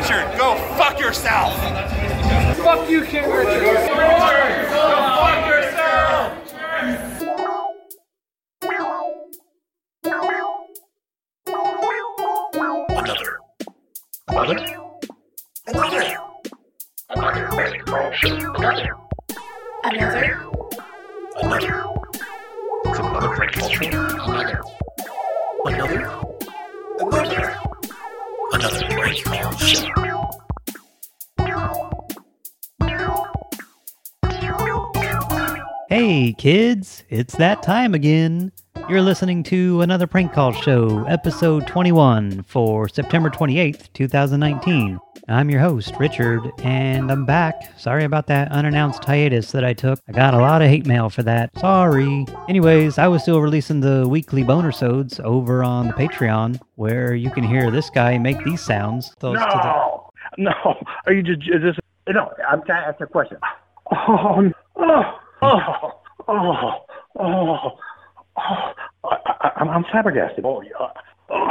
Richard, go fuck yourself. Fuck you, King Richard. Richard, go fuck yourself. Another. Another. Another. Another prank call show. Another. Another? Another. Kids, it's that time again. You're listening to another prank call show, episode 21 for September 28th, 2019. I'm your host, Richard, and I'm back. Sorry about that unannounced hiatus that I took. I got a lot of hate mail for that. Sorry. Anyways, I was still releasing the weekly boner sods over on the Patreon, where you can hear this guy make these sounds. Those to the- No, no. Are you just is this? No, I'm trying to ask a question. Oh, oh, oh, Oh oh, oh, oh, oh. I, I, I'm, I'm flabbergasted. Oh, yeah. Oh,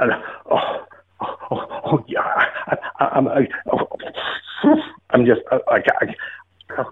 oh, oh, oh, oh, yeah. I, I'm, I, oh, I'm just, I, I, I, oh,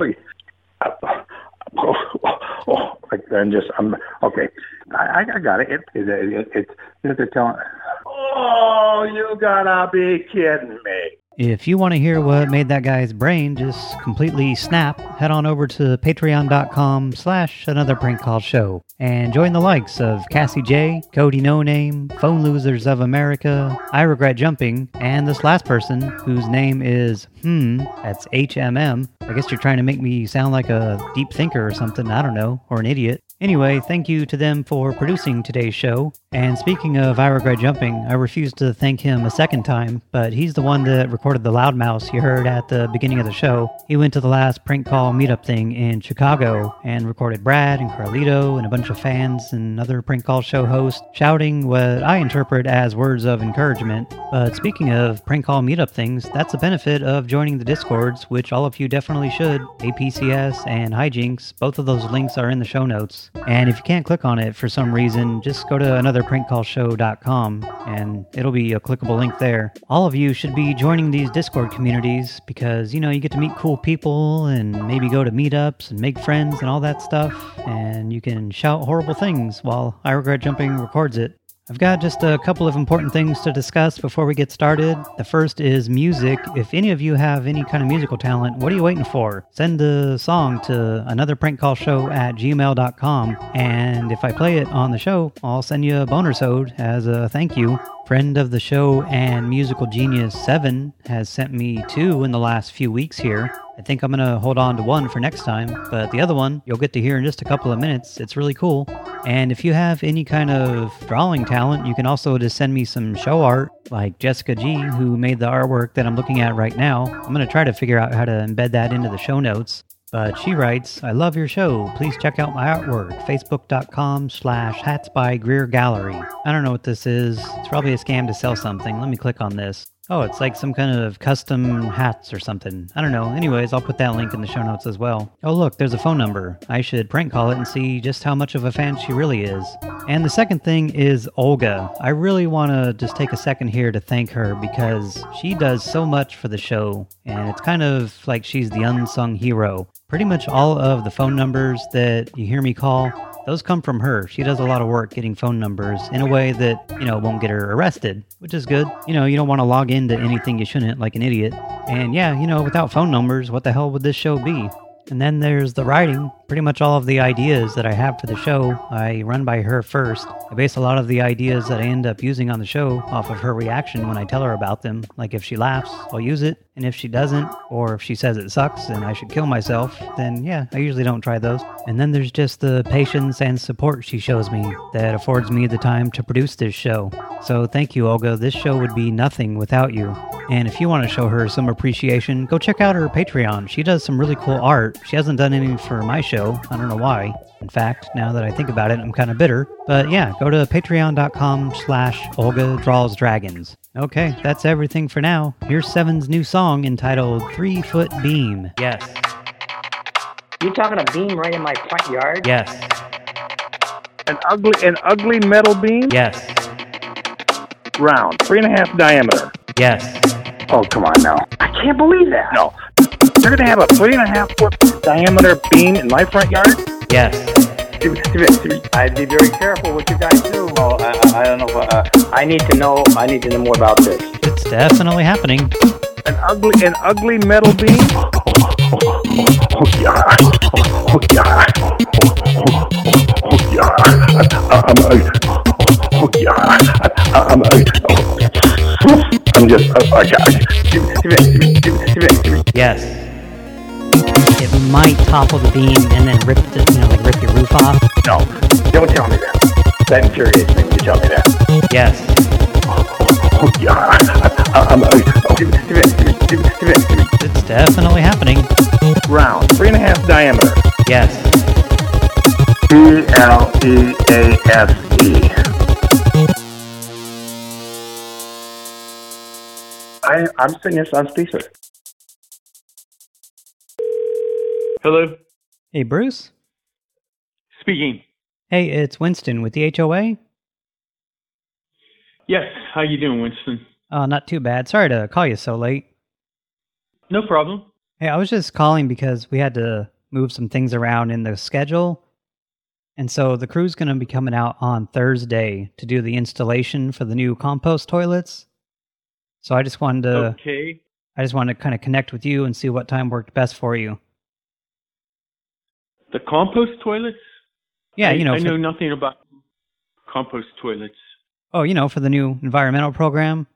oh, oh, oh, I'm just, I'm okay. I, I got it. It, it, it, it, it, they're telling. Oh, you gotta be kidding me! If you want to hear what made that guy's brain just completely snap, head on over to patreon.com slash another prank call show and join the likes of Cassie J, Cody No Name, Phone Losers of America, I Regret Jumping, and this last person whose name is Hmm, that's HMM. I guess you're trying to make me sound like a deep thinker or something, I don't know, or an idiot. Anyway, thank you to them for producing today's show. And speaking of I Jumping, I refuse to thank him a second time, but he's the one that recorded the loudmouse you heard at the beginning of the show. He went to the last prank call meetup thing in Chicago and recorded Brad and Carlito and a bunch of fans and other prank call show hosts shouting what I interpret as words of encouragement. But speaking of prank call meetup things, that's a benefit of joining the Discords, which all of you definitely should. APCS and Hijinks, both of those links are in the show notes. And if you can't click on it for some reason, just go to anotherprankcallshow.com and it'll be a clickable link there. All of you should be joining these Discord communities because, you know, you get to meet cool people and maybe go to meetups and make friends and all that stuff. And you can shout horrible things while I Regret Jumping records it. I've got just a couple of important things to discuss before we get started. The first is music. If any of you have any kind of musical talent, what are you waiting for? Send a song to anotherprankcallshow at gmail.com, and if I play it on the show, I'll send you a boner sode as a thank you. Friend of the show and musical genius Seven has sent me two in the last few weeks here. I think I'm going to hold on to one for next time, but the other one you'll get to hear in just a couple of minutes. It's really cool. And if you have any kind of drawing talent, you can also just send me some show art, like Jessica G, who made the artwork that I'm looking at right now. I'm going to try to figure out how to embed that into the show notes. But she writes, I love your show. Please check out my artwork, facebook.com slash hats by Greer Gallery. I don't know what this is. It's probably a scam to sell something. Let me click on this. Oh, it's like some kind of custom hats or something. I don't know. Anyways, I'll put that link in the show notes as well. Oh, look, there's a phone number. I should prank call it and see just how much of a fan she really is. And the second thing is Olga. I really want to just take a second here to thank her because she does so much for the show, and it's kind of like she's the unsung hero. Pretty much all of the phone numbers that you hear me call, those come from her. She does a lot of work getting phone numbers in a way that, you know, won't get her arrested, which is good. You know, you don't want to log into anything you shouldn't like an idiot. And yeah, you know, without phone numbers, what the hell would this show be? And then there's the writing. Pretty much all of the ideas that I have for the show, I run by her first. I base a lot of the ideas that I end up using on the show off of her reaction when I tell her about them. Like if she laughs, I'll use it. And if she doesn't, or if she says it sucks and I should kill myself, then yeah, I usually don't try those. And then there's just the patience and support she shows me that affords me the time to produce this show. So thank you, Olga. This show would be nothing without you. And if you want to show her some appreciation, go check out her Patreon. She does some really cool art. She hasn't done any for my show. I don't know why. In fact, now that I think about it, I'm kind of bitter. But yeah, go to patreon.com slash Olga Draws Dragons. Okay, that's everything for now. Here's Seven's new song entitled Three Foot Beam. Yes, You talking a beam right in my front yard? yes, An ugly, an ugly metal beam. yes. Round, three and a half diameter. Yes. Oh, come on now. I can't believe that. No. They're going to have a three and a half foot diameter beam in my front yard? Yes. I'd be very careful what you guys do. Oh, I, I, I don't know. Uh, I need to know. I need to know more about this. It's definitely happening. An ugly, an ugly metal beam? Oh, yeah. Oh, yeah. Oh, yeah. I'm, oh, yeah. I'm, I'm just, oh, I got Yes. It might topple the beam and then rip the, you know, like rip your roof off. No, don't tell me that. That infuriates me. You tell me that. Yes. Oh, yeah. I'm, It's definitely happening. round, three and a half diameter. Yes. B L E A S E. I I'm sitting this on speaker. Hello? Hey, Bruce. Speaking. Hey, it's Winston with the HOA. Yes, how you doing, Winston? Uh, not too bad. Sorry to call you so late. No problem. Hey, I was just calling because we had to move some things around in the schedule. And so the crew's going to be coming out on Thursday to do the installation for the new compost toilets. So I just wanted to Okay. I just wanted to kind of connect with you and see what time worked best for you. The compost toilets? Yeah, I, you know, I for- know nothing about compost toilets. Oh, you know, for the new environmental program.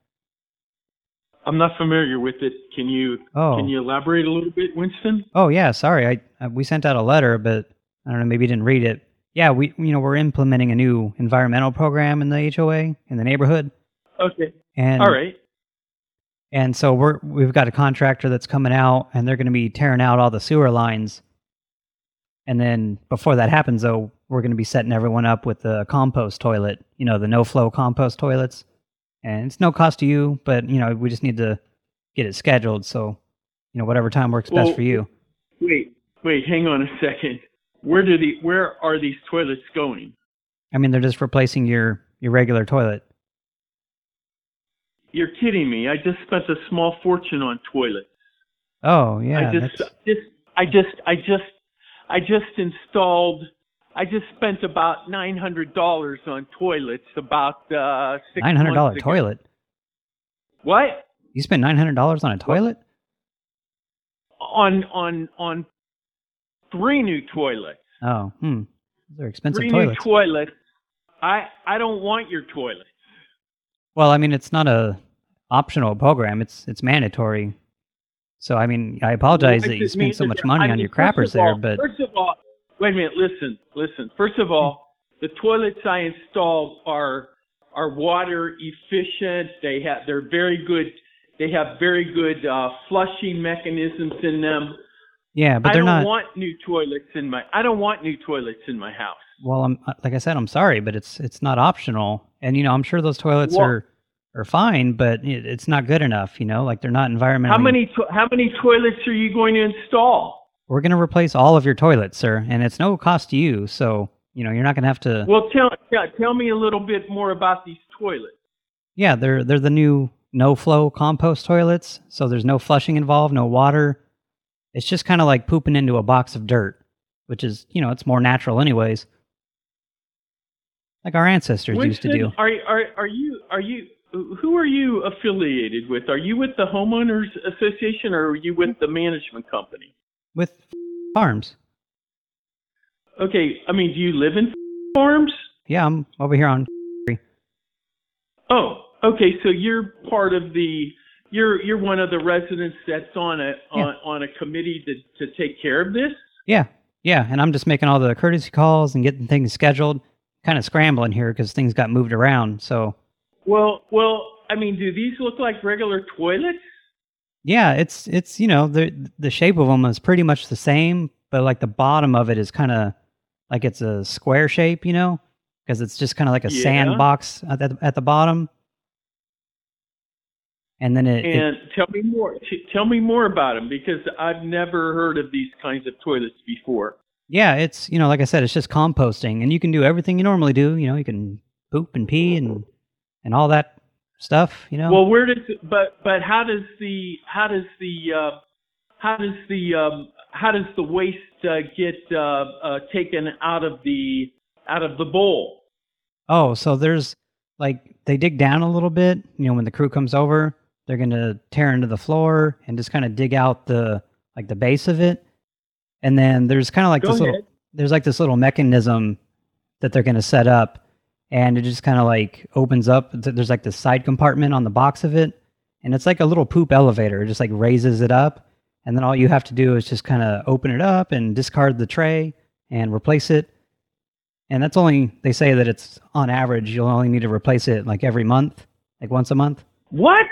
I'm not familiar with it. Can you Oh. can you elaborate a little bit, Winston? Oh yeah, sorry. I, I we sent out a letter, but I don't know, maybe you didn't read it. Yeah, we you know we're implementing a new environmental program in the HOA in the neighborhood, Okay. and All right. and so we're we've got a contractor that's coming out, and they're going to be tearing out all the sewer lines. And then before that happens, though, we're going to be setting everyone up with the compost toilet. You know, the no flow compost toilets, and it's no cost to you, but you know we just need to get it scheduled. So, you know, whatever time works best for you. Wait, wait, hang on a second. Where do the where are these toilets going? I mean, they're just replacing your your regular toilet. You're kidding me. I just spent a small fortune on toilets. Oh yeah, I just just I just I just I just installed I just spent about nine hundred dollars on toilets about uh nine hundred dollar toilet. What? You spent nine hundred dollars on a toilet? On on on three new toilets. Oh, hmm. They're expensive three toilets. new toilets. I I don't want your toilet. well, I mean, it's not a optional program. It's it's mandatory. So, I mean, I apologize Well, that you spent so much money I on your crappers of there, but first of all, wait a minute. Listen, listen. First of all, the toilets I installed are are water efficient. They have they're very good. They have very good uh, flushing mechanisms in them. yeah, but I they're not. I don't want new toilets in my. I don't want new toilets in my house. Well, I'm like I said, I'm sorry, but it's it's not optional. And you know, I'm sure those toilets Well- are are fine, but it, it's not good enough. You know, like they're not environmentally. How many to- how many toilets are you going to install? We're going to replace all of your toilets, sir, and it's no cost to you. So you know, you're not going to have to. Well, tell tell- tell me a little bit more about these toilets. Yeah, they're they're the new no flow compost toilets. So there's no flushing involved, no water. It's just kind of like pooping into a box of dirt, which is you know it's more natural anyways. Like our ancestors used to do. Are are are you are you who are you affiliated with? Are you with the homeowners association or are you with the management company? with farms. Okay, I mean, do you live in farms? Yeah, I'm over here on. Oh, okay. So you're part of the you're you're one of the residents that's on a on, on a committee to to take care of this. Yeah, yeah, and I'm just making all the courtesy calls and getting things scheduled. Kind of scrambling here because things got moved around. So Well, well, I mean, do these look like regular toilets? yeah, it's it's you know the the shape of them is pretty much the same, but like the bottom of it is kind of like it's a square shape, you know, because it's just kind of like a Yeah. sandbox at the, at the bottom. And then it, it And tell me more. T- tell me more about them because I've never heard of these kinds of toilets before. yeah, it's you know like I said, it's just composting, and you can do everything you normally do. You know, you can poop and pee and and all that stuff, you know? Well, where does but but how does the how does the uh, how does the um, how does the waste uh, get uh, uh, taken out of the out of the bowl? oh, so there's like they dig down a little bit, you know, when the crew comes over, they're going to tear into the floor and just kind of dig out the like the base of it. And then there's kind of like Go this little there's like this little mechanism that they're going to set up and it just kind of like opens up there's like this side compartment on the box of it and it's like a little poop elevator. It just like raises it up and then all you have to do is just kind of open it up and discard the tray and replace it. And that's only they say that it's on average you'll only need to replace it like every month like once a month. What?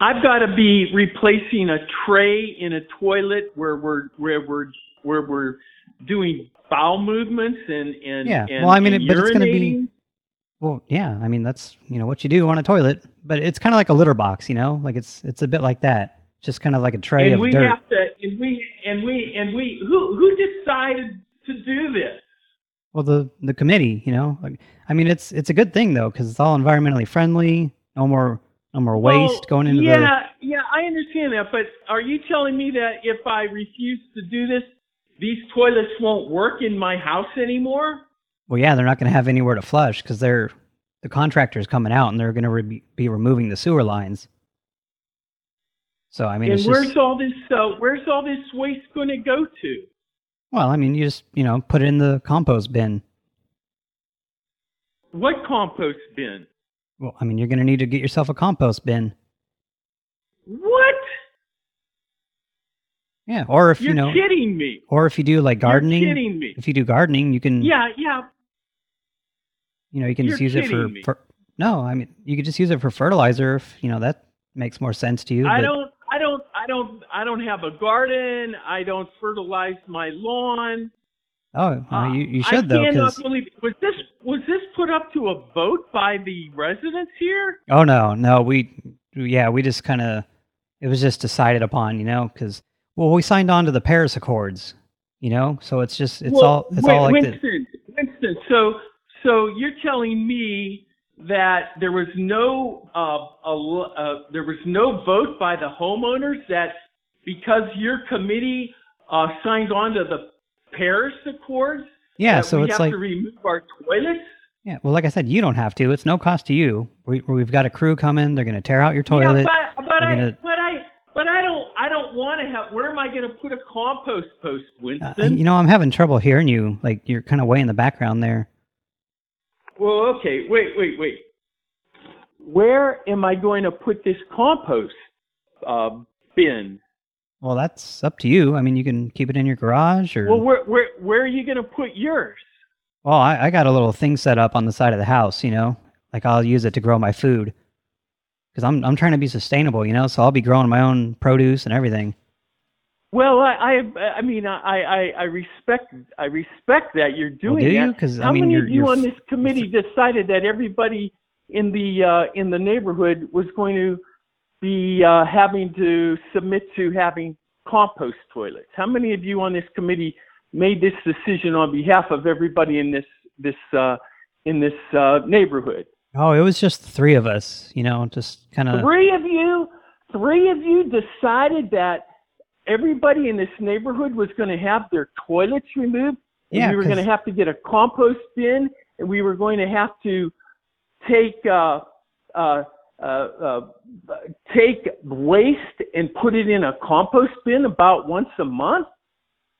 I've got to be replacing a tray in a toilet where we're where we're where we're doing bowel movements and and Yeah, and, well, I mean, it- but it's gonna be- urinating. well yeah i mean that's you know what you do on a toilet but it's kind of like a litter box you know like it's it's a bit like that just kind of like a tray and of we dirt have to and we and we and we who who decided to do this? Well, the the committee, you know, like, I mean, it's it's a good thing though because it's all environmentally friendly. No more no more waste Well, going into yeah, the. yeah, I understand that, but are you telling me that if I refuse to do this, these toilets won't work in my house anymore? Well, yeah, they're not going to have anywhere to flush because they're the contractor's coming out and they're going to re- be removing the sewer lines. So I mean, and it's where's just all this? Uh, where's all this waste going to go to? well, I mean, you just you know put it in the compost bin. What compost bin? Well, I mean, you're going to need to get yourself a compost bin. What? Yeah, or if You're you know, kidding me. or if you do like gardening, You're kidding me. if you do gardening, you can Yeah, yeah. you know you can just You're use it for, for no, I mean you could just use it for fertilizer if you know that makes more sense to you. I but- don't. I don't. I don't. I don't have a garden. I don't fertilize my lawn. Oh, well, you you I should though, cannot 'cause believe was this was this put up to a vote by the residents here? oh no, no, we yeah, we just kind of it was just decided upon, you know, because well, we signed on to the Paris Accords, you know, so it's just it's Well, all it's Win- all like the, Winston. Winston. So so you're telling me that there was no uh, a, uh, there was no vote by the homeowners that because your committee uh, signed on to the Paris Accords yeah, so we it's have like to remove our toilets. yeah, well, like I said, you don't have to. It's no cost to you. We we've got a crew coming. They're gonna tear out your toilet. Yeah, but, but I gonna- but I don't I don't want to have. Where am I going to put a compost post, Uh, Winston? you know, I'm having trouble hearing you. Like you're kind of way in the background there. Well, okay, wait, wait, wait. Where am I going to put this compost uh, bin? Well, that's up to you. I mean, you can keep it in your garage or. Well, where where where are you going to put yours? Well, I, I got a little thing set up on the side of the house, you know, like I'll use it to grow my food. Because I'm I'm trying to be sustainable, you know, so I'll be growing my own produce and everything. Well, I I, I mean I, I I respect I respect that you're doing do you? that. 'Cause, I How mean, many you're- of you on this committee decided that everybody in the uh, in the neighborhood was going to be uh, having to submit to having compost toilets? How many of you on this committee made this decision on behalf of everybody in this this uh, in this uh, neighborhood? Oh, it was just the three of us, you know, just kind of. Three of you, three of you decided that everybody in this neighborhood was going to have their toilets removed. And Yeah, we were going to have to get a compost bin, and we were going to have to take uh, uh, uh, uh, take waste and put it in a compost bin about once a month.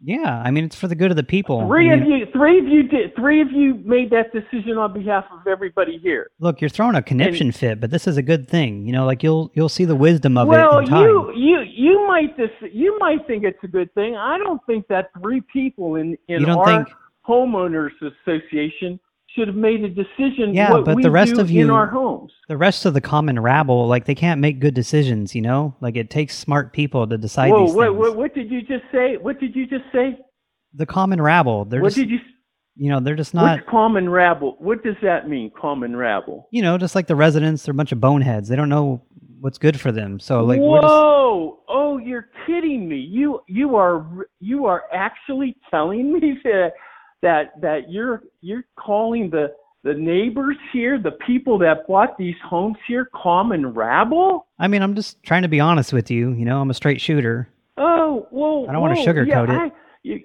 Yeah, I mean, it's for the good of the people. Three I of you, three of you did. Three of you made that decision on behalf of everybody here. Look, you're throwing a conniption fit, but this is a good thing. You know, like you'll you'll see the wisdom of well, it time. you you you might dis- you might think it's a good thing. I don't think that three people in in our think- homeowners association should have made a decision. Yeah, what but the rest of in you- our homes. the rest of the common rabble, like they can't make good decisions. You know, like it takes smart people to decide Whoa, these what, things. what what did you just say? What did you just say? the common rabble, they're what just, did you? you know, they're just not. What's common rabble? What does that mean? Common rabble. you know, just like the residents, they're a bunch of boneheads. They don't know what's good for them. So like, we're just, Whoa! Oh, you're kidding me. You you are you are actually telling me that that that you're you're calling the the neighbors here, the people that bought these homes here, common rabble? I mean, I'm just trying to be honest with you. You know, I'm a straight shooter. Oh, well, I don't wanna whoa, sugarcoat yeah, it. I, you,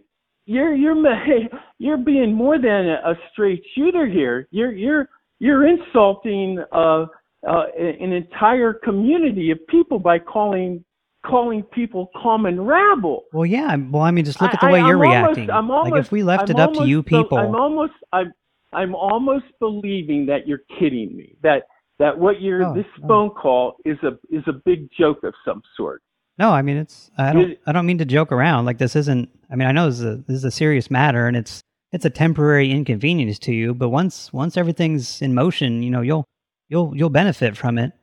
you're you're you're being more than a, a straight shooter here. You're you're you're insulting uh, uh, an entire community of people by calling calling people common rabble. Well, yeah. Well, I mean, just look at the I- way I- you're almost- reacting. I'm like, if we left I'm it up to you people, I'm almost I'm I'm almost believing that you're kidding me. That that what you're Oh, this oh. phone call is a is a big joke of some sort. no, I mean, it's. I don't. It- I don't mean to joke around. Like this isn't. I mean, I know this is a this is a serious matter, and it's it's a temporary inconvenience to you. But once once everything's in motion, you know, you'll you'll you'll benefit from it.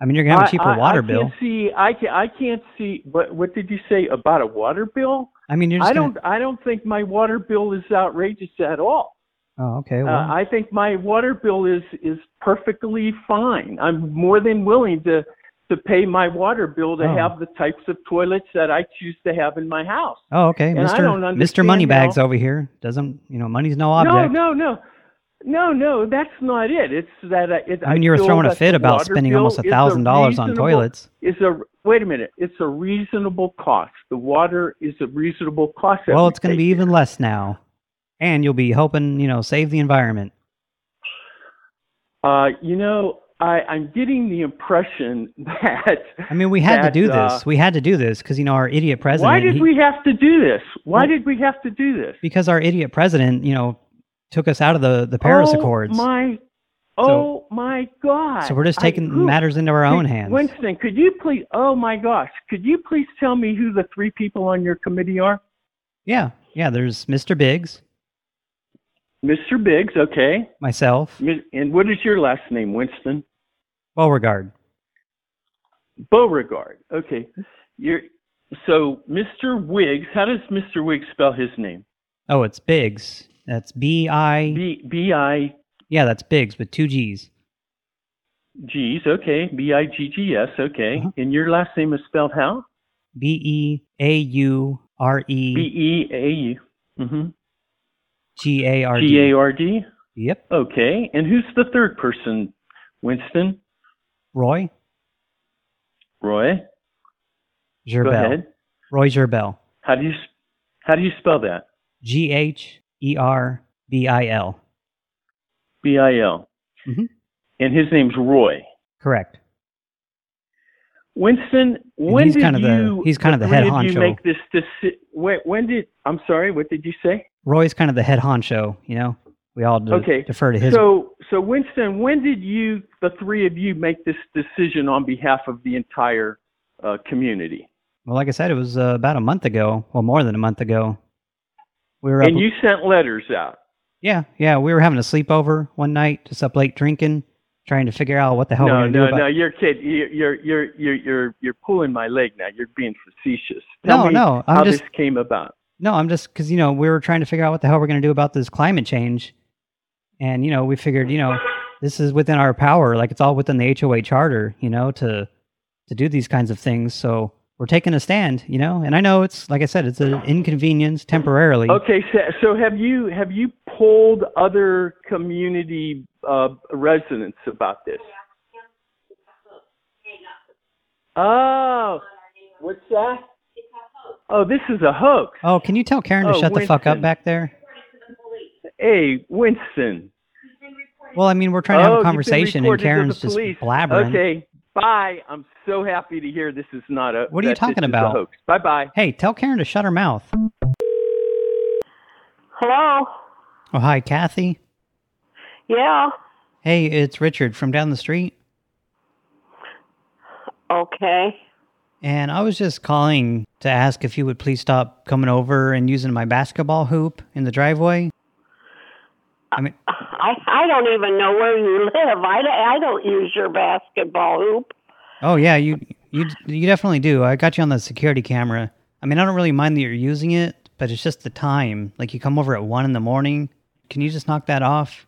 I mean, you're gonna have a cheaper I, I, water I bill. Can't see, I can't. I can't see. What what did you say about a water bill? I mean, I gonna- don't I don't think my water bill is outrageous at all. Oh, okay. Well, Uh, I think my water bill is is perfectly fine. I'm more than willing to to pay my water bill to Oh. have the types of toilets that I choose to have in my house. oh, okay. and I Mr. don't Mr. Moneybags how- over here doesn't. You know, money's no object. No, no, no. No, no, that's not it. It's that uh, it, I mean, you were throwing a fit about spending almost a thousand dollars on toilets. Is a wait a minute? It's a reasonable cost. The water is a reasonable cost. Well, it's going to be even less now, and you'll be helping, you know, save the environment. Uh, you know, I, I'm getting the impression that. I mean, we had that, to do uh, this. We had to do this because you know our idiot president. Why did he- we have to do this? Why Well- did we have to do this? Because our idiot president, you know, took us out of the the Paris oh, Accords. My, oh my God! so we're just I- taking who- matters into our own hands. Winston, could you please? Oh my gosh, could you please tell me who the three people on your committee are? Yeah, yeah. There's Mr. Biggs, Mr. Biggs, okay. myself, And what is your last name, Winston? Beauregard. Beauregard. Okay. You're so Mr. Wiggs. How does Mr. Wiggs spell his name? Oh, it's Biggs. That's B I. B B I Yeah, that's Biggs with two G's. G's. Okay. B I G G S. Okay. Uh-huh. And your last name is spelled how? B E A U R B E E A U. Mm-hmm. G A R G D. A R D. Yep. Okay. And who's the third person? Winston. Roy Roy. Go Gerbel. ahead. Roy Gerbel. How do you how do you spell that? G H E R B I L. B I L. Mhm. And his name's Roy. Correct. Winston, when he's did kind of the- you he's kind of the head of you honcho. make this deci- when, when did I'm sorry, what did you say? Roy's kind of the head honcho, you know? We all de- Okay. defer to his. So so Winston, when did you the three of you make this decision on behalf of the entire uh, community? well, like I said, it was uh, about a month ago. Well, more than a month ago. We were. And you sent letters out. yeah, yeah. We were having a sleepover one night, just up late drinking, trying to figure out what the hell we're no, going to no, do about no, you're kid. You're you're you're you're you're you're pulling my leg now. You're being facetious. Tell No, no, I'm how just- this came about. No, I'm just because you know we were trying to figure out what the hell we're going to do about this climate change, and you know we figured you know this is within our power, like it's all within the HOA charter, you know, to to do these kinds of things. So we're taking a stand, you know, and I know it's like I said, it's an inconvenience temporarily. Okay, so, so have you have you polled other community uh, residents about this? Oh, what's that? Oh, this is a hoax. Oh, can you tell Karen to Oh, shut the fuck up back there? Hey, Winston. Well, I mean, we're trying to have oh, a conversation, and Karen's just blabbering. Okay, bye. I'm so happy to hear this is not a. What are you talking about? hoax. Bye bye. Hey, tell Karen to shut her mouth. Hello? Oh, hi, Kathy. Yeah. Hey, it's Richard from down the street. Okay. And I was just calling to ask if you would please stop coming over and using my basketball hoop in the driveway. I mean, I I don't even know where you live. I, I don't use your basketball hoop. oh yeah, you you you definitely do. I got you on the security camera. I mean, I don't really mind that you're using it, but it's just the time. Like you come over at one in the morning. Can you just knock that off?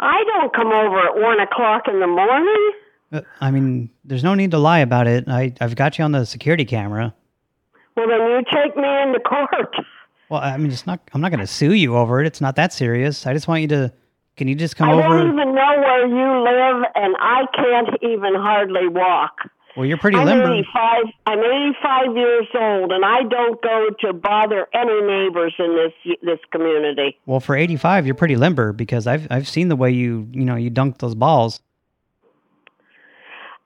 I don't come over at one o'clock in the morning. Uh, I mean, there's no need to lie about it. I I've got you on the security camera. Well, then you take me into court. Well, I mean, it's not. I'm not going to sue you over it. It's not that serious. I just want you to Can you just come I over? I don't even know where you live, and I can't even hardly walk. Well, you're pretty I'm limber. 85. I'm 85 years old, and I don't go to bother any neighbors in this this community. Well, for 85, you're pretty limber because I've I've seen the way you you know you dunk those balls.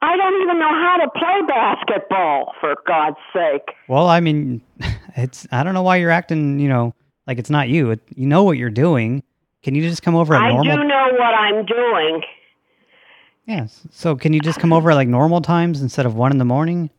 I don't even know how to play basketball, for God's sake. Well, I mean, it's I don't know why you're acting you know like it's not you. It, you know what you're doing. Can you just come over at I normal? do know what I'm doing. Yes. So can you just come over at like normal times instead of one in the morning?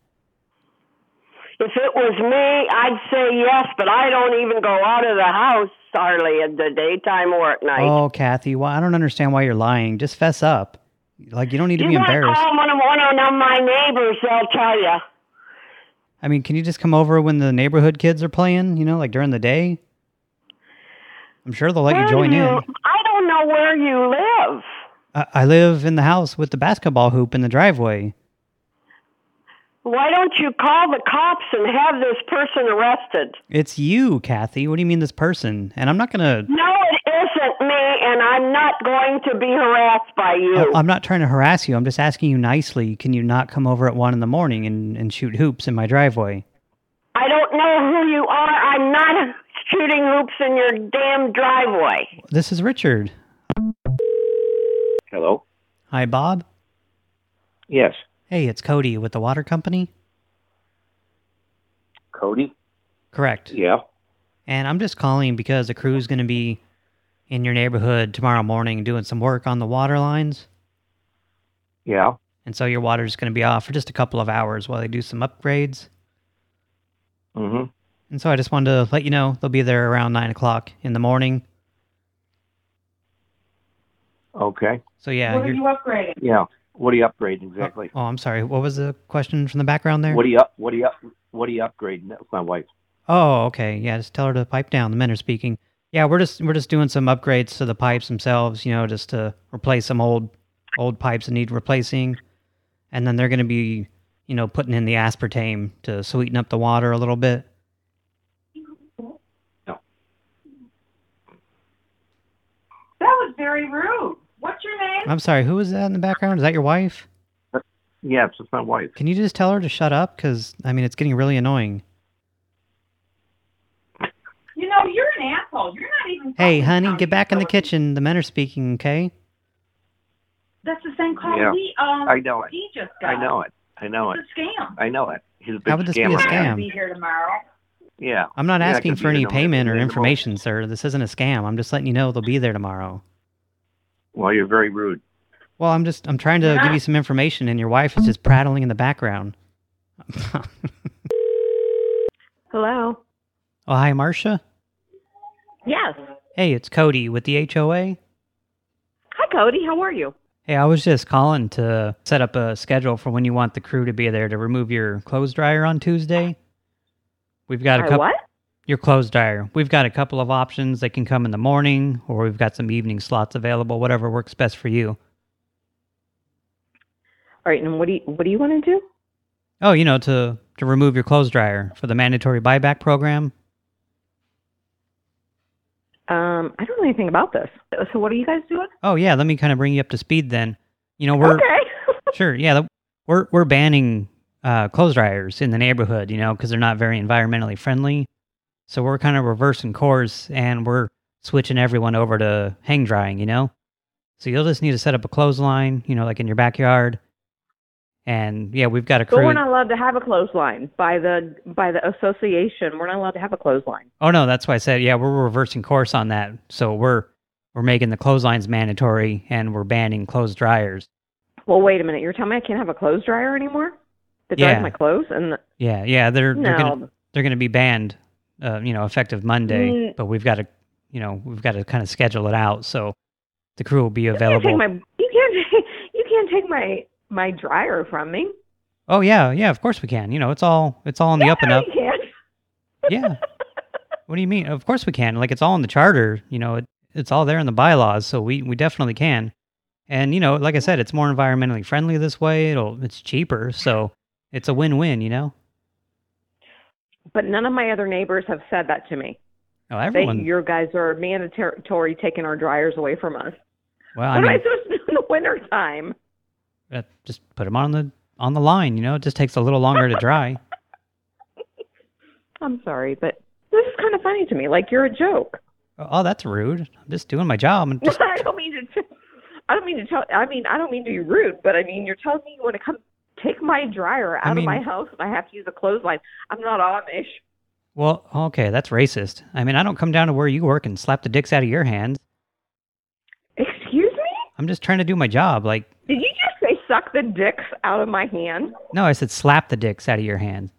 If it was me, I'd say yes, but I don't even go out of the house hardly in the daytime or at night. Oh, Kathy, well, I don't understand why you're lying. Just fess up. Like you don't need to you be embarrassed. call one of, one of my neighbors, they'll tell you. I mean, can you just come over when the neighborhood kids are playing? You know, like during the day. I'm sure they'll let you join you, in. I don't know where you live. I, I live in the house with the basketball hoop in the driveway. Why don't you call the cops and have this person arrested? It's you, Kathy. What do you mean this person? And I'm not gonna. No, it isn't me, and I'm not going to be harassed by you. I- I'm not trying to harass you. I'm just asking you nicely. Can you not come over at one in the morning and, and shoot hoops in my driveway? I don't know who you are. I'm not shooting hoops in your damn driveway. This is Richard. Hello? Hi, Bob. Yes. Hey, it's Cody with the water company. Cody? Correct. Yeah. And I'm just calling because the crew's going to be in your neighborhood tomorrow morning doing some work on the water lines. Yeah. And so your water's going to be off for just a couple of hours while they do some upgrades. Mm-hmm. And so I just wanted to let you know they'll be there around 9 o'clock in the morning. Okay. So yeah. you're- you upgrading? Yeah. What are you upgrading oh, exactly? Oh, I'm sorry. What was the question from the background there? What are you up? What are you up? What are you upgrading? That's my wife. Oh, okay. Yeah, just tell her to pipe down. The men are speaking. Yeah, we're just we're just doing some upgrades to the pipes themselves, you know, just to replace some old old pipes that need replacing. And then they're going to be, you know, putting in the aspartame to sweeten up the water a little bit. No. That was very rude. What's your name? I'm sorry, who is that in the background? Is that your wife? Yes, it's my wife. Can you just tell her to shut up cuz I mean, it's getting really annoying. You know, you're an asshole. You're not even. Hey, honey, get back in the kitchen. The men are speaking, okay? That's the same call Yeah. we um I know it. he just got. I know it. I know it. It's a scam. I know it. He's a big How would this be a scam? I'll be here tomorrow. Yeah. I'm not Yeah, asking could for any payment or available. information, sir. This isn't a scam. I'm just letting you know they'll be there tomorrow. Well, you're very rude. Well, I'm just I'm trying to give you some information, and your wife is just prattling in the background. Hello. Oh, hi, Marcia. Yes. Hey, it's Cody with the HOA. Hi, Cody. How are you? Hey, I was just calling to set up a schedule for when you want the crew to be there to remove your clothes dryer on Tuesday. We've got a couple. what? Your clothes dryer. We've got a couple of options. They can come in the morning, or we've got some evening slots available. Whatever works best for you. All right. And what do you what do you want to do? Oh, you know, to to remove your clothes dryer for the mandatory buyback program. Um, I don't know anything about this. So what are you guys doing? Oh yeah, let me kind of bring you up to speed then. You know, we're okay. sure, yeah, we're we're banning uh, clothes dryers in the neighborhood, you know, because they're not very environmentally friendly. So we're kind of reversing course, and we're switching everyone over to hang drying, you know. So you'll just need to set up a clothesline, you know, like in your backyard. And yeah, we've got a but crew. we're not allowed to have a clothesline by the by the association. We're not allowed to have a clothesline. Oh no, that's why I said yeah, we're reversing course on that. So we're we're making the clotheslines mandatory, and we're banning clothes dryers. Well, wait a minute. You're telling me I can't have a clothes dryer anymore? That dries Yeah. my clothes and the, Yeah, yeah, they're they're No. they're gonna be banned, uh, you know, effective Monday. Mm. But we've got to, you know, we've got to kind of schedule it out so the crew will be available. you can't my you can't take, you can't take my my dryer from me. Oh yeah, yeah, of course we can. You know, it's all it's all on the up and up. Yeah. What do you mean? Of course we can. Like it's all in the charter. You know, it, it's all there in the bylaws, so we we definitely can. And you know, like I said, it's more environmentally friendly this way. It'll it's cheaper, so it's a win-win. You know. But none of my other neighbors have said that to me. Oh, They, everyone. your guys are mandatory taking our dryers away from us. Well, I what am I supposed to do in the wintertime? uh, just put them on the on the line. You know, it just takes a little longer to dry. I'm sorry, but this is kind of funny to me. Like you're a joke. Oh, that's rude. I'm just doing my job. and just I don't mean to. I don't mean to tell. I mean, I don't mean to be rude, but I mean, you're telling me you want to come take my dryer out I mean- of my house and I have to use a clothesline. I'm not Amish. well, okay, that's racist. I mean, I don't come down to where you work and slap the dicks out of your hands. Excuse me? I'm just trying to do my job. Like, Did you just say suck the dicks out of my hand? no, I said slap the dicks out of your hands.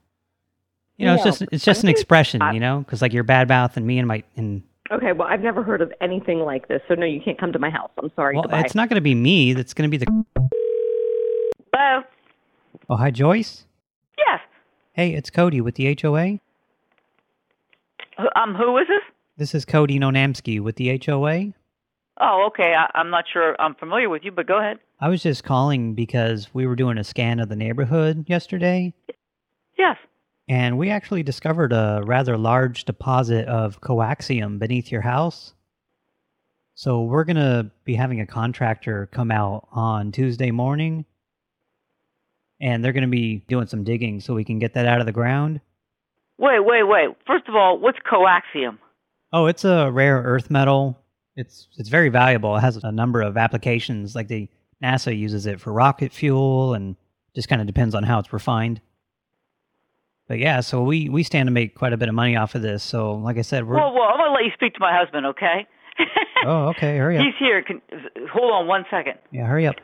You know, it's just it's just an I'm just- expression, you know, because like you're bad mouth and me and my and Okay, well, I've never heard of anything like this, so no, you can't come to my house. I'm sorry. well, Goodbye. it's not going to be me. That's going to be the. Hello? Oh, hi, Joyce. Yes. Hey, it's Cody with the HOA. Um, who is this? This is Cody Nonamsky with the HOA. Oh, okay. I, I'm not sure I'm familiar with you, but go ahead. I was just calling because we were doing a scan of the neighborhood yesterday, Yes. and we actually discovered a rather large deposit of coaxium beneath your house. So we're going to be having a contractor come out on Tuesday morning, and they're going to be doing some digging so we can get that out of the ground. Wait, wait, wait. First of all, what's coaxium? Oh, it's a rare earth metal. It's it's very valuable. It has a number of applications. Like the NASA uses it for rocket fuel, and just kind of depends on how it's refined. But yeah, so we we stand to make quite a bit of money off of this. So, like I said, we're Well, well, I'm gonna let you speak to my husband, okay? oh okay. Hurry up. He's here. Can, hold on one second. Yeah, hurry up.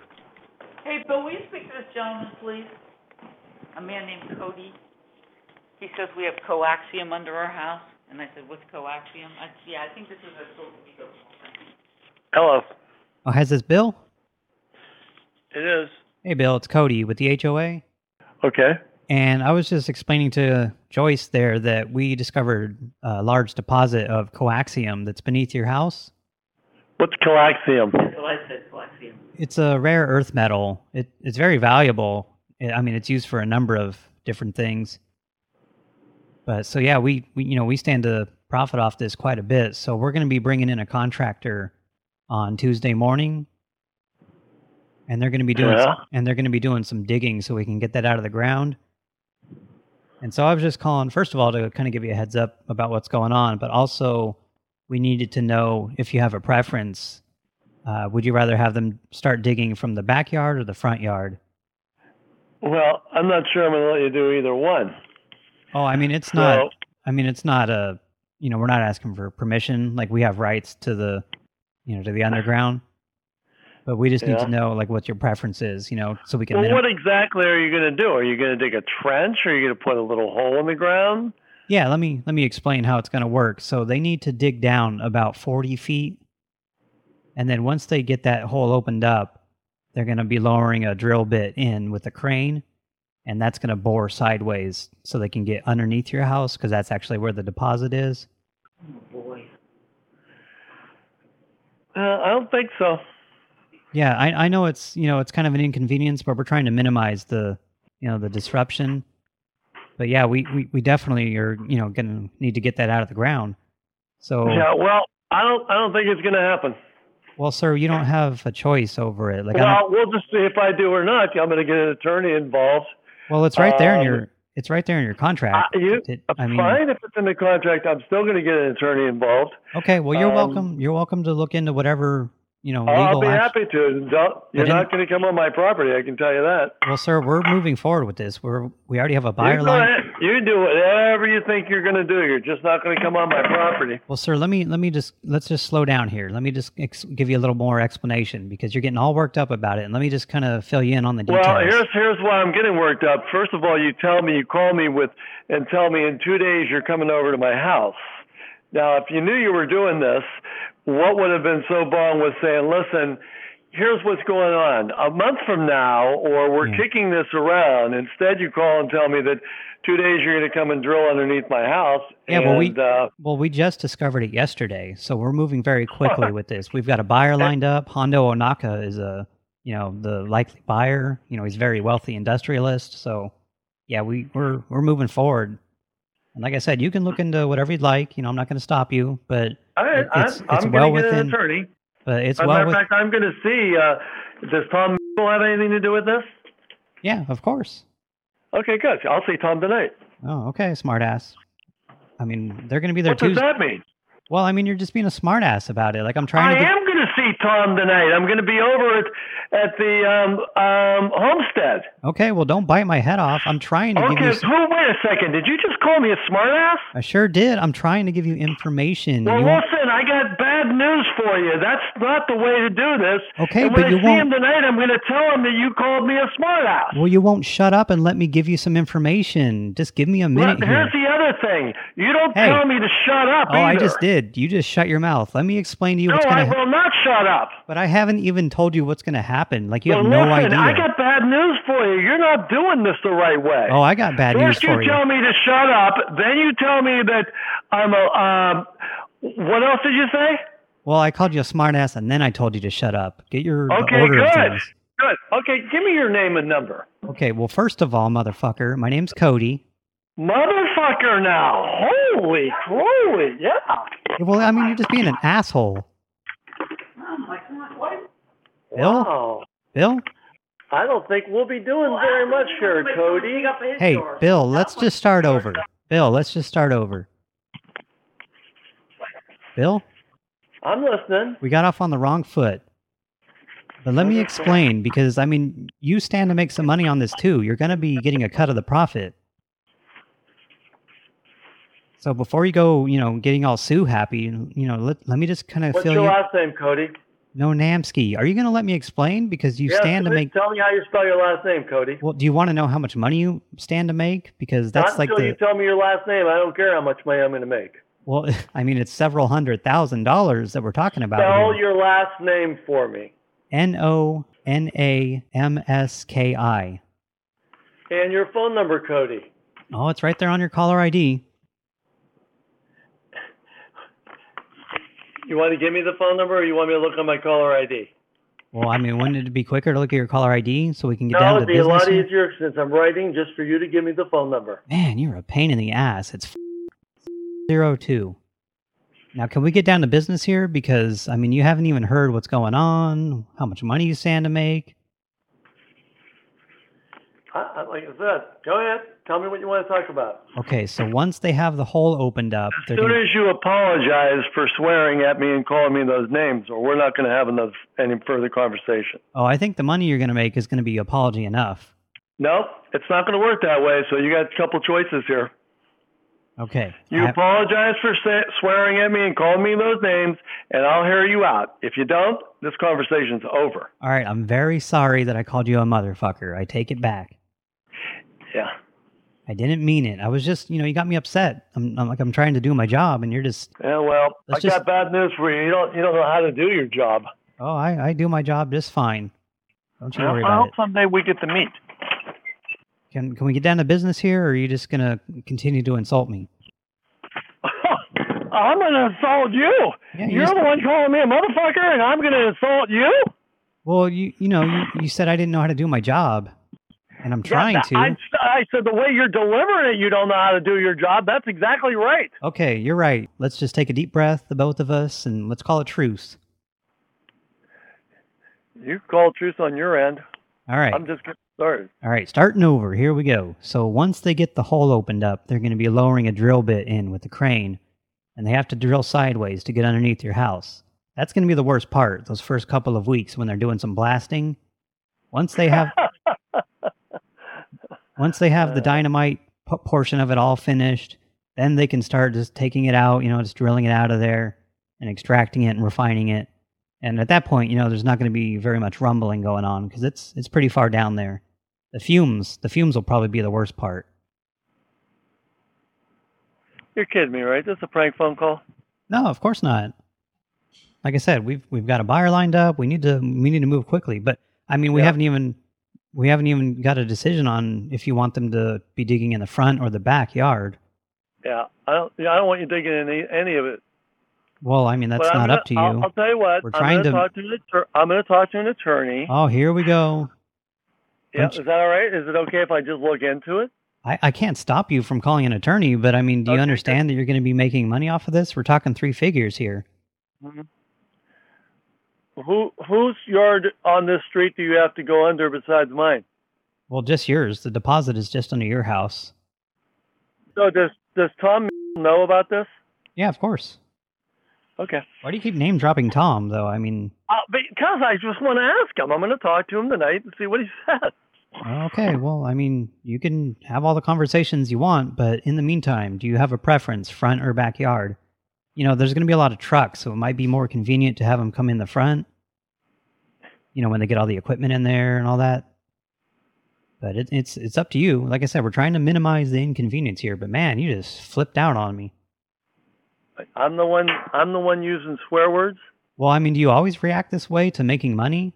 Hey, Bill, will you speak to this gentleman, please? A man named Cody. He says we have coaxium under our house, and I said, "What's coaxium?" I, yeah, I think this is a supposed to be Hello. Oh, has this Bill? It is. Hey, Bill, it's Cody with the HOA. Okay. And I was just explaining to Joyce there that we discovered a large deposit of coaxium that's beneath your house. What's coaxium? So I said. It's a rare earth metal. It, it's very valuable. I I mean, it's used for a number of different things. But so yeah, we, we you know we stand to profit off this quite a bit. So we're going to be bringing in a contractor on Tuesday morning, and they're going to be doing Yeah. and they're going to be doing some digging so we can get that out of the ground. And so I was just calling first of all to kind of give you a heads up about what's going on, but also we needed to know if you have a preference. Uh, would you rather have them start digging from the backyard or the front yard? Well, I'm not sure I'm going to let you do either one. Oh, I mean, it's So- not. I mean, it's not a. You know, we're not asking for permission. Like we have rights to the, you know, to the underground. But we just need to know like what your preference is. You know, so we can. Well, what exactly are you going to do? Are you going to dig a trench or are you going to put a little hole in the ground? Yeah, let me let me explain how it's going to work. So they need to dig down about 40 feet. And then once they get that hole opened up, they're going to be lowering a drill bit in with a crane and that's going to bore sideways so they can get underneath your house because that's actually where the deposit is. Oh boy. Uh, I don't think so. Yeah, I I know it's, you know, it's kind of an inconvenience, but we're trying to minimize the, you know, the disruption. But yeah, we we, we definitely are, you know, going to need to get that out of the ground. So Yeah, well, I don't I don't think it's going to happen. Well, sir, you don't have a choice over it. Like, well, we'll just see if I do or not. I'm going to get an attorney involved. well, it's right there in um, your, it's right there in your contract. Uh, you, It- I mean, fine if it's in the contract. I'm still going to get an attorney involved. okay. Well, you're um, welcome. You're welcome to look into whatever you know oh, I'll be act- happy to. Don't, you're not going to come on my property. I can tell you that. Well, sir, we're moving forward with this. We're we already have a buyer you, line. you do whatever you think you're going to do. You're just not going to come on my property. Well, sir, let me let me just let's just slow down here. Let me just ex- give you a little more explanation because you're getting all worked up about it, and let me just kind of fill you in on the details. Well, here's here's why I'm getting worked up. First of all, you tell me you call me with and tell me in two days you're coming over to my house. Now, if you knew you were doing this, what would have been so bomb was saying, "Listen, here's what's going on. A month from now, or we're Yeah. kicking this around." Instead, you call and tell me that two days you're going to come and drill underneath my house. Yeah, and, well, we uh, well we just discovered it yesterday, so we're moving very quickly with this. We've got a buyer lined up. Hondo Ohnaka is a you know the likely buyer. You know he's a very wealthy industrialist. So yeah, we we're we're moving forward. And like I said, you can look into whatever you'd like. You know, I'm not going to stop you, but I, it- it's I'm, it's I'm well going to get within. an attorney. But it's As a well matter of fact, I'm going to see. Uh, does Tom have anything to do with this? yeah, of course. Okay, good. I'll see Tom tonight. Oh, okay, smartass. I mean, they're going to be there What does that mean? Well, I mean, you're just being a smartass about it. Like I'm trying I to. get- am to see Tom tonight. I'm going to be over at at the um, um, homestead. Okay, well, don't bite my head off. I'm trying to give Okay, you. Some, who? Wait a second. Did you just call me a smartass? I sure did. I'm trying to give you information. Well, You won't- listen, I got bad news for you. That's not the way to do this. Okay, but when you I see him tonight, I'm going to tell him that you called me a smartass. well, you won't shut up and let me give you some information. Just give me a minute Well, here. here's the other thing. You don't Hey. tell me to shut up Oh, I just did. You just shut your mouth. Let me explain to you No, what's I going to will not shut up. But I haven't even told you what's going to happen. Like, you have well, no listen, idea. I got bad news for you. You're not doing this the right way. Oh, I got bad news for you you. tell me to shut up, then you tell me that I'm a. Um, what else did you say? Well, I called you a smartass, and then I told you to shut up. Get your Okay, order of good. things. Good. Okay, give me your name and number. Okay, well, first of all, motherfucker, my name's Cody. Motherfucker now. Holy yeah. Yeah, Well, I mean, you're just being an asshole. Bill? Wow. Bill? I don't think we'll be doing very much here, Cody. Hey, Bill, let's just start over. Bill, let's just start over. Bill, I'm listening. we got off on the wrong foot. But let me explain, because, I mean, you stand to make some money on this, too. You're going to be getting a cut of the profit. So before you go, you know, getting all Sue happy, you know, let, let me just kind of What's fill your you... last name, Cody? No, Namsky. Are you going to let me explain? Because you Yes, stand to make... Tell me how you spell your last name, Cody. Well, do you want to know how much money you stand to make? Because that's Not like until the... you tell me your last name. I don't care how much money I'm going to make. Well, I mean, it's several hundred thousand dollars that we're talking about Spell here. your last name for me. N-O-N-A-M-S-K-I. And your phone number, Cody. Oh, it's right there on your caller ID. You want to give me the phone number or you want me to look on my caller ID? Well, I mean, wouldn't it be quicker to look at your caller ID so we can get no, down it'd to be a lot easier since I'm writing just for you to give me the phone number. Man, you're a pain in the ass. It's zero two. Now, can we get down to business here? Because, I mean, you haven't even heard what's going on, how much money you stand to make. I, I, like I said, go ahead. Tell me what you want to talk about. Okay, so once they have the hole opened up, As soon gonna, as you apologize for swearing at me and calling me those names, or we're not going to have another any further conversation. oh, I think the money you're going to make is going to be apology enough. No, it's not going to work that way. So you got a couple choices here. Okay. You I- apologize for swearing at me and calling me those names, and I'll hear you out. If you don't, this conversation's over. All right, I'm very sorry that I called you a motherfucker. I take it back. Yeah. I didn't mean it. I was just, you know, you got me upset. I'm, I'm like, I'm trying to do my job, and you're just, Yeah. Well, I just- got bad news for you. You don't. You don't know how to do your job. oh, I, I do my job just fine. Don't you Well, worry I about hope it. someday we get to meet. Can can we get down to business here, or are you just gonna continue to insult me? I'm going to insult you. Yeah, you You're just- the one calling me a motherfucker, and I'm going to insult you. Well, you you know, you, you said I didn't know how to do my job, and I'm trying Yeah, to. I, I said the way you're delivering it, you don't know how to do your job. That's exactly right. Okay, you're right. Let's just take a deep breath, the both of us, and let's call it truce. You call truce on your end. All right. I'm just getting started. All right, starting over. Here we go. So once they get the hole opened up, they're going to be lowering a drill bit in with the crane, and they have to drill sideways to get underneath your house. That's going to be the worst part, those first couple of weeks when they're doing some blasting. Once they have once they have the uh, dynamite p- portion of it all finished, then they can start just taking it out, you know, just drilling it out of there and extracting it and refining it. And at that point, you know, there's not going to be very much rumbling going on because it's it's pretty far down there. The fumes, the fumes will probably be the worst part. You're kidding me, right? This is a prank phone call. No, of course not. Like I said, we've we've got a buyer lined up. We need to we need to move quickly. But I mean, we Yeah. haven't even we haven't even got a decision on if you want them to be digging in the front or the backyard. Yeah, I don't. Yeah, I don't want you digging any any of it. Well, I mean, that's not gonna- up to you. I'll, I'll tell you what. We're I'm trying gonna to- Talk to an I'm going to talk to an attorney. Oh, here we go. yeah, don't is that all right? Is it okay if I just look into it? I, I can't stop you from calling an attorney, but I mean, do you understand that you're going to be making money off of this? We're talking three figures here. Mhm. Who whose yard on this street do you have to go under besides mine? Well, just yours. The deposit is just under your house. So does does Tom know about this? Yeah, of course. Okay. Why do you keep name dropping Tom, though? I mean, Uh, because I just want to ask him. I'm going to talk to him tonight and see what he says. okay, well, I mean, you can have all the conversations you want, but in the meantime, do you have a preference, front or backyard? You know, there's going to be a lot of trucks, so it might be more convenient to have them come in the front. You know, when they get all the equipment in there and all that. But it, it's it's up to you. Like I said, we're trying to minimize the inconvenience here, but man, you just flipped out on me. I'm the one. I'm the one using swear words. Well, I mean, do you always react this way to making money?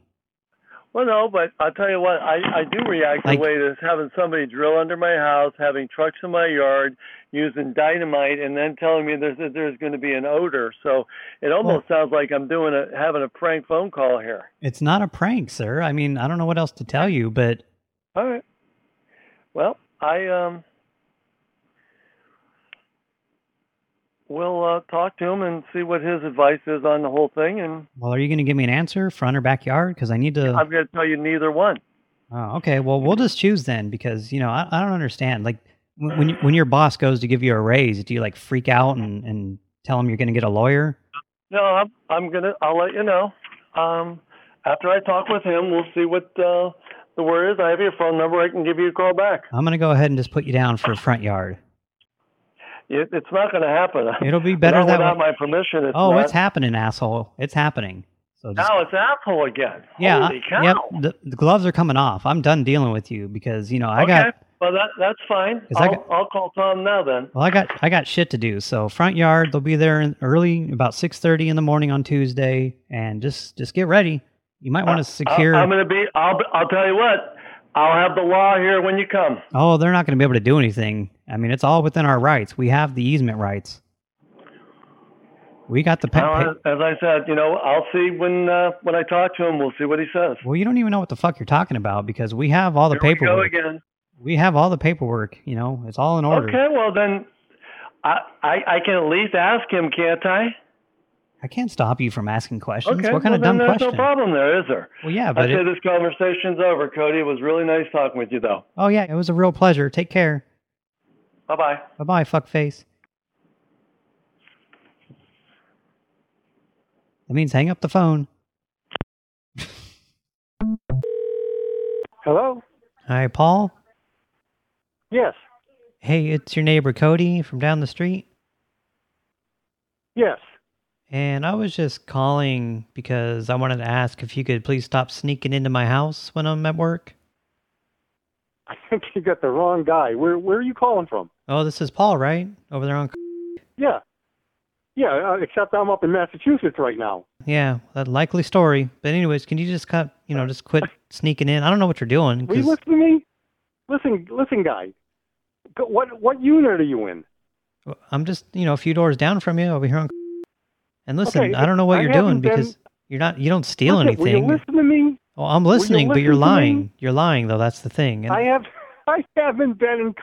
Well, no, but I'll tell you what. I I do react Like- the way to having somebody drill under my house, having trucks in my yard, using dynamite, and then telling me there's there's going to be an odor. So it almost sounds like I'm doing a having a prank phone call here. It's not a prank, sir. I mean, I don't know what else to tell you, but All right. Well, I um will uh, talk to him and see what his advice is on the whole thing, and well, are you going to give me an answer, front or backyard? Because I need to. I'm going to tell you neither one. Oh, okay. Well, we'll just choose then, because you know I, I don't understand. Like when when, you, when your boss goes to give you a raise, do you like freak out and and tell him you're going to get a lawyer? No, I'm I'm gonna. I'll let you know. Um, after I talk with him, we'll see what uh, the word is. I have your phone number. I can give you a call back. I'm going to go ahead and just put you down for a front yard. It, it's not going to happen. It'll be better Not that without way. my permission. It's oh, not. it's happening, asshole! It's happening. So just Now it's asshole again. yeah, Holy cow. yep. The, the gloves are coming off. I'm done dealing with you because you know I okay. got Well, that that's fine. I'll, got- I'll call Tom now then. Well, I got I got shit to do. So front yard, they'll be there in early, about six thirty in the morning on Tuesday, and just just get ready. You might want to uh, secure. I, am going to be. I'll. I'll tell you what. I'll have the law here when you come. oh, they're not going to be able to do anything. I mean, it's all within our rights. We have the easement rights. We got the. Pa- as I said, you know, I'll see when uh, when I talk to him. We'll see what he says. well, you don't even know what the fuck you're talking about because we have all the Here we go paperwork. again. We have all the paperwork. You know, it's all in order. Okay, well then, I, I I can at least ask him, can't I? I can't stop you from asking questions. Okay, what kind well, of dumb then there's question? no problem there, is there? Well, yeah, I but say it, this conversation's over, Cody. It was really nice talking with you, though. oh yeah, it was a real pleasure. Take care. Bye bye. Bye bye, fuckface. That means hang up the phone. Hello? Hi, Paul. Yes. Hey, it's your neighbor Cody from down the street. Yes. And I was just calling because I wanted to ask if you could please stop sneaking into my house when I'm at work. I think you got the wrong guy. Where where are you calling from? Oh, this is Paul, right? Over there on... Yeah. Yeah, uh, except I'm up in Massachusetts right now. Yeah, that likely story. But anyways, can you just cut, you know, just quit sneaking in? I don't know what you're doing. Will you 'cause- listen to me? Listen, listen, guy. What what unit are you in? I'm just, you know, a few doors down from you over here on... And listen, Okay, I don't know what I you're doing been- because you're not, you don't steal Listen, Will anything. you listen to me? Oh, I'm Will you listening, but you're lying. You're lying, though. That's the thing. And, I have I haven't been in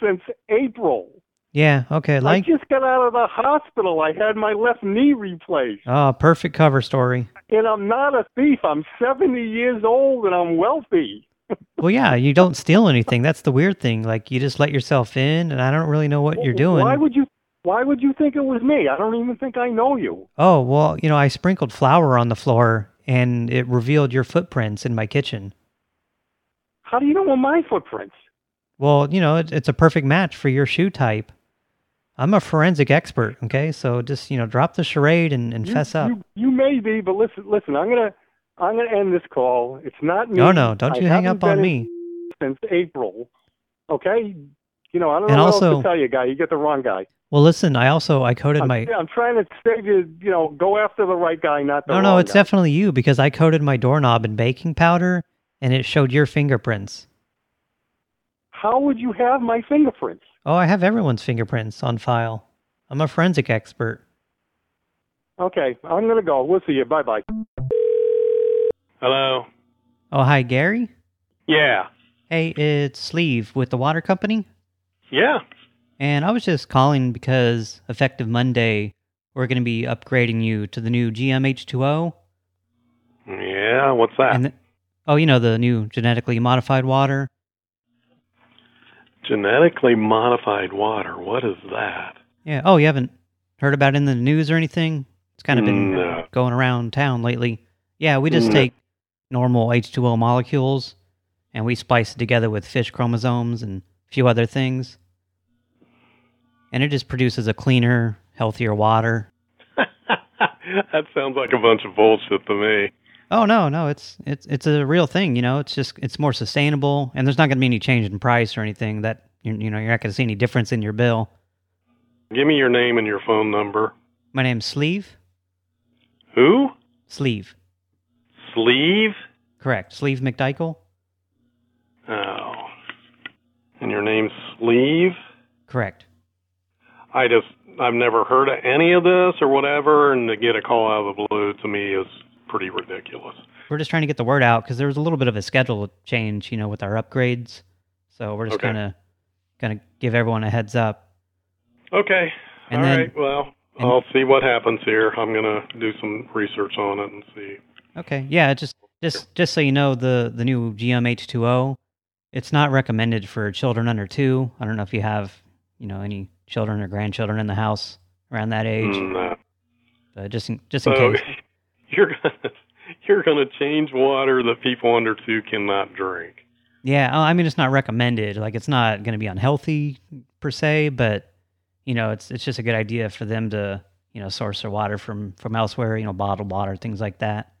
since April. yeah, okay. Like, I just got out of the hospital. I had my left knee replaced. oh, perfect cover story. And I'm not a thief. I'm 70 years old and I'm wealthy. Well, yeah, you don't steal anything. That's the weird thing. Like, you just let yourself in, and I don't really know what you're doing. Why would you why would you think it was me? I don't even think I know you. Oh, well, you know, I sprinkled flour on the floor, and it revealed your footprints in my kitchen. How do you know my footprints? Well, you know, it, it's a perfect match for your shoe type. I'm a forensic expert, okay? So just, you know, drop the charade and, and You- fess up. You, you may be, but listen, listen. I'm gonna, I'm gonna end this call. It's not me. No, no, don't I you hang up on me. Since April, okay. You know, I don't And know what also- else to tell you, guy. You get the wrong guy. Well, listen, I also, I coded I'm, my... I'm trying to save you. You know, go after the right guy, not the No, wrong no, it's guy. definitely you because I coated my doorknob in baking powder, and it showed your fingerprints. How would you have my fingerprints? Oh, I have everyone's fingerprints on file. I'm a forensic expert. Okay, I'm gonna go. We'll see you. Bye bye. Hello. Oh, hi, Gary? Yeah. Hey, it's Sleeve with the water company. Yeah. And I was just calling because effective Monday, we're going to be upgrading you to the new GMH2O. Yeah, what's that? The, oh, you know the new genetically modified water. Genetically modified water. What is that? Yeah. Oh, you haven't heard about it in the news or anything? It's kind of been No. going around town lately. Yeah, we just No. take normal H2O molecules and we splice it together with fish chromosomes and a few other things. And it just produces a cleaner, healthier water. that sounds like a bunch of bullshit to me. Oh no, no, it's it's it's a real thing, you know. It's just it's more sustainable and there's not going to be any change in price or anything that you you know, you're not going to see any difference in your bill. Give me your name and your phone number. My name's Sleeve. Who? Sleeve. Sleeve? Correct. Sleeve McDykel. Oh. And your name's Sleeve? Correct. I just, I've never heard of any of this or whatever, and to get a call out of the blue to me is pretty ridiculous. We're just trying to get the word out because there was a little bit of a schedule change, you know, with our upgrades. So we're just Okay. kind of going to give everyone a heads up. Okay. And All then- right. Well, I'll see what happens here. I'm going to do some research on it and see. Okay. Yeah, just just just so you know, the the new GMH2O, it's not recommended for children under two. I don't know if you have, you know, any children or grandchildren in the house around that age. Mm, just in, just in So case. you're gonna you're gonna change water that people under two cannot drink. Yeah, oh, I mean it's not recommended. Like it's not going to be unhealthy per se, but you know, it's it's just a good idea for them to, you know, source their water from from elsewhere, you know, bottled water, things like that.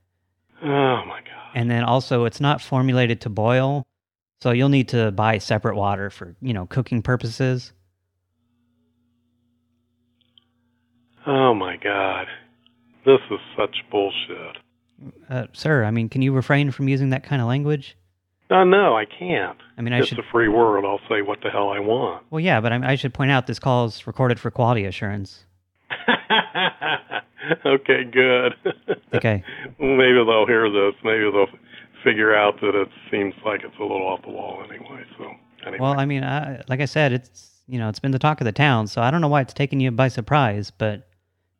Oh my god. And then also it's not formulated to boil, so you'll need to buy separate water for, you know, cooking purposes. Oh my god. This is such bullshit. Uh, sir, I mean, can you refrain from using that kind of language? No, no, I can't. I mean, I it's should a free world. I'll say what the hell I want. Well, yeah, but I, I should point out this call is recorded for quality assurance. okay, good. Okay. Well, Maybe they'll hear this. Maybe they'll figure out that it seems like it's a little off the wall anyway. So anyway. Well, I mean, I, like I said, it's you know, it's been the talk of the town, so I don't know why it's taking you by surprise, but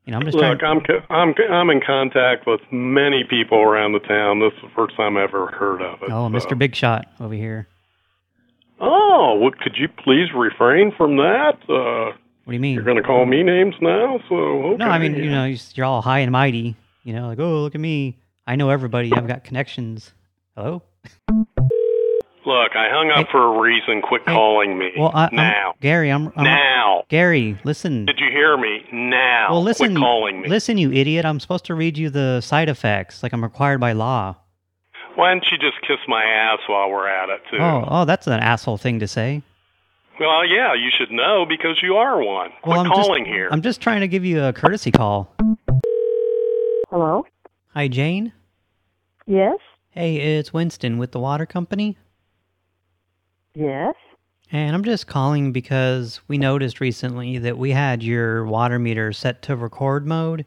you know, I'm just Look, trying. I'm I'm I'm in contact with many people around the town. This is the first time I've ever heard of it. Oh, so. Mr. Big Shot over here. Oh, well, could you please refrain from that? Uh, What do you mean? you're going to call me names now, so okay. No, I mean, you know, you're all high and mighty. You know, like, oh, look at me. I know everybody. I've got connections. Hello? Look, I hung up for a reason. Quit calling me Well, I, I'm- now. Gary, I'm, I'm now. Gary, listen. Did you hear me? Now. Well, listen, Quit calling me. listen, you idiot. I'm supposed to read you the side effects, like I'm required by law. Why don't you just kiss my ass while we're at it too? Oh, oh, that's an asshole thing to say. Well, yeah, you should know because you are one. Quit Well, I'm calling just, here. I'm just trying to give you a courtesy call. Hello? Hi, Jane. Yes? Hey, it's Winston with the water company. Yes? And I'm just calling because we noticed recently that we had your water meter set to record mode.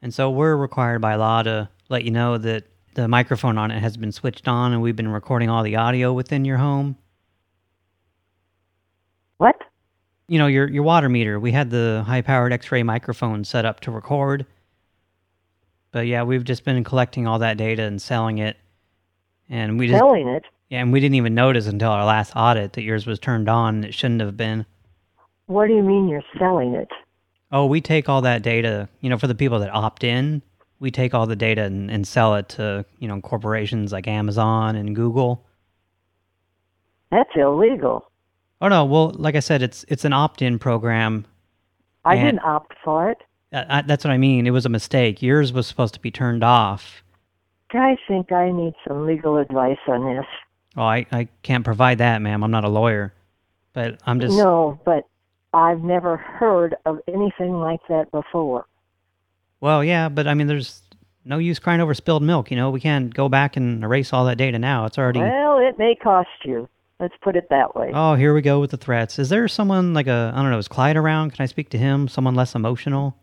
And so we're required by law to let you know that the microphone on it has been switched on and we've been recording all the audio within your home. What? You know, your your water meter. We had the high-powered X-ray microphone set up to record. But yeah, we've just been collecting all that data and selling it. And we just Selling it? Yeah, and we didn't even notice until our last audit that yours was turned on and it shouldn't have been. What do you mean you're selling it? Oh, we take all that data, you know, for the people that opt in, we take all the data and, and sell it to, you know, corporations like Amazon and Google. That's illegal. Oh no, well, like I said, it's it's an opt-in program. I didn't opt for it. Uh, I, that's what I mean. It was a mistake. Yours was supposed to be turned off. I think I need some legal advice on this. Oh, I, I can't provide that, ma'am. I'm not a lawyer. But I'm just... No, but I've never heard of anything like that before. Well, yeah, but I mean, there's no use crying over spilled milk, you know? We can't go back and erase all that data now. It's already... Well, it may cost you. Let's put it that way. Oh, here we go with the threats. Is there someone like a, I don't know, is Clyde around? Can I speak to him? Someone less emotional?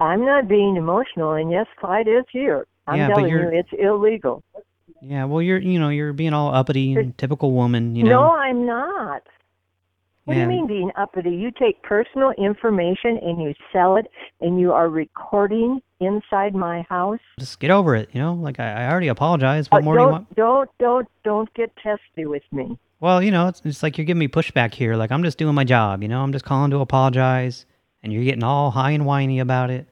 I'm not being emotional, and yes, Clyde is here. I'm Yeah, telling you, it's illegal. Yeah, well, you're, you know, you're being all uppity and typical woman, you know. No. I'm not. What do you mean being uppity? You take personal information and you sell it, and you are recording inside my house. Just get over it, you know? Like, I, I already apologized. What Uh, more do you don't, want? Don't, don't, don't get testy with me. Well, you know, it's, it's like you're giving me pushback here. Like, I'm just doing my job, you know? I'm just calling to apologize, and you're getting all high and whiny about it.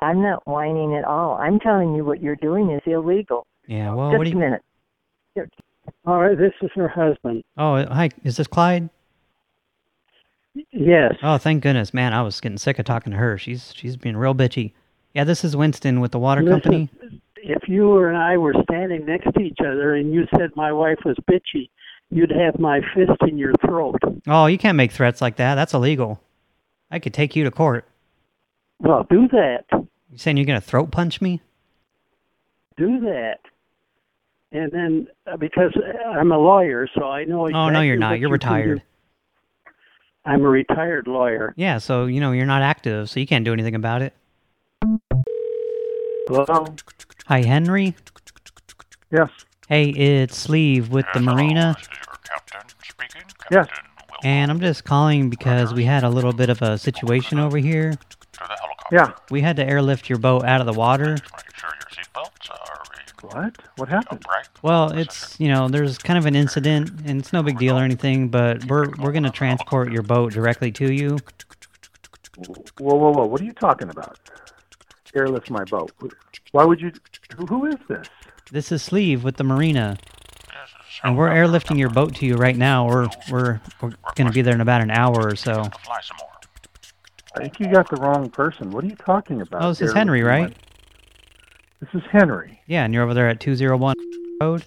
I'm not whining at all. I'm telling you what you're doing is illegal. Yeah, well, Just what do a you... minute. Here. All right, this is her husband. Oh, hi, is this Clyde? Yes. Oh, thank goodness, man! I was getting sick of talking to her. She's she's being real bitchy. Yeah, this is Winston with the water Listen, company. If you and I were standing next to each other and you said my wife was bitchy, you'd have my fist in your throat. Oh, you can't make threats like that. That's illegal. I could take you to court. Well, do that. You saying you're gonna throat punch me? Do that. And then, uh, because I'm a lawyer, so I know exactly Oh no, you're not. You're you retired. I'm a retired lawyer. Yeah, so you know you're not active, so you can't do anything about it. Hello? Hi, Henry. Yes. Hey, it's Sleeve with the marina. Yes. And I'm just calling because we had a little bit of a situation over here. Yeah. We had to airlift your boat out of the water. What? What happened? Well, it's, you know, there's kind of an incident, and it's no big deal or anything, but we're we're going to transport your boat directly to you. Whoa, whoa, whoa! What are you talking about? Airlift my boat. Why would you? Who, who is this? This is Sleeve with the marina. And we're airlifting your boat to you right now. We're we're we're going to be there in about an hour or so. I think you got the wrong person. What are you talking about? Oh, this is Henry, right? This is Henry, Yeah, and you're over there at 201 Road.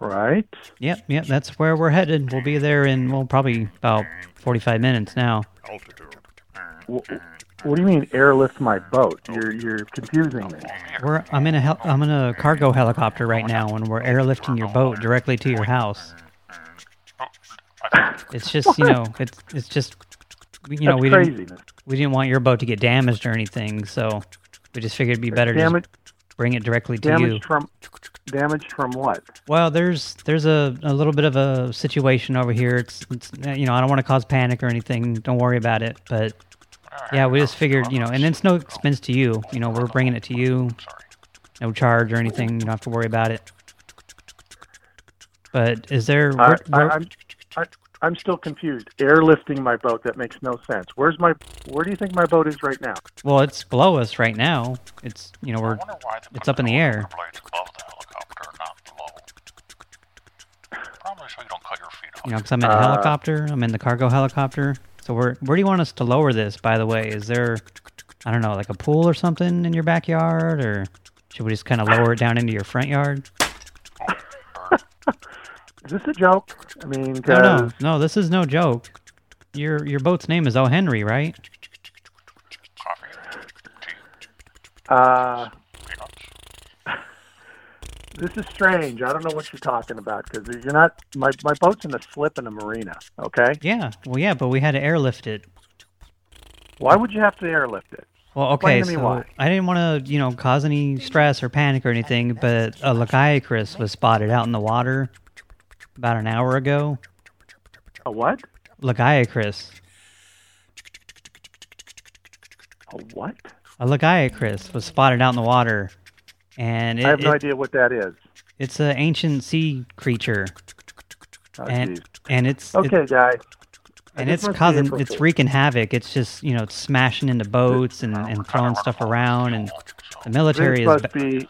right? Yep, yep, that's where we're headed. We'll be there in, well, probably about 45 minutes now. Wh- What do you mean airlift my boat? You're you're confusing me. We're I'm in a hel- I'm in a cargo helicopter right now, and we're airlifting your boat directly to your house. It's just you know it's it's just you know That's we craziness. didn't we didn't want your boat to get damaged or anything, so we just figured it'd be better to Damage- bring it directly to you. from damaged from what? Well, there's there's a, a little bit of a situation over here. It's, it's you know I don't want to cause panic or anything. Don't worry about it. But yeah, we just figured you know, and it's no expense to you. You know, we're bringing it to you, no charge or anything. You don't have to worry about it. But is there? I, where- I, where- I'm I, I'm still confused. Airlifting my boat that makes no sense. Where's my? Where do you think my boat is right now? well, it's below us right now. It's you know we're it's up in the air. You know, because I'm in a Uh, helicopter. I'm in the cargo helicopter. So where where do you want us to lower this? By the way, is there, I don't know, like a pool or something in your backyard, or should we just kind of lower it down into your front yard? Is this a joke? I mean, No, no, no. This is no joke. Your your boat's name is O. Henry, right? Uh, this is strange. I don't know what you're talking about because you're not. My my boat's in a slip in a marina. Okay. Yeah. Well, yeah, but we had to airlift it. Why would you have to airlift it? Well, okay, so why. I didn't want to, you know, cause any stress or panic or anything, but a Lagiacris was spotted out in the water about an hour ago. A what? Lagiacris. A what? A Lagiacris was spotted out in the water, and it, I have no it- idea what that is. It's an ancient sea creature, Oh, and geez. and it's it- Okay, guy. And it's causing it's wreaking havoc. It's just you know it's smashing into boats and, and throwing stuff around, and the military this is must be.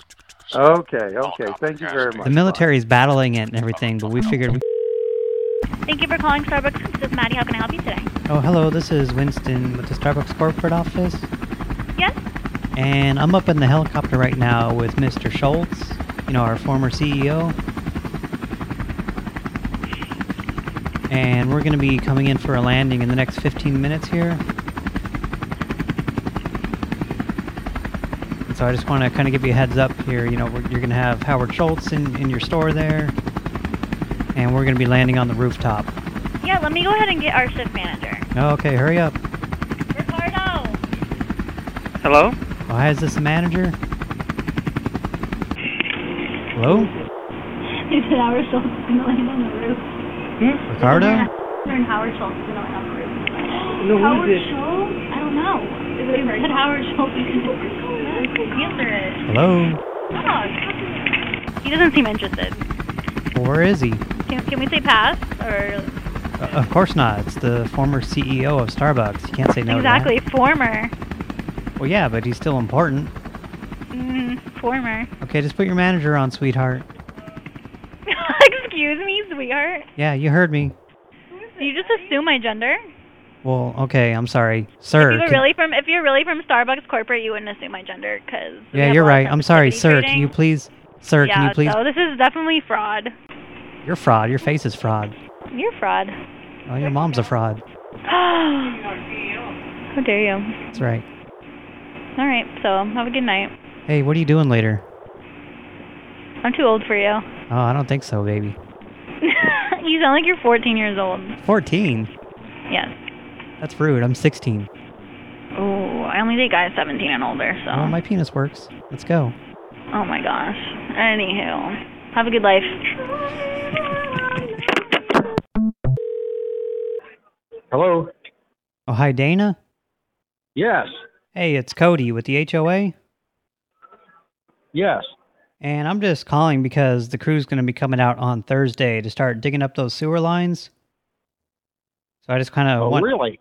Okay. Okay. Thank you very much. the military is battling it and everything. But we figured. We, Thank you for calling Starbucks. This is Maddie. How can I help you today? oh, hello. This is Winston with the Starbucks corporate office, Yes. and I'm up in the helicopter right now with Mr. Schultz, you know our former CEO. And we're going to be coming in for a landing in the next 15 minutes here. So I just want to kind of give you a heads up here. You know, we're, you're going to have Howard Schultz in, in your store there. And we're going to be landing on the rooftop. Yeah. Let me go ahead and get our shift manager. Okay, hurry up. Ricardo. Hello? Why is this the manager? Hello? He said Howard Schultz is going to land on the roof. Hmm? Ricardo? They're in Howard Schultz. We don't have group. No, who's Howard? Schultz? I don't know. Is it said Howard Schultz? Answer it. Hello? Oh, he doesn't seem interested. Well, where is he? Can, can we say pass or Uh, of course not. It's the former CEO of Starbucks. You can't say no exactly former? Well, yeah, but he's still important. Mm, former. Okay, just put your manager on, sweetheart. Excuse me, sweetheart. Yeah, you heard me. Do you just assume my gender? Well, okay, I'm sorry. Sir, if you're can- really from if you're really from Starbucks corporate, you wouldn't assume my gender because yeah, you're right. I'm sorry, sir. Can you please... Sir, yeah, can you please... so this is definitely fraud. You're fraud. Your face is fraud. You're fraud. Oh, your mom's a fraud. How dare you? That's right. All right, so have a good night. Hey, what are you doing later? I'm too old for you. Oh, I don't think so, baby. you sound like you're 14 years old. 14? Yes. That's rude. I'm 16. Oh, I only date guys 17 and older, so. Oh, my penis works. Let's go. Oh my gosh. Anywho, have a good life. Hello? Oh, hi, Dana? Yes. Hey, it's Cody with the HOA. Yes. And I'm just calling because the crew's going to be coming out on Thursday to start digging up those sewer lines. So I just kind of Oh, want... really?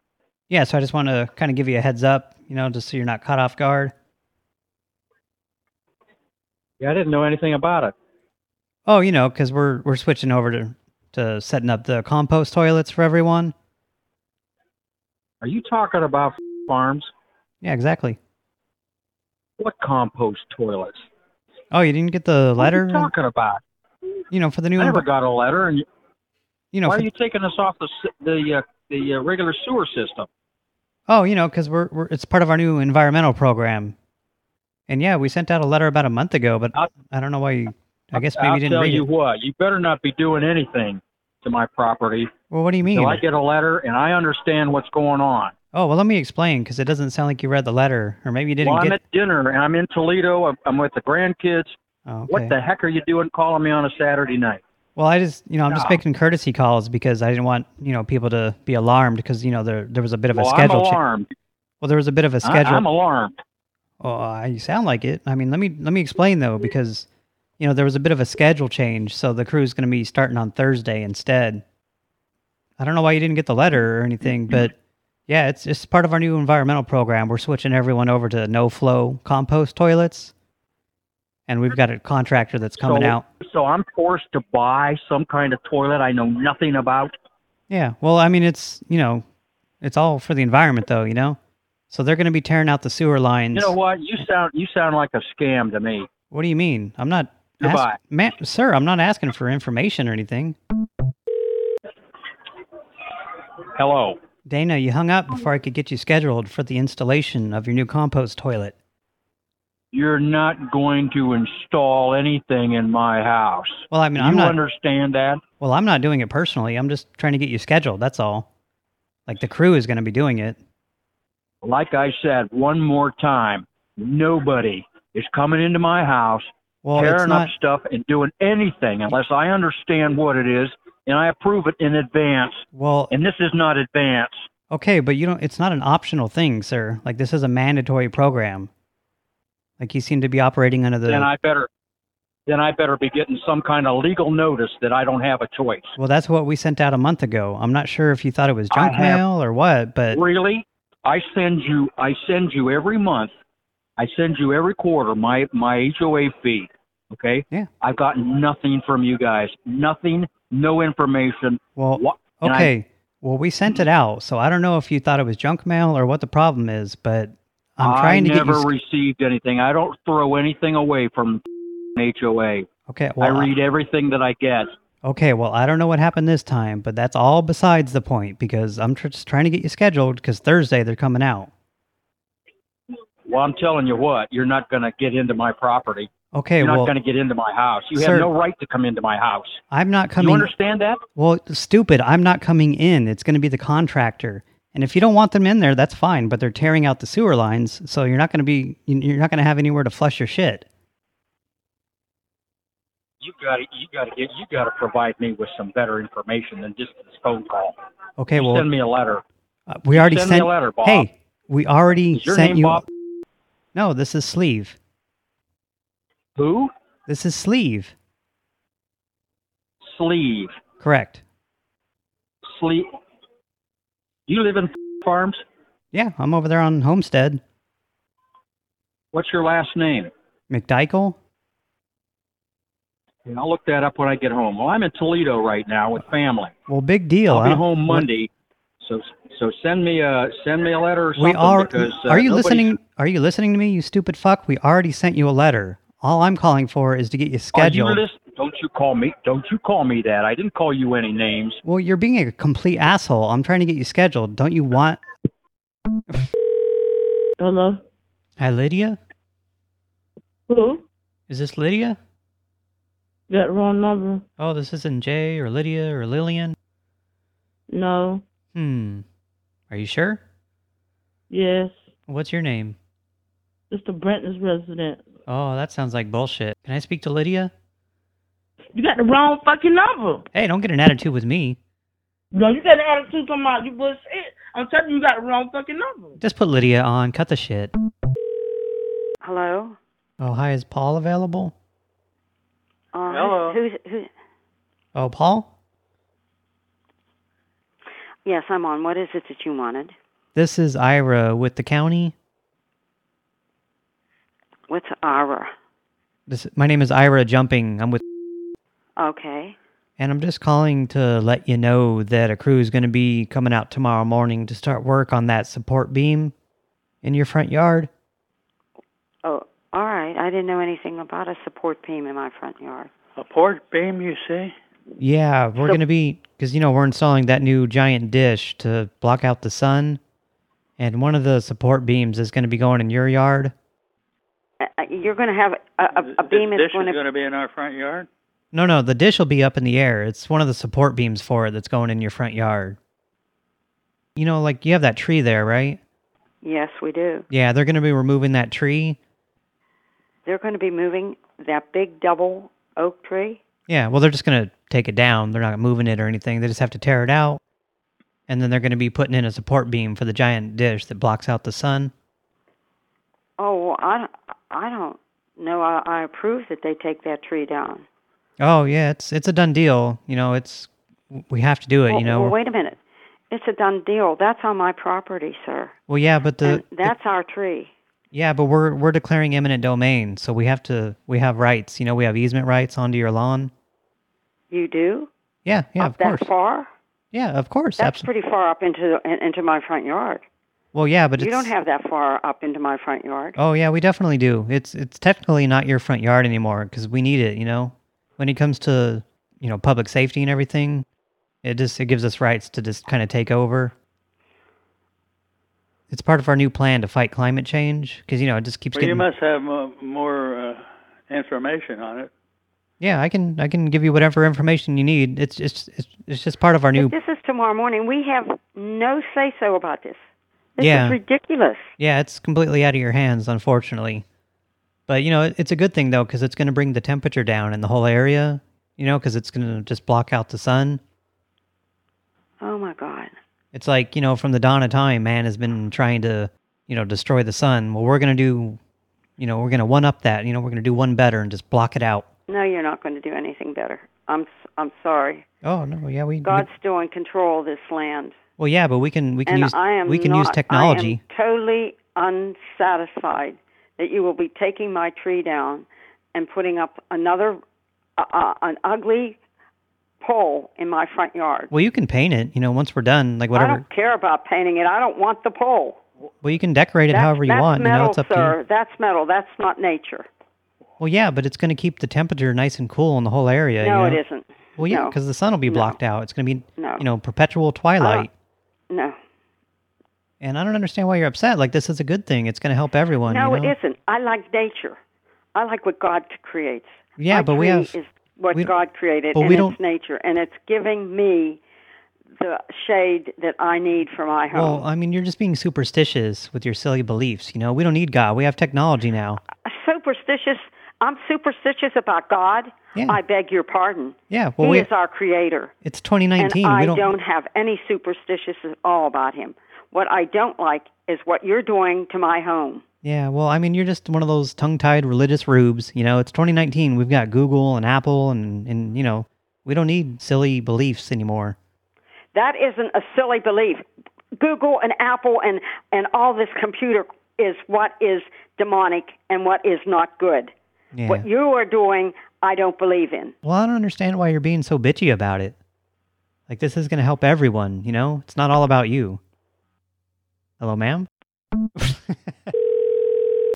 Yeah, so I just want to kind of give you a heads up, you know, just so you're not caught off guard. Yeah, I didn't know anything about it. Oh, you know, because we're we're switching over to to setting up the compost toilets for everyone. Are you talking about farms? Yeah, exactly. What compost toilets? Oh, you didn't get the What are letter? you talking about? You know, for the new. I never got a letter, and you, You know, why are you taking us off the the uh, the uh, regular sewer system? Oh, you know, because we're we're it's part of our new environmental program. And yeah, we sent out a letter about a month ago, but I don't know why you. I guess maybe I'll you didn't tell read you it. what, you better not be doing anything to my property Well, what do you mean? I get a letter and I understand what's going on. Oh, well, let me explain because it doesn't sound like you read the letter, or maybe you didn't well, I'm at dinner and I'm in Toledo. I'm, I'm with the grandkids. Oh, okay. What the heck are you doing calling me on a Saturday night? Well, I just, you know, I'm just making courtesy calls because I didn't want, you know, people to be alarmed because, you know, there there was a bit of a Well, I'm schedule change. alarmed. Well, there was a bit of a schedule. I'm alarmed. Oh, you sound like it. I mean, let me let me explain though, because you know there was a bit of a schedule change, so the crew's going to be starting on Thursday instead. I don't know why you didn't get the letter or anything, mm-hmm. but yeah, it's it's part of our new environmental program. We're switching everyone over to no flow compost toilets, and we've got a contractor that's coming so, out. So I'm forced to buy some kind of toilet I know nothing about. Yeah, well, I mean, it's you know, it's all for the environment though, you know. So they're going to be tearing out the sewer lines. You know what? You sound you sound like a scam to me. What do you mean? I'm not. Goodbye. Ma sir, I'm not asking for information or anything. Hello. Dana, you hung up before I could get you scheduled for the installation of your new compost toilet. You're not going to install anything in my house. Well, I mean, you I'm not. understand that? Well, I'm not doing it personally. I'm just trying to get you scheduled. That's all. Like the crew is going to be doing it. Like I said, one more time, nobody is coming into my house, Well, tearing not. up stuff and doing anything unless I understand what it is and I approve it in advance. Well, and this is not advance. Okay, but you don't. It's not an optional thing, sir. Like this is a mandatory program. Like you seem to be operating under the. then I better then I better be getting some kind of legal notice that I don't have a choice. Well, that's what we sent out a month ago. I'm not sure if you thought it was junk mail or what, but Really? I send you I send you every month. I send you every quarter my my HOA fee. Okay? Yeah. I've gotten nothing from you guys. Nothing, no information. well, and I- okay. Well, we sent it out, so I don't know if you thought it was junk mail or what the problem is, but I'm trying to I get never you. received anything. I don't throw anything away from HOA. Okay, well, I read everything that I get. Okay, well, I don't know what happened this time, but that's all besides the point because I'm tr just trying to get you scheduled because Thursday they're coming out. Well, I'm telling you what, you're not going to get into my property. Okay, you're well, not going to get into my house. You Sir- have no right to come into my house. I'm not coming. You understand that? Well, stupid. I'm not coming in. It's going to be the contractor. And if you don't want them in there, that's fine. But they're tearing out the sewer lines, so you're not going to be. You're not going to have anywhere to flush your shit. you got to you got to get you got to provide me with some better information than just this phone call. Okay, You well, send me a letter. uh, we already send me a letter, Bob. Hey, we already Is your sent name you. Bob? No, this is Sleeve. Who? This is Sleeve. Sleeve. Correct. Sleeve. You live in Farms? Yeah, I'm over there on Homestead. What's your last name? McDykel. Yeah, I'll look that up when I get home. Well, I'm in Toledo right now with family. Well, big deal. I'll be home what- Monday. So so send me a send me a letter or something We are. because uh, are you listening? Are you listening to me, you stupid fuck? We already sent you a letter. All I'm calling for is to get you you scheduled. lis- Don't you call me? Don't you call me that? I didn't call you any names. well, you're being a complete asshole. I'm trying to get you scheduled. Don't you want? Hello. Hi, Lydia. Who? Is this Lydia? Got wrong number. Oh, this isn't Jay or Lydia or Lillian. No. Hmm. Are you sure? Yes. What's your name? It's the Brentness resident. Oh, that sounds like bullshit. Can I speak to Lydia? You got the wrong fucking number. Hey, don't get an attitude with me. No, you got an attitude talking about you bullshit. I'm telling you, you got the wrong fucking number. Just put Lydia on. Cut the shit. Hello? Oh, hi. Is Paul available? Uh, Hello. Who's, who? Oh, Paul? Yes, I'm on. What is it that you wanted? This is Ira with the county. What's Ira? This my name is Ira Jumping. I'm with Okay. and I'm just calling to let you know that a crew is going to be coming out tomorrow morning to start work on that support beam in your front yard. Oh, all right. I didn't know anything about a support beam in my front yard. A port beam, you say? Yeah, we're going to be cuz you know, we're installing that new giant dish to block out the sun. And one of the support beams is going to be going in your yard. Uh, uh, you're going to have a, a, a beam this is is going to be in our front yard? No, no, the dish will be up in the air. It's one of the support beams for it that's going in your front yard. You know, like you have that tree there, right? Yes, we do. Yeah, they're going to be removing that tree. They're going to be moving that big double oak tree. Yeah, well, they're just going to take it down. They're not moving it or anything. They just have to tear it out. And then they're going to be putting in a support beam for the giant dish that blocks out the sun. Oh, well, I, don't- I don't know. I, I approve that they take that tree down. Oh, yeah, it's it's a done deal. You know, it's we have to do it, well, you know. well, wait a minute. It's a done deal. That's on my property, sir. Well, yeah, but the That's our tree. yeah, but we're we're declaring eminent domain, so we have to we have rights. You know, we have easement rights onto your lawn. You do? Yeah, yeah, up of course. that far? Yeah, of course. That's abso- pretty far up into into my front yard. Well, yeah, but you don't have that far up into my front yard. Oh yeah, we definitely do. It's it's technically not your front yard anymore because we need it. You know, when it comes to you know public safety and everything, it just it gives us rights to just kind of take over. It's part of our new plan to fight climate change because you know it just keeps Well, you must have more uh, information on it. Yeah, I can I can give you whatever information you need. It's just it's it's just part of our new. But this is tomorrow morning. We have no say so about this. This Yeah. is ridiculous. Yeah, it's completely out of your hands, unfortunately. But you know, it's a good thing though because it's going to bring the temperature down in the whole area. You know, because it's going to just block out the sun. Oh my God. It's like, you know, from the dawn of time, man has been trying to, you know, destroy the sun. Well, we're going to do, you know, we're going to one-up that. You know, we're going to do one better and just block it out. No, you're not going to do anything better. I'm I'm sorry. Oh, no, yeah, we... God's still in control of this land. well, yeah, but we can we can and use I am we can not, use technology. I am totally unsatisfied that you will be taking my tree down and putting up another uh, uh, an ugly pole in my front yard. Well, you can paint it, you know, once we're done, like whatever. I don't care about painting it. I don't want the pole. Well, you can decorate it that's, however you that's want, metal, you know, it's up sir. to you. That's metal. That's not nature. Well, yeah, but it's going to keep the temperature nice and cool in the whole area, no, you know? it isn't. Well, yeah, No. because the sun will be blocked out. It's going to be, No. you know, perpetual twilight. No. And I don't understand why you're upset. Like, this is a good thing. It's going to help everyone, no, you know? it isn't. I like nature. I like what God creates. Yeah, My but we have- is what we- God created, but and we it's don't- nature, and it's giving me the shade that I need for my home. Well, I mean, you're just being superstitious with your silly beliefs. You know, we don't need God. We have technology now. Uh, superstitious. I'm superstitious about God. Yeah. I beg your pardon. Yeah, well, he we- is our creator. It's 2019. And I we don't. don't have any superstitious at all about him. What I don't like is what you're doing to my home. Yeah, well, I mean, you're just one of those tongue-tied religious rubes. You know, it's 2019. We've got Google and Apple, and and you know, we don't need silly beliefs anymore. That isn't a silly belief. Google and Apple and, and all this computer is what is demonic and what is not good. Yeah. What you are doing, I don't believe in. Well, I don't understand why you're being so bitchy about it. Like, this is going to help everyone, you know? It's not all about you. Hello, ma'am?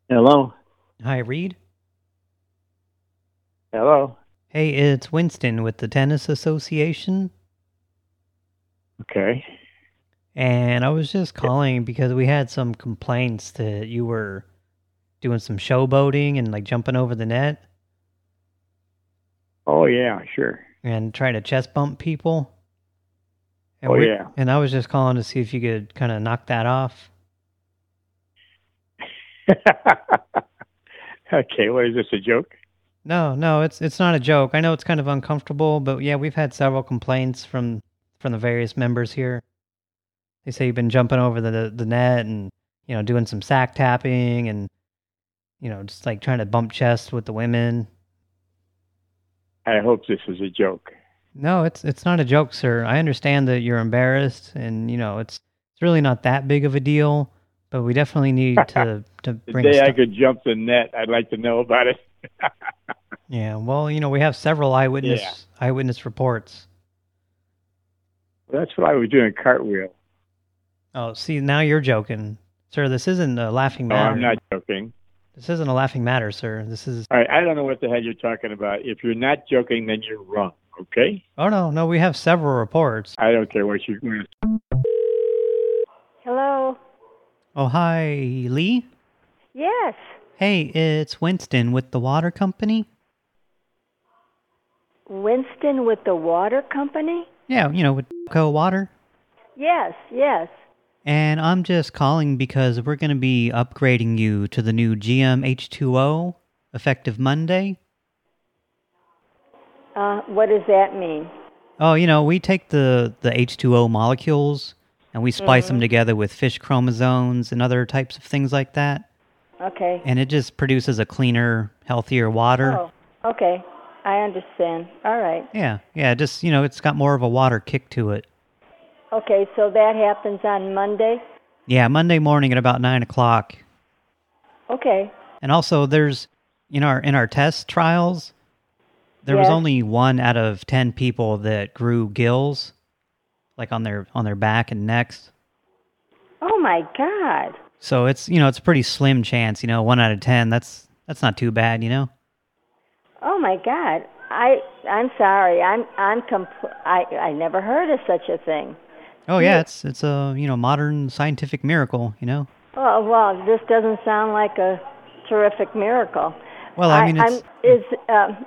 Hello. Hi, Reed. Hello. Hey, it's Winston with the Tennis Association. Okay. And I was just calling because we had some complaints that you were doing some showboating and like jumping over the net Oh yeah, sure. and trying to chest bump people. And Oh, yeah. And I was just calling to see if you could kind of knock that off. okay, what is this a joke? No, no, it's it's not a joke. I know it's kind of uncomfortable, but yeah, we've had several complaints from from the various members here. They say you've been jumping over the the net and you know doing some sack tapping and you know just like trying to bump chests with the women. I hope this is a joke. No, it's it's not a joke, sir. I understand that you're embarrassed and you know it's it's really not that big of a deal, but we definitely need to to The bring day I could jump the net, I'd like to know about it. Yeah, well, you know, we have several eyewitness Yeah. eyewitness reports. That's what I was doing cartwheel. Oh, see, now you're joking. Sir, this isn't a laughing No, matter. I'm not joking. This isn't a laughing matter, sir. This is... All right, I don't know what the hell you're talking about. If you're not joking, then you're wrong. Okay? Oh, no, no, we have several reports. I don't care what you're going to Hello. Oh, hi, Lee? Yes. Hey, it's Winston with the water company. Winston with the water company? Yeah, you know, with Co Water. Yes, yes. And I'm just calling because we're going to be upgrading you to the new GM H2O effective Monday. Uh, what does that mean? Oh, you know, we take the, the H2O molecules and we splice them Mhm. together with fish chromosomes and other types of things like that. Okay. And it just produces a cleaner, healthier water. Oh, okay. I understand. All right. Yeah, yeah, just, you know, it's got more of a water kick to it. Okay, so that happens on Monday? Yeah, Monday morning at about 9 o'clock. Okay. And also, there's, in our, in our test trials, there was only one out of 10 people that grew gills, like on their, on their back and necks. Oh my God. So it's, you know, it's a pretty slim chance, you know, one out of 10. That's, that's not too bad, you know? Oh my God. I I'm sorry. I'm I'm I I never heard of such a thing. Oh yeah, it's, it's a, you know, modern scientific miracle, you know? Oh well, this doesn't sound like a terrific miracle. Well, I mean, it's- I'm, is um,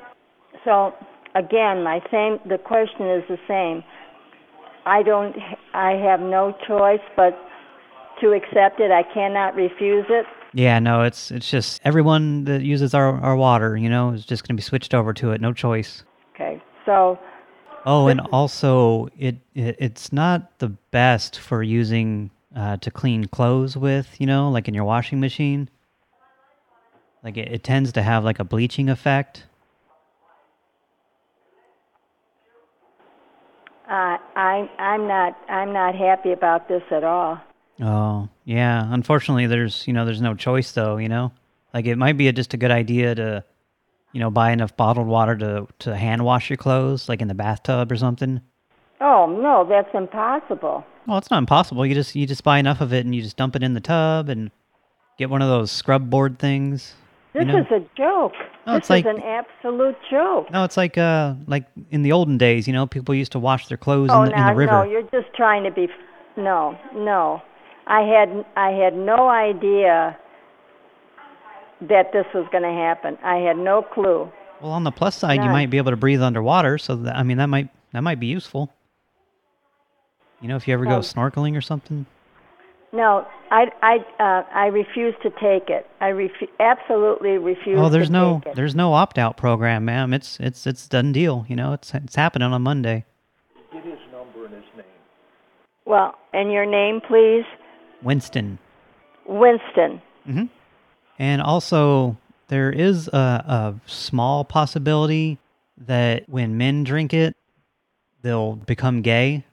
so again, my same. The question is the same. I don't. I have no choice but to accept it. I cannot refuse it. Yeah, no, it's it's just everyone that uses our, our water, you know, is just going to be switched over to it, no choice. Okay. So Oh, and also it, it it's not the best for using uh, to clean clothes with, you know, like in your washing machine. Like it, it tends to have like a bleaching effect. Uh, I I'm not I'm not happy about this at all. Oh, yeah. Unfortunately, there's, you know, there's no choice though, you know? Like it might be a, just a good idea to, you know, buy enough bottled water to to hand wash your clothes like in the bathtub or something. Oh no, that's impossible. Well, it's not impossible. You just you just buy enough of it and you just dump it in the tub and get one of those scrub board things. This you know? is a joke. No, this it's like- is an absolute joke. No, it's like uh like in the olden days, you know, people used to wash their clothes oh in, the, in no, the river. no, you're just trying to be. No, no. I had I had no idea that this was going to happen. I had no clue. Well, on the plus side, you might be able to breathe underwater, so that, I mean that might that might be useful. You know, if you ever go Um, snorkeling or something. No, I I uh, I refuse to take it. I refu- absolutely refuse. Oh, there's to no take it. there's no opt out program, ma'am. It's it's it's done deal. You know, it's it's happening on Monday. Get his number and his name. Well, and your name, please, Winston. Winston. hmm And also, there is a, a small possibility that when men drink it, they'll become gay.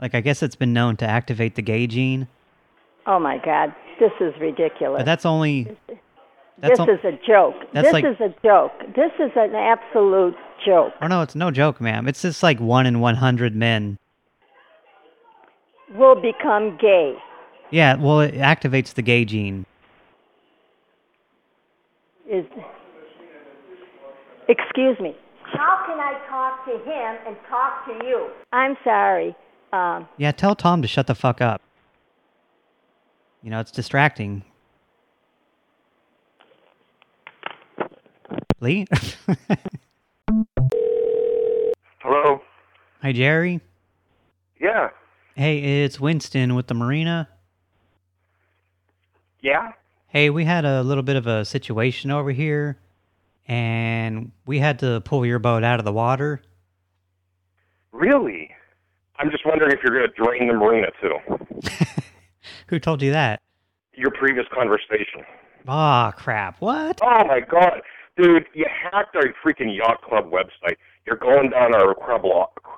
Like, I guess it's been known to activate the gay gene, Oh my God, this is ridiculous. but that's only... That's this is a joke. this like- is a joke. This is an absolute joke. Oh, no, it's no joke, ma'am. It's just like one in 100 men. Will become gay. Yeah, well, it activates the gay gene. Is excuse me. How can I talk to him and talk to you? I'm sorry. Um, Yeah, tell Tom to shut the fuck up. You know, it's distracting. Lee? Hello? Hi, Jerry. Yeah. Hey, it's Winston with the marina. Yeah? Hey, we had a little bit of a situation over here, and we had to pull your boat out of the water. Really? I'm just wondering if you're going to drain the marina too. Who told you that? Your previous conversation. Ah, crap. What? Oh my god. Dude, you hacked our freaking yacht club website. You're going down our club,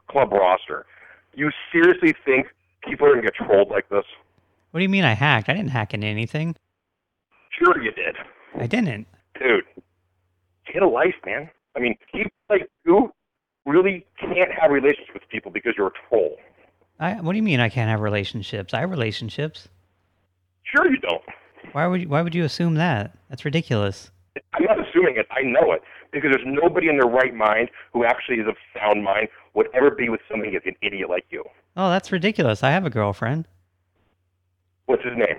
club roster. You seriously think people are going to get trolled like this? What do you mean I hacked? I didn't hack into anything. Sure you did. I didn't. Dude, get a life, man. I mean, people like you really can't have relationships with people because you're a troll. I, what do you mean I can't have relationships? I have relationships. Sure you don't. Why would you, why would you assume that? That's ridiculous. I'm not assuming it. I know it. Because there's nobody in their right mind who actually is of sound mind would ever be with somebody as an idiot like you. Oh, that's ridiculous. I have a girlfriend. What's his name?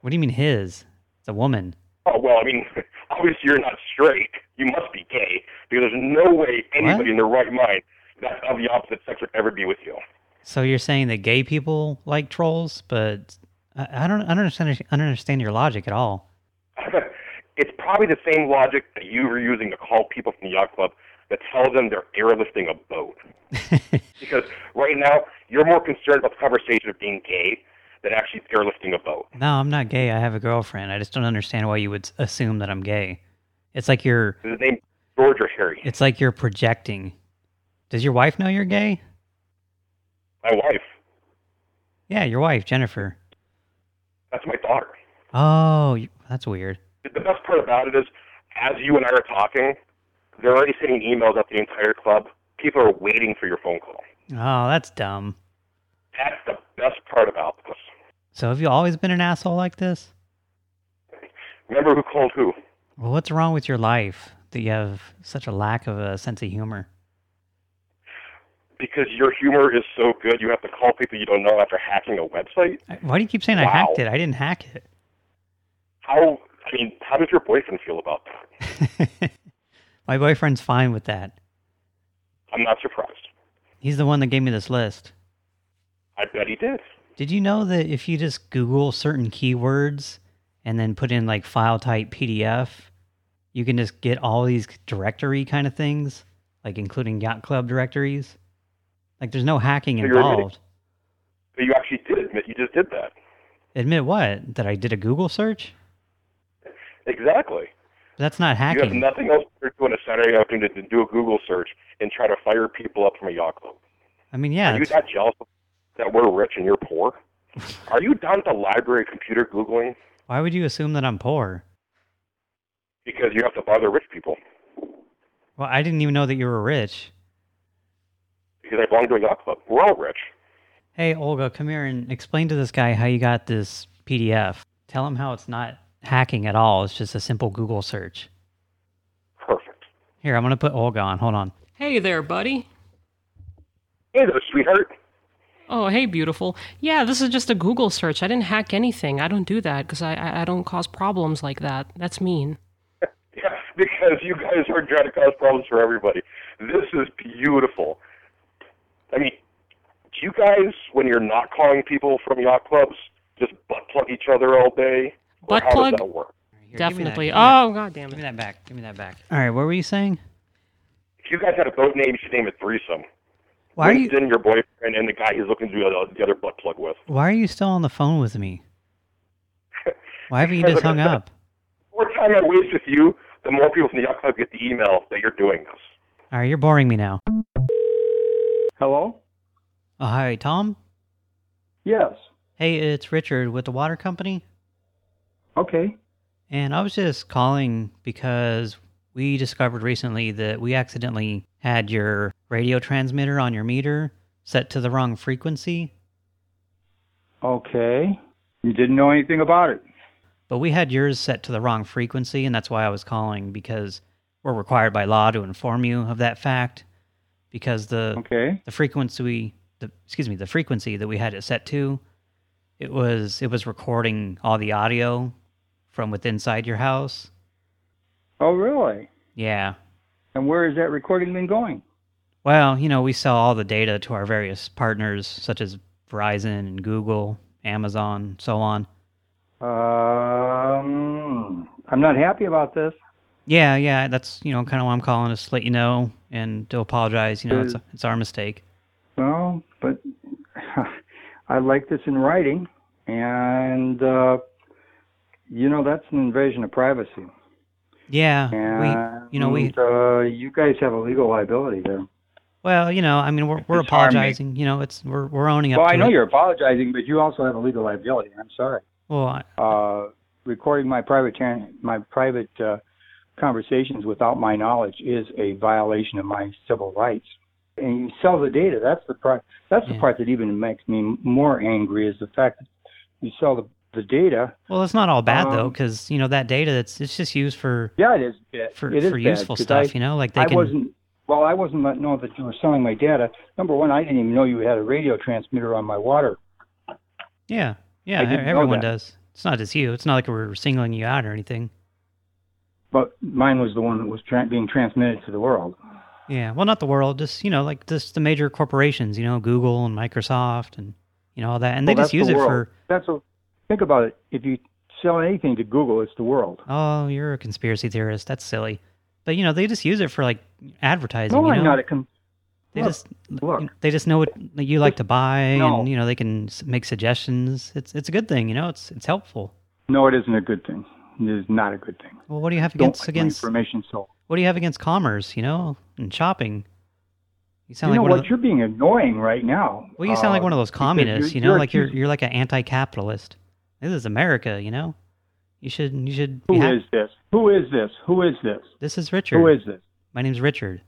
What do you mean his? It's a woman. Oh, well, I mean, obviously you're not straight. You must be gay. Because there's no way anybody in their right mind that of the opposite sex would ever be with you. So you're saying that gay people like trolls, but I, I don't I don't understand I don't understand your logic at all. it's probably the same logic that you were using to call people from the yacht club that tell them they're airlifting a boat. because right now, you're more concerned about the conversation of being gay than actually airlifting a boat. No, I'm not gay. I have a girlfriend. I just don't understand why you would assume that I'm gay. It's like you're Is his name George or Harry? it's like you're projecting. Does your wife know you're gay? My wife. Yeah, your wife, Jennifer. That's my daughter. Oh, that's weird. The best part about it is, as you and I are talking, they're already sending emails out the entire club. People are waiting for your phone call. Oh, that's dumb. That's the best part about this. So have you always been an asshole like this? Remember who called who? Well, what's wrong with your life that you have such a lack of a sense of humor? Because your humor is so good, you have to call people you don't know after hacking a website. Why do you keep saying I hacked it? I didn't hack it. How? I mean, how does your boyfriend feel about that? My boyfriend's fine with that. I'm not surprised. He's the one that gave me this list. I bet he did. Did you know that if you just Google certain keywords and then put in like file type PDF, you can just get all these directory kind of things, like including yacht club directories? Like there's no hacking So involved. But you actually did admit you just did that. Admit what? That I did a Google search? Exactly. That's not hacking. You have nothing else to do on a Saturday afternoon to do a Google search and try to fire people up from a yacht club. I mean, yeah. Are you that jealous that we're rich and you're poor? Are you down at the library computer Googling Why would you assume that I'm poor? because you have to bother rich people? Well, I didn't even know that you were rich. Because I belong to a yacht club. We're all rich. Hey, Olga, come here and explain to this guy how you got this PDF. Tell him how it's not hacking at all. It's just a simple Google search. Perfect. Here, I'm going to put Olga on. Hold on. Hey there, buddy. Hey there, sweetheart. Oh, hey, beautiful. Yeah, this is just a Google search. I didn't hack anything. I don't do that because I, I I don't cause problems like that. That's mean. Yeah, because you guys are trying to cause problems for everybody. This is beautiful. I mean, do you guys, when you're not calling people from yacht clubs, just butt plug each other all day? Or Butt how plug? does that work? Definitely. give me that. oh god damn it. Give me that back. Give me that back. All right, what were you saying? If you guys had a boat name, you should name it Threesome. Why are you Winston, your boyfriend, and the guy he's looking to do the, the other butt plug with. Why are you still on the phone with me? Why haven't you just hung up? The more time I waste with you, the more people from the yacht club get the email that you're doing this. All right, you're boring me now. Hello? Oh, hi, Tom. Yes. Hey, it's Richard with the water company. Okay. And I was just calling because we discovered recently that we accidentally had your radio transmitter on your meter set to the wrong frequency. Okay. You didn't know anything about it. But we had yours set to the wrong frequency, and that's why I was calling, because we're required by law to inform you of that fact. Because the Okay. the frequency, the excuse me, the frequency that we had it set to, it was it was recording all the audio from within inside your house. Oh, really? Yeah. And where is that recording been going? Well, you know, we sell all the data to our various partners, such as Verizon and Google, Amazon, so on. Um, I'm not happy about this. Yeah, yeah, that's, you know, kind of why I'm calling, to let you know and to apologize. You know, it's, it's our mistake. Well, but I'd like this in writing, and uh, you know that's an invasion of privacy. Yeah, And we, you know, we, uh, you guys have a legal liability there. well, you know, I mean, we're, we're It's harming. apologizing. You know, it's, we're, we're owning up Well, I know it. you're apologizing, but you also have a legal liability. I'm sorry. Well, I- Uh, recording my private my private uh, conversations without my knowledge is a violation of my civil rights. And you sell the data. That's the part. That's the part that even makes me more angry is the fact that you sell the the data. well, it's not all bad, though, Um, because, you know, that data, it's, it's just used for, Yeah, it is. bad. for, it is for bad, useful stuff, I- you know, like they I can, wasn't. Well, I wasn't letting know that you were selling my data. Number one, I didn't even know you had a radio transmitter on my water. yeah, yeah, I didn't know everyone does. It's not just you. It's not like we're singling you out or anything. But mine was the one that was tra- being transmitted to the world. Yeah, well, not the world, just, you know, like just the major corporations, you know, Google and Microsoft and, you know, all that. And they just use it world. for, That's a. Think about it. If you sell anything to Google, it's the world. oh, you're a conspiracy theorist. That's silly. But, you know, they just use it for, like, advertising, No, you I'm know? not a. Con- They Look, just look. they just know what you like to buy, No. and you know they can make suggestions. It's it's a good thing, you know. It's it's helpful. No, it isn't a good thing. It is not a good thing. Well, what do you have against like against information sold. what do you have against commerce, you know, and shopping? You sound you know like what? the, You're being annoying right now. well, you sound like uh, one of those communists, you're- you know, you're like you're you're like an anti-capitalist. This is America, you know. You should you should. Who is this? Who is this? Who is this? This is Richard. Who is this? My name's Richard.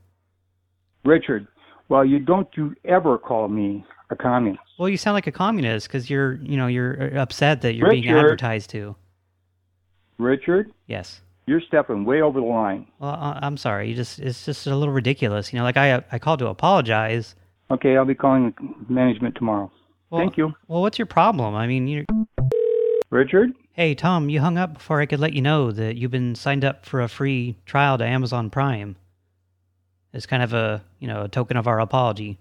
Richard. Well, you don't you ever call me a communist. Well, you sound like a communist because you're you know you're uh, upset that you're being advertised to. Richard, Yes. you're stepping way over the line. Well, I- I'm sorry. You just it's just a little ridiculous. You know, like I I called to apologize. Okay, I'll be calling management tomorrow. Well, Thank you. Well, what's your problem? I mean, you. Richard? Hey, Tom, you hung up before I could let you know that you've been signed up for a free trial to Amazon Prime. It's kind of a, you know, a token of our apology.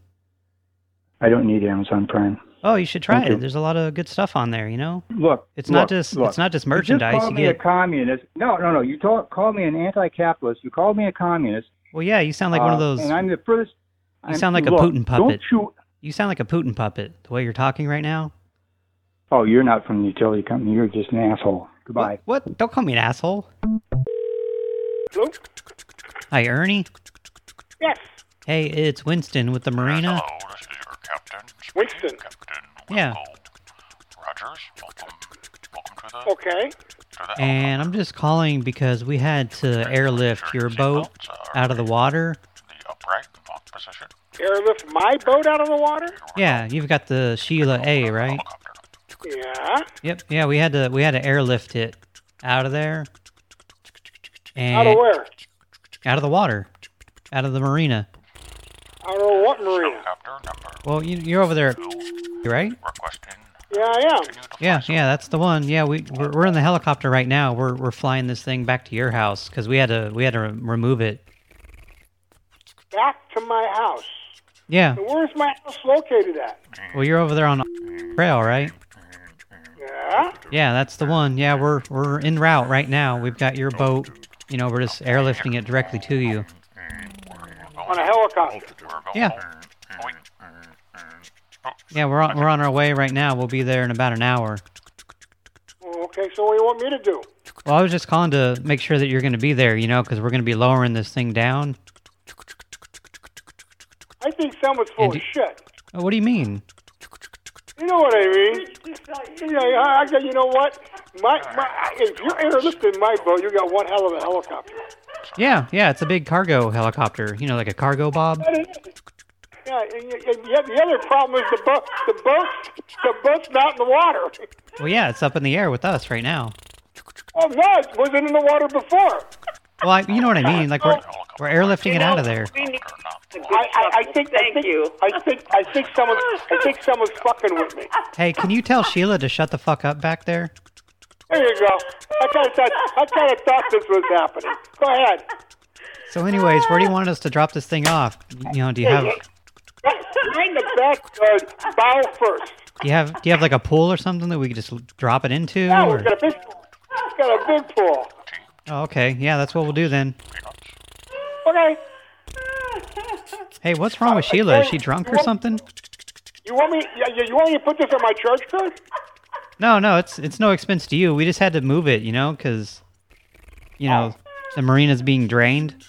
I don't need Amazon Prime. Oh, you should try Thank it. you. There's a lot of good stuff on there, you know? Look, It's not look, just look. it's not just You merchandise. Just called you me get a communist. No, no, no. You talk, called me an anti-capitalist. You called me a communist. Well, yeah, you sound like one of Uh, those And I'm the first. You I'm- sound like a Putin puppet. Don't you? You sound like a Putin puppet the way you're talking right now. Oh, you're not from the utility company. You're just an asshole. Goodbye. What? Don't call me an asshole. Hello? Hi, Ernie. Yes. Hey, it's Winston with the Marina. Captain Winston. Captain Yeah. Rogers. welcome Okay. And I'm just calling because we had to airlift your boat out of the water. Airlift my boat out of the water? Yeah, you've got the Sheila A, right? Yeah. Yep. Yeah, we had to we had to airlift it out of there. And Out of where? Out of the water. Out of the marina. Out of what marina? Well, you, you're over there, right? Yeah, I am. Yeah, yeah, that's the one. Yeah, we we're, we're in the helicopter right now. We're we're flying this thing back to your house because we had to we had to remove it. Back to my house. Yeah. And where's my house located at? Well, you're over there on trail, right? Yeah. Yeah, that's the one. Yeah, we're we're en route right now. We've got your boat. You know, we're just airlifting it directly to you. On a helicopter. Yeah. Yeah, we're on we're on our way right now. We'll be there in about an hour. Okay, so what do you want me to do? Well, I was just calling to make sure that you're going to be there, you know, because we're going to be lowering this thing down. I think someone's full And of shit. Oh, what do you mean? You know what I mean? Yeah, I, I, you know what? My, my, if you're airlifting my boat, you got one hell of a helicopter. Yeah, yeah, it's a big cargo helicopter. You know, like a cargo bob. Yeah, and, y- and yet the other problem is the boat, the boat, the boat's not in the water. Well, yeah, it's up in the air with us right now. Oh no, it wasn't in the water before. Well, I, you know what I mean? Like we're we're airlifting it out of there. I, I, I think, I think, I think, I think someone's, I think someone's fucking with me. Hey, can you tell Sheila to shut the fuck up back there? There you go. I kind of thought, I kind of thought this was happening. Go ahead. So, anyways, where do you want us to drop this thing off? You know, do you have Right in the back, uh, bow first. do you have do you have like a pool or something that we could just drop it into? Yeah, or- we've got a big, we've got a big pool. Oh, okay, yeah, that's what we'll do then. Okay. Hey, what's wrong with Sheila? Is she drunk or something? You want me? Yeah, you want me to put this on my charge card? No, no, it's it's no expense to you. We just had to move it, you know, because you know the marina's being drained.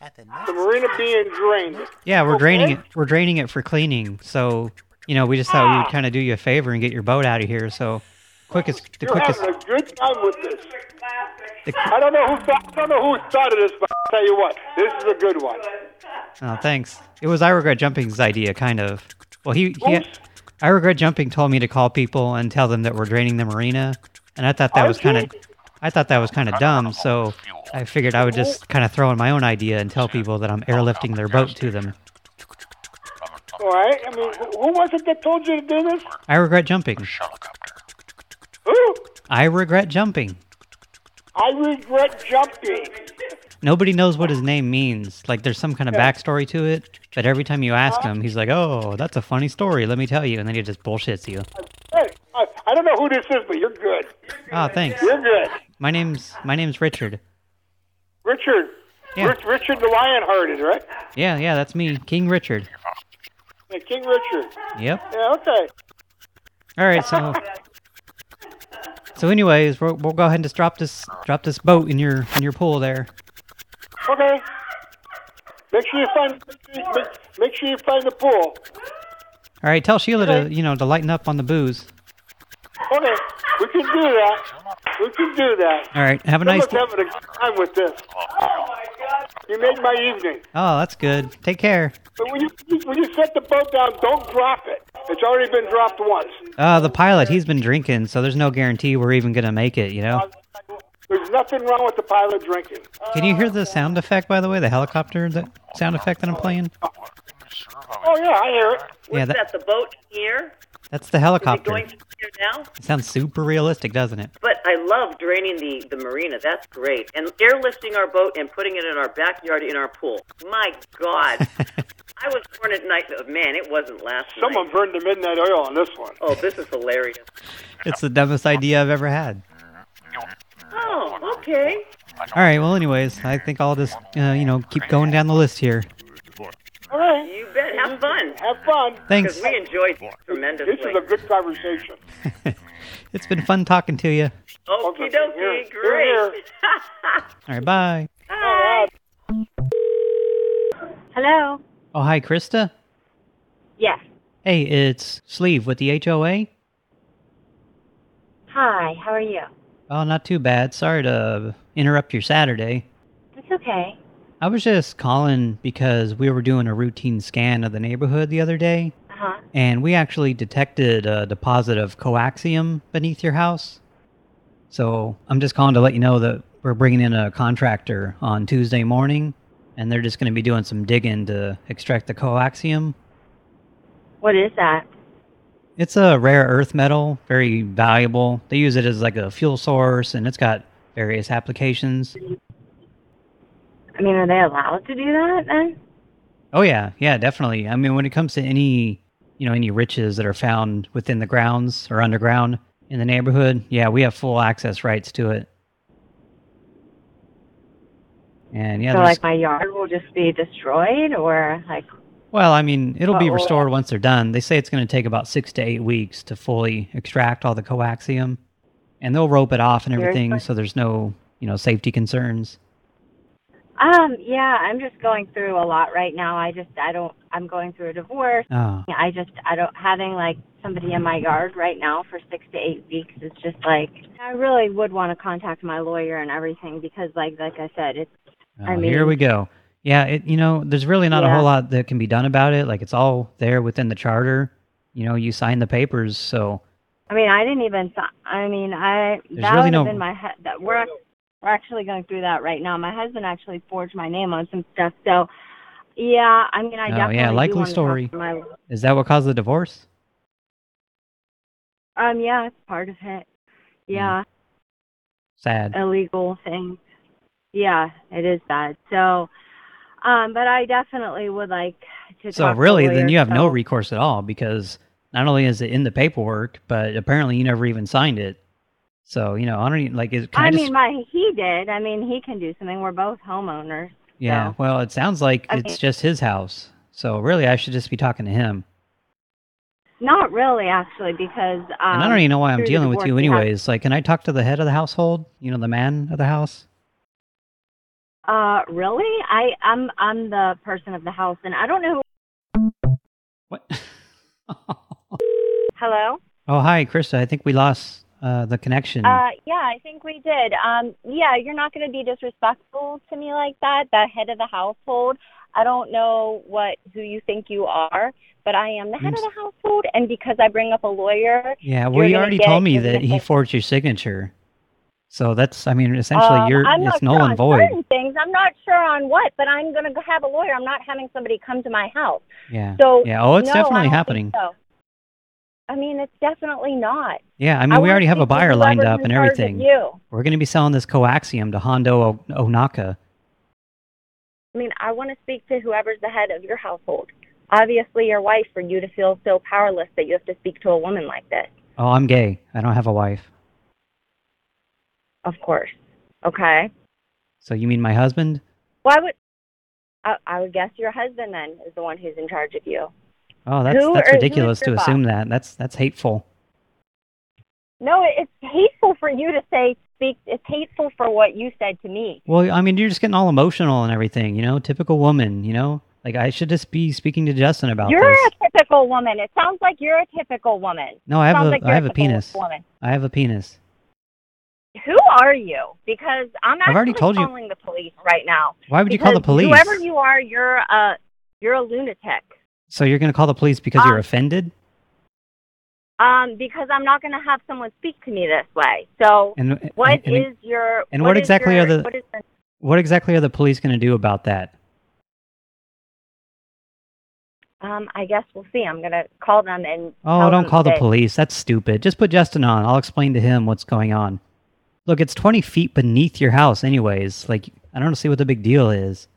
The marina being drained. Yeah, we're draining it. We're draining it for cleaning. So you know, we just thought we would ah. kind of do you a favor and get your boat out of here. So quickest, the You're quickest. having a good time with this. I don't know who I don't know who started this, but I'll tell you what, this is a good one. Oh, thanks. It was I regret jumping's idea, kind of. Well, he, he I regret jumping told me to call people and tell them that we're draining the marina, and I thought that was kind of, I thought that was kind of dumb. So I figured I would just kind of throw in my own idea and tell people that I'm airlifting their boat to them. All right. I mean, who who was it that told you to do this? I regret jumping. I regret jumping. I regret jumping. Nobody knows what his name means. Like, there's some kind of backstory to it, but every time you ask him, he's like, "Oh, that's a funny story. Let me tell you," and then he just bullshits you. Hey, I, I don't know who this is, but you're good. Oh, thanks. You're good. My name's my name's Richard. Richard. Yeah. Rich, Richard the Lionhearted, right? Yeah, yeah, that's me, King Richard. Yeah, King Richard. Yep. Yeah, okay. All right, so so anyways, we'll, we'll go ahead and just drop this drop this boat in your in your pool there. Okay. Make sure you find make, make sure you find the pool. All right, tell Sheila to you know to lighten up on the booze. Okay, we can do that. We can do that. All right, have a nice. Someone's having a good time with this. Oh my God! You made my evening. Oh, that's good. Take care. But when you when you set the boat down, don't drop it. It's already been dropped once. Uh, the pilot, he's been drinking, so there's no guarantee we're even gonna make it. You know. There's nothing wrong with the pilot drinking. Can you hear the sound effect, by the way? The helicopter that sound effect that I'm playing? Oh yeah, I hear it. Yeah, that- that the boat here? That's the Is it helicopter. going to here now? It sounds super realistic, doesn't it? But I love draining the, the marina. That's great. And airlifting our boat and putting it in our backyard in our pool. My God. I was born at night. Man, it wasn't last night. Someone burned the midnight oil on this one. Oh, this is hilarious. It's the dumbest idea I've ever had. Oh, okay. All right. Well, anyways, I think I'll just uh, you know keep going down the list here. All right. You bet. Have fun. Have fun. Thanks. Because we enjoyed it tremendously. This is a good conversation. It's been fun talking to you. Okie dokie. Here, Great. All right. Bye. Hi. Hello. Oh, hi, Krista. Yes. Hey, it's Sleeve with the HOA. Hi. How are you? Oh, not too bad. Sorry to interrupt your Saturday. It's okay. I was just calling because we were doing a routine scan of the neighborhood the other day, Uh huh. and we actually detected a deposit of coaxium beneath your house. So I'm just calling to let you know that we're bringing in a contractor on Tuesday morning, and they're just going to be doing some digging to extract the coaxium. What is that? It's a rare earth metal, very valuable. They use it as like a fuel source, and it's got various applications. I mean, are they allowed to do that then? Oh yeah, yeah, definitely. I mean, when it comes to any, you know, any riches that are found within the grounds or underground in the neighborhood, yeah, we have full access rights to it. And yeah, so like my yard will just be destroyed, or like well, I mean, it'll be oh. restored once they're done. They say it's going to take about six to eight weeks to fully extract all the coaxium, and they'll rope it off and everything, so there's no, you know, safety concerns. Um, yeah, I'm just going through a lot right now. I just, I don't, I'm going through a divorce. Oh. I just, I don't, having like somebody in my yard right now for six to eight weeks is just like, I really would want to contact my lawyer and everything because like, like I said, it's, I Oh, mean, here we go. Yeah, it, you know, there's really not a whole lot that can be done about it. Like, it's all there within the charter. You know, you sign the papers, so... I mean, I didn't even, I mean, I, There's that really no- been my, head that we're, we're actually going through that right now. My husband actually forged my name on some stuff. So, yeah, I mean, I Oh, definitely yeah, likely story. to My, Is that what caused the divorce? um, yeah, it's part of it. Yeah. Sad. illegal things. Yeah, it is bad. So, um, but I definitely would like to. So really, then you have no recourse at all, because not only is it in the paperwork, but apparently you never even signed it. So, you know, I don't even, like, is, I, I just... mean, my he did. I mean, he can do something. We're both homeowners. yeah, well, it sounds like it's just his house. So really, I should just be talking to him. Not really, actually, because um, and I don't even know why I'm dealing with you anyways. Like, can I talk to the head of the household? You know, the man of the house? Uh, really? I I'm I'm the person of the house, and I don't know. What? Hello. Oh, hi, Krista. I think we lost uh, the connection. Uh, yeah, I think we did. Um, yeah, you're not going to be disrespectful to me like that. The head of the household. I don't know what who you think you are, but I am the head of the household, and because I bring up a lawyer, yeah, well, you already told me that he forged your signature. So that's, I mean, essentially, Um, you're I'm it's null sure and void. certain things. I'm not sure on what, but I'm going to have a lawyer. I'm not having somebody come to my house. Yeah. So yeah. Oh, it's no, definitely happening. so. I mean, it's definitely not. Yeah, I mean, I we already have a buyer lined up and everything. you. We're going to be selling this coaxium to Hondo o- Ohnaka. I mean, I want to speak to whoever's the head of your household. Obviously, your wife, for you to feel so powerless that you have to speak to a woman like this. Oh, I'm gay. I don't have a wife. Of course. Okay. So you mean my husband? Why would I, I would guess your husband then is the one who's in charge of you. Oh, that's Who that's or who is ridiculous to assume boss? that. That's that's hateful. No, it's hateful for you to say speak. It's hateful for what you said to me. Well, I mean, you're just getting all emotional and everything, you know? Typical woman, you know? Like, I should just be speaking to Justin about You're this. a typical woman. It sounds like you're a typical woman. No, I have a like I have a typical penis. Woman. I have a penis. Who are you? Because I'm I've already actually told you- calling the police right now. Why would you call the police? Whoever you are, you're a you're a lunatic. So you're going to call the police because Uh, you're offended? Um, because I'm not going to have someone speak to me this way. So, And- what and- is your and what exactly your- are the- what is the What exactly are the police going to do about that? um? I guess we'll see. I'm going to call them and Oh, don't call the police. That's stupid. Just put Justin on. I'll explain to him what's going on. Look, it's 20 feet beneath your house anyways. Like, I don't see what the big deal is.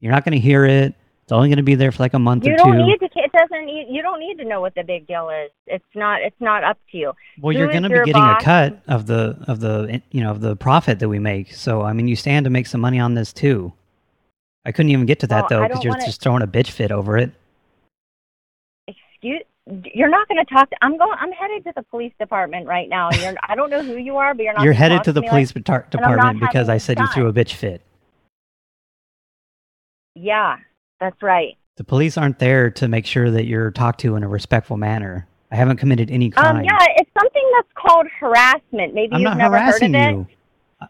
You're not going to hear it. It's only going to be there for like a month You or don't need to. It doesn't. You don't need to know what the big deal is. It's not. It's not up to you. well, Who you're going to your be getting boss? a cut of the of the you know of the profit that we make. So, I mean, you stand to make some money on this too. I couldn't even get to that Well, though because you're wanna- just throwing a bitch fit over it. Excuse. You're not going to talk. To, I'm going. I'm headed to the police department right now. You're. I don't know who you are, but you're not. You're headed to the me police like, detar- and I'm not department because I said you threw a bitch fit. Yeah, that's right. The police aren't there to make sure that you're talked to in a respectful manner. I haven't committed any crime. Um, yeah, it's something that's called harassment. Maybe I'm you've not never harassing heard of you.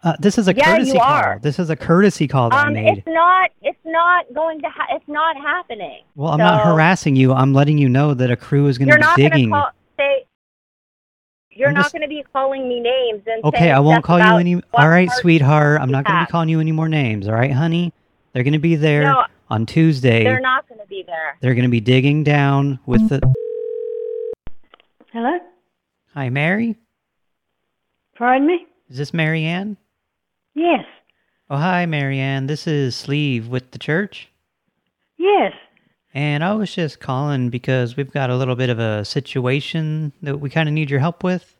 Uh, this is a Yeah, courtesy you call. are. This is a courtesy call it. that I Um, made. it's not. It's not going to. Ha- it's not happening. Well, I'm not harassing you. I'm letting you know that a crew is going to be not digging. call. Say. You're I'm not going to be calling me names and okay, I won't call you any. All right, sweetheart. I'm not going to be calling you any more names. All right, honey. They're going to be there No, on Tuesday. They're not going to be there. They're going to be digging down with the. Hello? Hi, Mary. Pardon me? Is this Mary Ann? Yes. Oh, hi, Mary Ann. This is Sleeve with the church. Yes. And I was just calling because we've got a little bit of a situation that we kind of need your help with.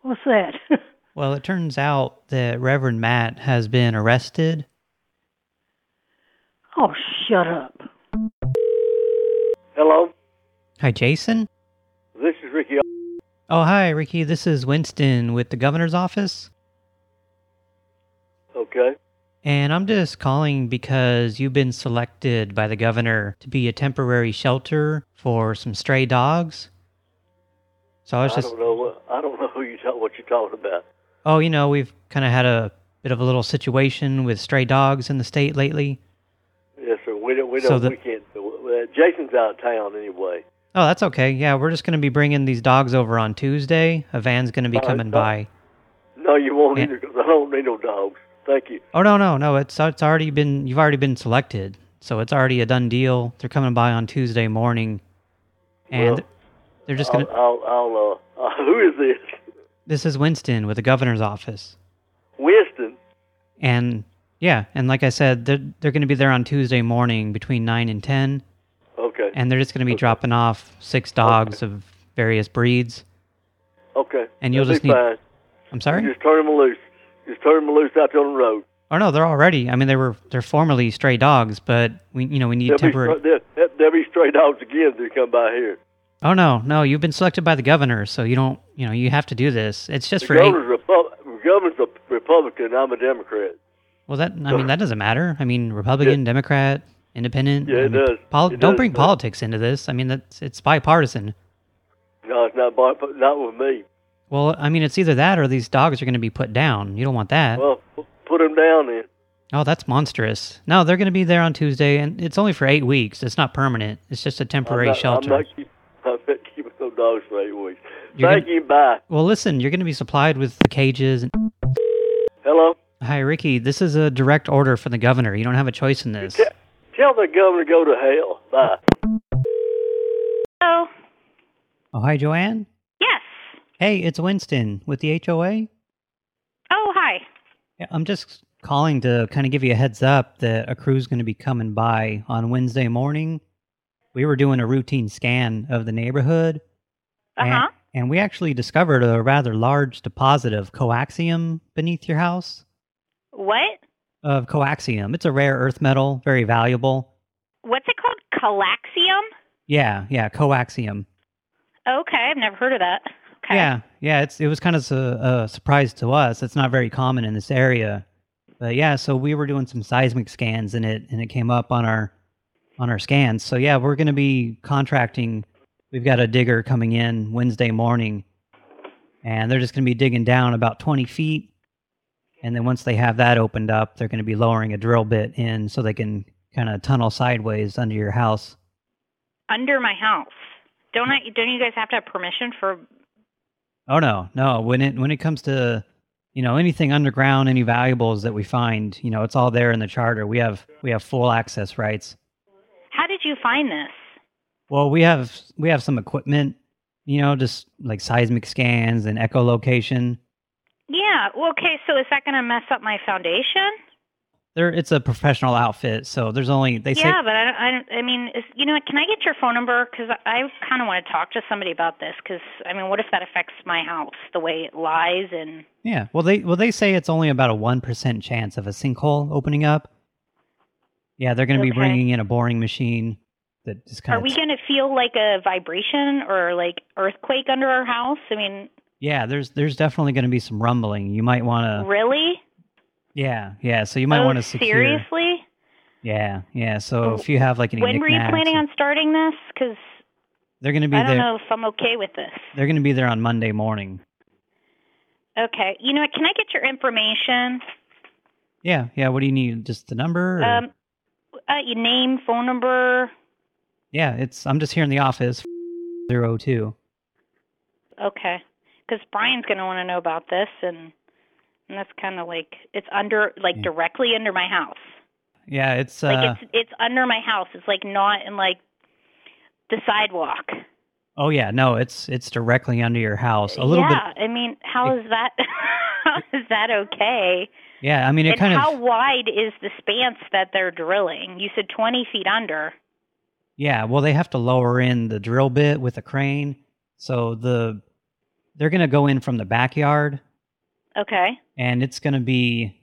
What's that? Well, it turns out that Reverend Matt has been arrested. Oh, shut up. Hello, Hi, Jason. this is Ricky. Oh, hi, Ricky. This is Winston with the governor's office. Okay. And I'm just calling because you've been selected by the governor to be a temporary shelter for some stray dogs. So I was I just, don't know. I don't know who you talk, what you're talking about. oh, you know, we've kind of had a bit of a little situation with stray dogs in the state lately. We don't. So the- we can't. Jason's out of town anyway. Oh, that's okay. Yeah, we're just going to be bringing these dogs over on Tuesday. A van's going to be Uh, coming no. by. No, you won't Yeah. either. Because I don't need no dogs. Thank you. Oh, no, no, no. It's it's already been, you've already been selected. So it's already a done deal. They're coming by on Tuesday morning. And Well, they're just going to, I'll, I'll uh, uh, who is this? this is Winston with the governor's office. Winston. And yeah, and like I said, they're, they're going to be there on Tuesday morning between 9 and 10. Okay. And they're just going to be dropping off six dogs of various breeds. Okay. And you'll That'll just need... Fine. I'm sorry? You just turn them loose. Just turn them loose out there on the road. Oh no, they're already. I mean, they were they're formerly stray dogs, but we you know we need temporary. there, there'll be stray dogs again if they come by here. Oh no, no, you've been selected by the governor, so you don't you know you have to do this. It's just the for eight. governor's, Repu- the governor's a Republican. I'm a Democrat. Well, that I mean that doesn't matter. I mean Republican, Democrat, Independent. Yeah, I it mean, does. poli- It don't does, bring politics into this. I mean that's it's bipartisan. No, it's not. bi- Not with me. Well, I mean it's either that or these dogs are going to be put down. You don't want that. Well, put them down then. oh, that's monstrous. No, they're going to be there on Tuesday, and it's only for eight weeks. It's not permanent. It's just a temporary I'm not, shelter. I'm not, keep, I'm not keeping no dogs for eight weeks. You're Thank gonna- you. Bye. Well, listen, you're going to be supplied with the cages. And... Hello. Hi, Ricky. This is a direct order from the governor. You don't have a choice in this. Te- tell the governor to go to hell. Bye. Hello. Oh, hi, Joanne. Yes. Hey, it's Winston with the HOA. Oh, hi. Yeah, I'm just calling to kind of give you a heads up that a crew's going to be coming by on Wednesday morning. We were doing a routine scan of the neighborhood. Uh-huh. And, and we actually discovered a rather large deposit of coaxium beneath your house. What? Of coaxium. It's a rare earth metal, very valuable. What's it called? Calaxium? Yeah, yeah, coaxium. Okay, I've never heard of that. Okay. Yeah, yeah, it's it was kind of a, a surprise to us. It's not very common in this area, but yeah. So we were doing some seismic scans, and it and it came up on our on our scans. So yeah, we're going to be contracting. We've got a digger coming in Wednesday morning, and they're just going to be digging down about twenty feet, and then once they have that opened up, they're going to be lowering a drill bit in so they can kind of tunnel sideways under your house. Under my house. Don't I? Don't you guys have to have permission for? Oh no, no. When it when it comes to you know anything underground, any valuables that we find, you know, it's all there in the charter. We have we have full access rights. How did you find this? Well, we have we have some equipment, you know, just like seismic scans and echolocation. Yeah. Well, okay. So is that going to mess up my foundation? There, it's a professional outfit, so there's only they say yeah, but I don't. I, don't, I mean, is, you know, what, can I get your phone number? Because I, I kind of want to talk to somebody about this. Because I mean, what if that affects my house, the way it lies, and yeah. Well, they well they say it's only about a one percent chance of a sinkhole opening up. Yeah, they're going to be bringing in a boring machine that just kind of. are we going to feel like a vibration or like earthquake under our house? I mean, Yeah, there's there's definitely going to be some rumbling. You might want to. really? Yeah, yeah. So you might oh, want to secure. seriously? Yeah, yeah. So if you have like any When were you planning on starting this? Because they're going to be I don't there. know if I'm okay with this. They're going to be there on Monday morning. Okay. You know what? Can I get your information? Yeah, yeah. What do you need? Just the number? or- Um, uh, your name, phone number. yeah, it's. I'm just here in the office. Zero two. Okay. Because Brian's going to want to know about this, and and that's kind of like it's under, like directly under my house. Yeah, it's. Uh, Like it's it's under my house. It's like not in like the sidewalk. oh yeah, no, it's it's directly under your house. A little yeah, bit. I mean, how is that? how is that okay? Yeah, I mean it and kind how of. How wide is the span that they're drilling? You said twenty feet under. Yeah, well, they have to lower in the drill bit with a crane. So the they're going to go in from the backyard, Okay. and it's going to be,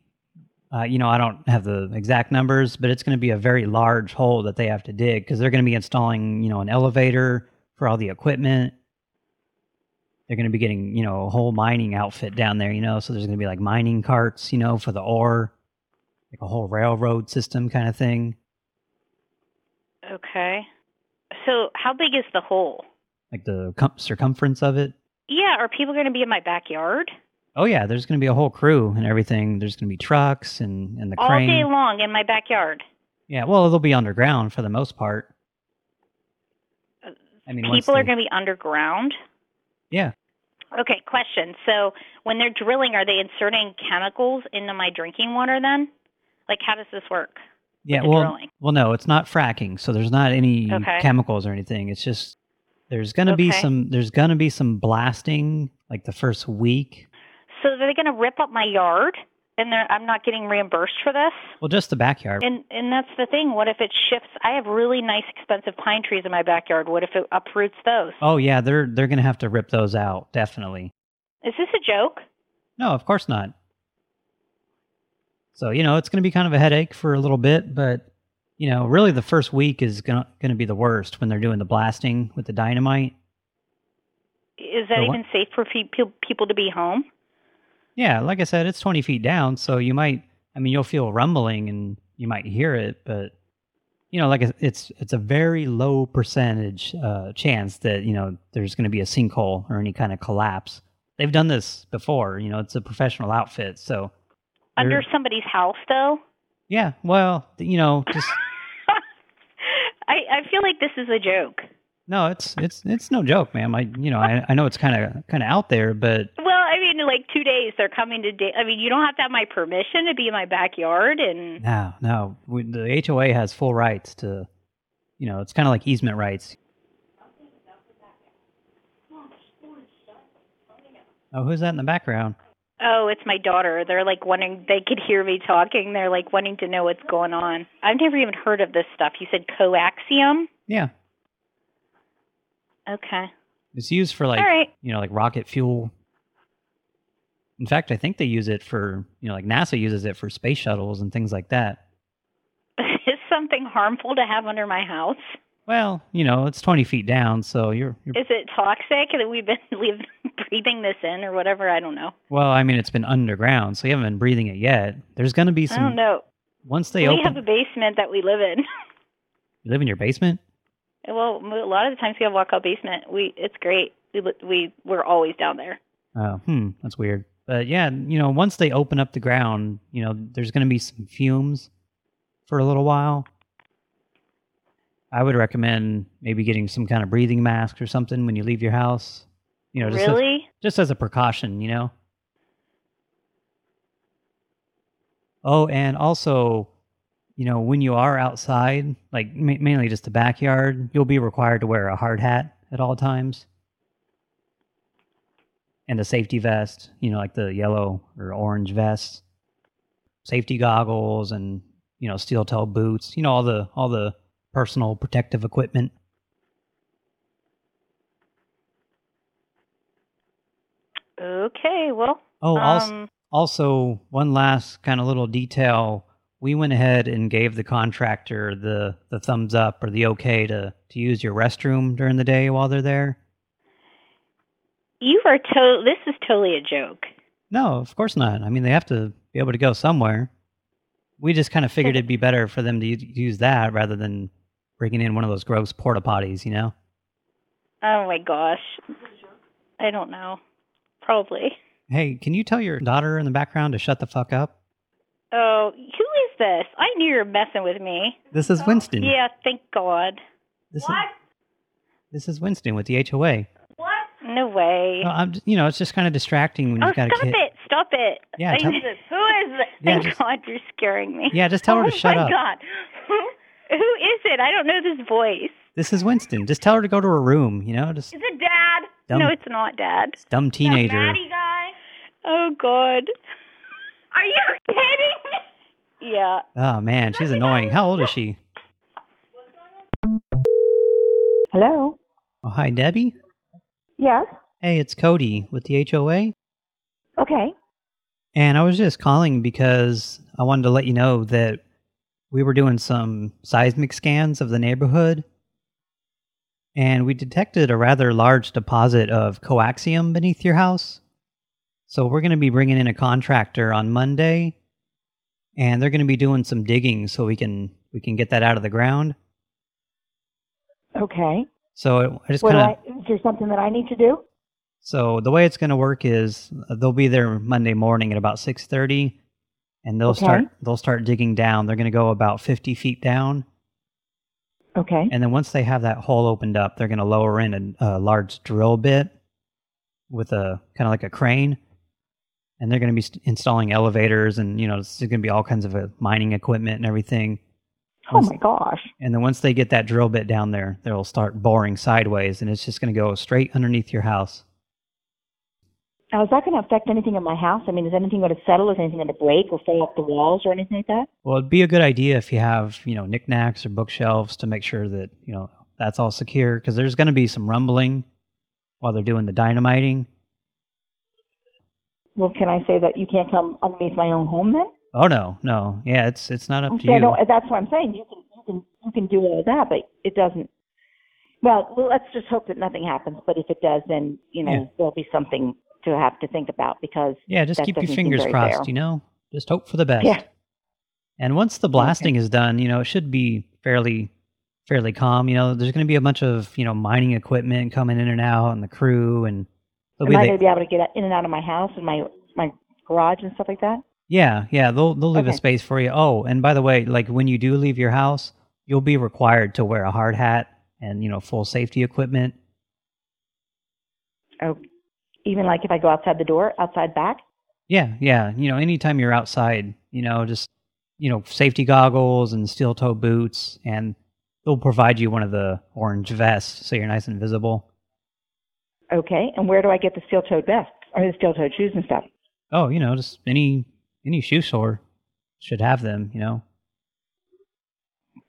uh, you know, I don't have the exact numbers, but it's going to be a very large hole that they have to dig because they're going to be installing, you know, an elevator for all the equipment. They're going to be getting, you know, a whole mining outfit down there, you know, so there's going to be like mining carts, you know, for the ore, like a whole railroad system kind of thing. Okay. So how big is the hole? like the circumference of it. Yeah, are people going to be in my backyard Oh yeah, there's going to be a whole crew and everything. There's going to be trucks and and the all crane. day long in my backyard? Yeah, well, they'll be underground for the most part. Uh, I mean, People are going to be underground. Yeah. Okay, question. So when they're drilling, are they inserting chemicals into my drinking water then? Like, how does this work? Yeah, well, drilling? well, no, it's not fracking, so there's not any Okay. chemicals or anything. It's just there's going to be some there's going to be some blasting like the first week. So they're they going to rip up my yard, and I'm not getting reimbursed for this? Well, just the backyard. And and that's the thing. What if it shifts? I have really nice, expensive pine trees in my backyard. What if it uproots those? oh yeah, they're they're going to have to rip those out definitely. Is this a joke? No, of course not. So, you know, it's going to be kind of a headache for a little bit, but, you know, really the first week is going to be the worst when they're doing the blasting with the dynamite. Is that even safe for pe- pe- people to be home? Yeah, like I said, it's 20 feet down, so you might, I mean, you'll feel rumbling and you might hear it, but, you know, like it's it's a very low percentage uh, chance that, you know, there's going to be a sinkhole or any kind of collapse. They've done this before, you know, it's a professional outfit, so... Under somebody's house, though? Yeah, well, you know, just... I, I feel like this is a joke. No, it's it's it's no joke, ma'am. I you know I I know it's kind of kind of out there, but Well, I mean, like two days they're coming to. Da- I mean, you don't have to have my permission to be in my backyard, and no, no. We, the HOA has full rights to, you know, it's kind of like easement rights. Oh, who's that in the background? Oh, it's my daughter. They're like wanting. They could hear me talking. They're like wanting to know what's going on. I've never even heard of this stuff. You said coaxium. Yeah, Okay. it's used for like right. you know like rocket fuel. In fact, I think they use it for you know like NASA uses it for space shuttles and things like that. Is something harmful to have under my house? Well, you know, it's 20 feet down, so you're, you're Is it toxic that we've been we've breathing this in or whatever? I don't know. well, I mean, it's been underground, so you haven't been breathing it yet. There's going to be some... I don't know. once they we open We have a basement that we live in. You live in your basement? well, a lot of the times we have walkout basement. We it's great. We, we, we're always down there. Oh, hmm, that's weird. But yeah, you know, once they open up the ground, you know, there's going to be some fumes for a little while. I would recommend maybe getting some kind of breathing mask or something when you leave your house. You know, just as- just as a precaution, you know. Oh, and also, you know, when you are outside, like ma- mainly just the backyard, you'll be required to wear a hard hat at all times. And a safety vest, you know, like the yellow or orange vest. Safety goggles and, you know, steel toe boots, you know, all the all the personal protective equipment. Okay. Well. Oh, also, um, also one last kind of little detail. We went ahead and gave the contractor the the thumbs up or the okay to to use your restroom during the day while they're there. you are to. This is totally a joke. No, of course not. I mean, they have to be able to go somewhere. We just kind of figured it'd be better for them to use that rather than bringing in one of those gross porta potties, you know? Oh my gosh. I don't know. Probably. Hey, can you tell your daughter in the background to shut the fuck up? Oh, who is this? I knew you were messing with me. This is Winston. Yeah. Thank God. This is this is Winston with the HOA. What? No way. No, I'm, you know, it's just kind of distracting when oh, you've got a kid. Stop it! Stop it! Yeah, I tell- use this. Who is it? Yeah, Thank just- God, you're scaring me. Yeah, just tell her oh to shut up. Oh my. God. Who, who is it? I don't know this voice. This is Winston. Just tell her to go to her room, you know? Just Is it Dad? Dumb- No, it's not Dad. dumb teenager. guy. Oh God. Are you kidding? Yeah. Oh man, she's annoying. How old is she? Hello? Oh, hi, Debbie. Yes? Hey, it's Cody with the HOA. Okay. And I was just calling because I wanted to let you know that we were doing some seismic scans of the neighborhood. And we detected a rather large deposit of coaxium beneath your house. So we're going to be bringing in a contractor on Monday. And they're going to be doing some digging so we can we can get that out of the ground. Okay. So I just kind of is there something that I need to do? So the way it's going to work is they'll be there Monday morning at about 6:30 and they'll Okay. start they'll start digging down. They're going to go about 50 feet down. Okay. And then once they have that hole opened up, they're going to lower in a, a large drill bit with a kind of like a crane. And they're going to be st- installing elevators and you know there's going to be all kinds of uh, mining equipment and everything. Oh Once- my gosh. And then once they get that drill bit down there, they'll start boring sideways and it's just going to go straight underneath your house. Now, is that going to affect anything in my house? I mean, is anything going to settle? Is anything going to break or fall off the walls or anything like that? Well, it'd be a good idea if you have, you know, knickknacks or bookshelves to make sure that, you know, that's all secure because there's going to be some rumbling while they're doing the dynamiting. Well, can I say that you can't come underneath my own home then? Oh no, no. Yeah, it's it's not up to you. no, that's what I'm saying. You can you can you can do all of that, but it doesn't. Well, well, let's just hope that nothing happens. But if it does, then you know Yeah. there'll be something to have to think about because Yeah, just keep your fingers crossed, fair. you know? Just hope for the best. Yeah. And once the blasting is done, you know, it should be fairly fairly calm. You know, there's going to be a bunch of, you know, mining equipment coming in and out and the crew and Am I going to be able to get in and out of my house and my my garage and stuff like that? Yeah, yeah, they'll they'll leave a space for you. Oh, and by the way, like when you do leave your house, you'll be required to wear a hard hat and, you know, full safety equipment. Oh, even like if I go outside the door, outside back. Yeah, yeah, you know, anytime you're outside, you know, just you know, safety goggles and steel toe boots and they'll provide you one of the orange vests so you're nice and visible. Okay, and where do I get the steel-toed vest or the steel-toed shoes and stuff? Oh, you know, just any any shoe store should have them, you know.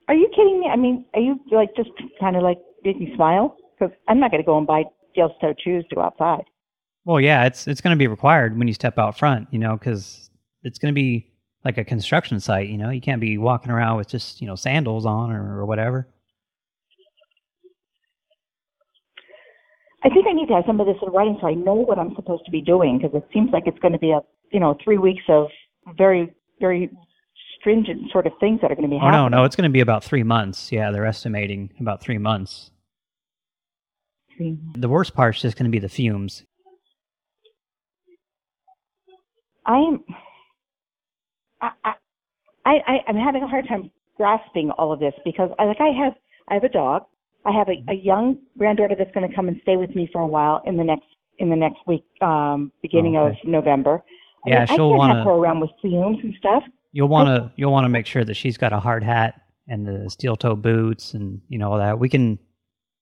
Are you kidding me? I mean, are you like just kind of like make me smile? Because I'm not going to go and buy steel-toed shoes to go outside. Well, yeah, it's it's going to be required when you step out front, you know, because it's going to be like a construction site. You know, you can't be walking around with just you know sandals on or, or whatever. I think I need to have some of this in writing so I know what I'm supposed to be doing because it seems like it's going to be a you know three weeks of very very stringent sort of things that are going to be Oh no, no, it's going to be about three months. Yeah, they're estimating about three months. Three The worst part's just going to be the fumes. I am. I, I, I, I'm having a hard time grasping all of this because, I, like, I have, I have a dog. I have a, a young granddaughter that's going to come and stay with me for a while in the next, in the next week, um, beginning okay. of November. I Yeah, mean, she'll can't wanna- have her around with fumes and stuff. You'll want to you'll want to make sure that she's got a hard hat and the steel toe boots and you know all that. We can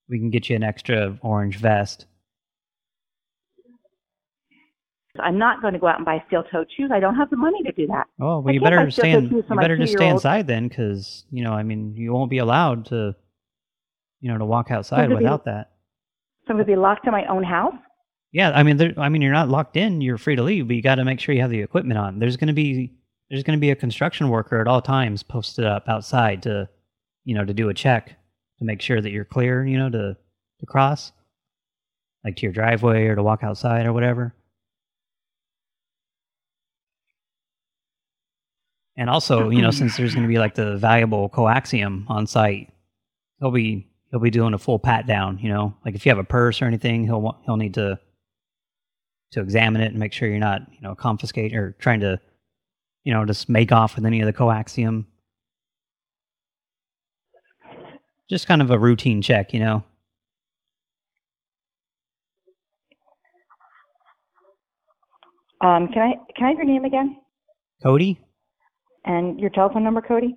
we can get you an extra orange vest. I'm not going to go out and buy steel-toed shoes. I don't have the money to do that. Oh, well, you better buy stay steel-toed in, shoes for you better just stay inside then, because you know, I mean, you won't be allowed to, you know, to walk outside gonna be- without that. So I'm going to be locked in my own house. Yeah, I mean, there, I mean, you're not locked in. You're free to leave, but you got to make sure you have the equipment on. There's going to be there's going to be a construction worker at all times posted up outside to, you know, to do a check to make sure that you're clear. You know, to to cross, like to your driveway or to walk outside or whatever. And also, you know, since there's going to be like the valuable coaxium on site, he'll be he'll be doing a full pat down. You know, like if you have a purse or anything, he'll he'll need to to examine it and make sure you're not you know confiscate or trying to you know just make off with any of the coaxium. Just kind of a routine check, you know. Um, can I can I have your name again Cody. And your telephone number, Cody?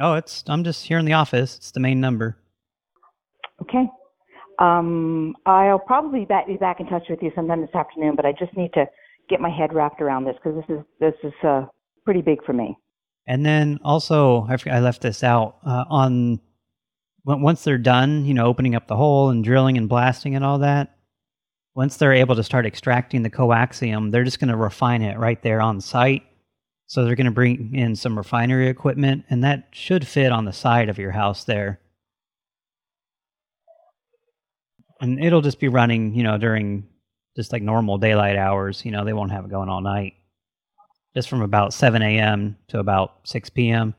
Oh, it's I'm just here in the office. It's the main number. Okay. Um, I'll probably be back in touch with you sometime this afternoon, but I just need to get my head wrapped around this because this is this is uh, pretty big for me. And then also, I, forgot- I left this out uh, on on- once they're done, you know, opening up the hole and drilling and blasting and all that, once they're able to start extracting the coaxium, they're just going to refine it right there on site. So they're going to bring in some refinery equipment, and that should fit on the side of your house there. And it'll just be running, you know, during just like normal daylight hours. You know, they won't have it going all night. Just from about 7 a.m. to about 6 p.m.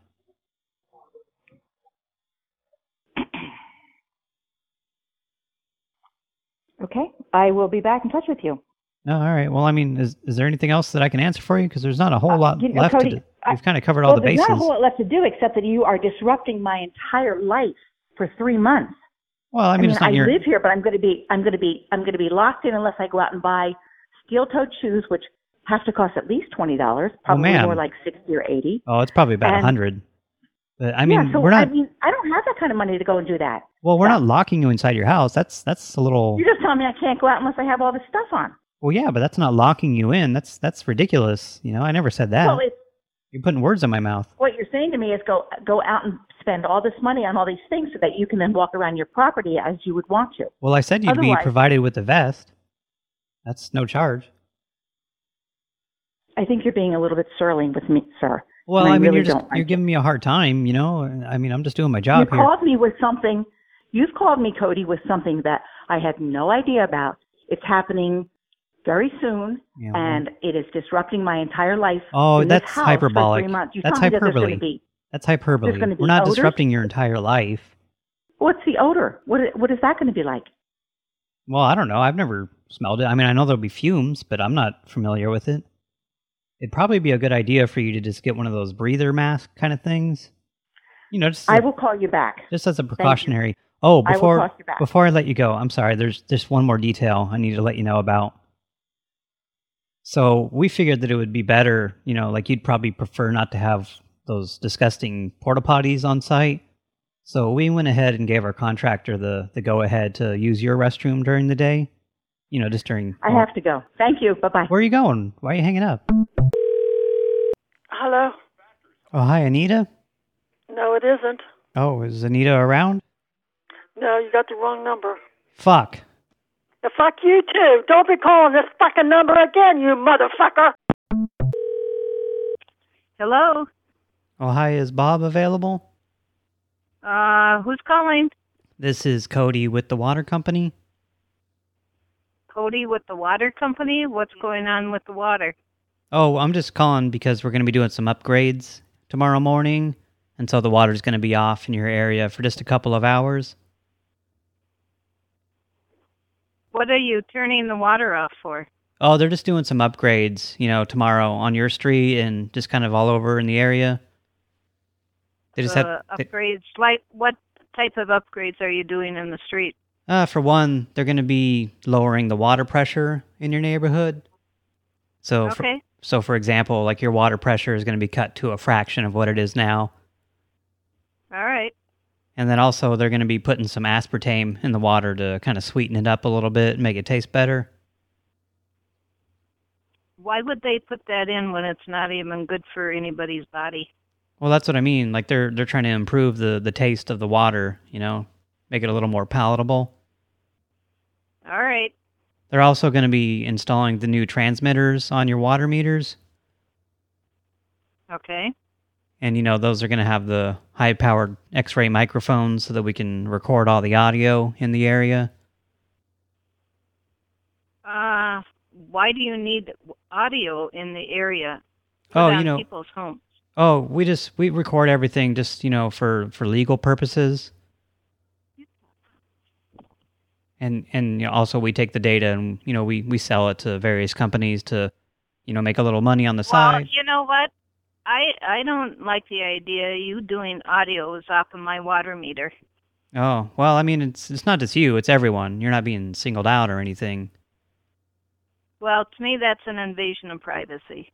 Okay, I will be back in touch with you. No, all right. Well, I mean, is is there anything else that I can answer for you? Because there's not a whole lot Uh, You know, left Cody, to do. I- We've kind of covered well, all the there's bases. not a whole lot left to do except that you are disrupting my entire life for three months. well, I mean, it's not I your. live here, but I'm going to be I'm going to be I'm going to be locked in unless I go out and buy steel-toed shoes, which have to cost at least twenty dollars, probably ma'am. more like sixty or eighty. Oh, it's probably about a hundred. But I mean, yeah, so we're not. I mean, I don't have that kind of money to go and do that. well, we're not locking you inside your house. That's that's a little. You're just telling me I can't go out unless I have all this stuff on. Well, yeah, but that's not locking you in. That's that's ridiculous. You know, I never said that. Well, it's, You're putting words in my mouth. what you're saying to me is go go out and spend all this money on all these things so that you can then walk around your property as you would want to. Well, I said you'd be provided with a vest. That's no charge. I think you're being a little bit surly with me, sir. Well, and I, mean, really you're just like you're giving me a hard time. You know, I mean, I'm just doing my job you here. called me with something. You've called me, Cody, with something that I had no idea about. It's happening very soon, Yeah, well- and it is disrupting my entire life. Oh, that's hyperbolic. That's me that hyperbole. That's hyperbole. We're not odors? disrupting your entire life. What's the odor? What what is that going to be like? Well, I don't know. I've never smelled it. I mean, I know there'll be fumes, but I'm not familiar with it. It'd probably be a good idea for you to just get one of those breather mask kind of things. You know, just I will call you back. just as a precautionary. Oh, before back. before I let you go, I'm sorry. There's just one more detail I need to let you know about. So we figured that it would be better, you know, like you'd probably prefer not to have those disgusting porta potties on site. So we went ahead and gave our contractor the the go ahead to use your restroom during the day. You know, just during. I have to go. Thank you. Bye bye. Where are you going? Why are you hanging up? Hello? Oh, hi, Anita. No, it isn't. Oh, is Anita around? No, you got the wrong number. Fuck. The fuck you too. Don't be calling this fucking number again, you motherfucker. Hello. Oh, hi, is Bob available? Uh, who's calling? This is Cody with the water company. Cody with the water company. What's going on with the water? Oh, I'm just calling because we're going to be doing some upgrades tomorrow morning, and so the water's going to be off in your area for just a couple of hours. What are you turning the water off for? Oh, they're just doing some upgrades, you know, tomorrow on your street and just kind of all over in the area. They just uh, had, they- upgrades. Like what type of upgrades are you doing in the street? uh, for one, they're going to be lowering the water pressure in your neighborhood. So, for, Okay. so for example, like your water pressure is going to be cut to a fraction of what it is now. All right. And then also they're going to be putting some aspartame in the water to kind of sweeten it up a little bit and make it taste better. Why would they put that in when it's not even good for anybody's body? Well, that's what I mean. Like they're they're trying to improve the the taste of the water, you know, make it a little more palatable. All right. They're also going to be installing the new transmitters on your water meters. Okay. And, you know, those are going to have the high-powered X-ray microphones so that we can record all the audio in the area. Uh, why do you need audio in the area? Oh, you know- people's homes. Oh, we just, we record everything just, you know, for, for legal purposes. And, and you know, also we take the data and, you know, we, we sell it to various companies to, you know, make a little money on the Well, side. you know what? I I don't like the idea of you doing audios off of my water meter. Oh, well, I mean, it's it's not just you, it's everyone. You're not being singled out or anything. Well, to me, that's an invasion of privacy.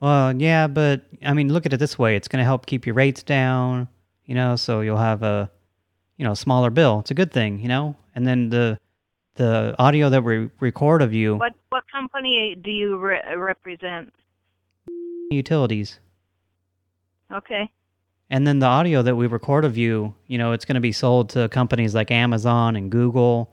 Well, yeah, but I mean, look at it this way: it's going to help keep your rates down, you know. So you'll have a, you know, smaller bill. It's a good thing, you know. And then the the audio that we record of you, What what company do you re represent? utilities, Okay. And then the audio that we record of you, you know, it's going to be sold to companies like Amazon and Google.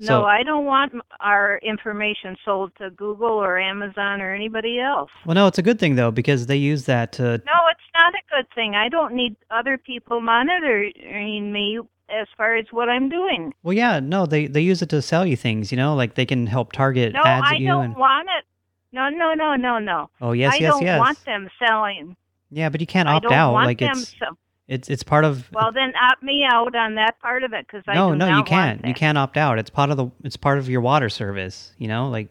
So, no, I don't want our information sold to Google or Amazon or anybody else. well, no, it's a good thing though because they use that to. No, it's not a good thing. I don't need other people monitoring me as far as what I'm doing. Well, yeah, no, they they use it to sell you things. You know, like they can help target No, ads I at you No, I don't and. want it. No, no, no, no, no. Oh, yes, I yes, I don't want them selling. Yeah, but you can't opt out. Like it's so- it's it's part of. Well, then opt me out on that part of it because I no, no, you can't. You can't opt out. It's part of the. It's part of your water service. You know, like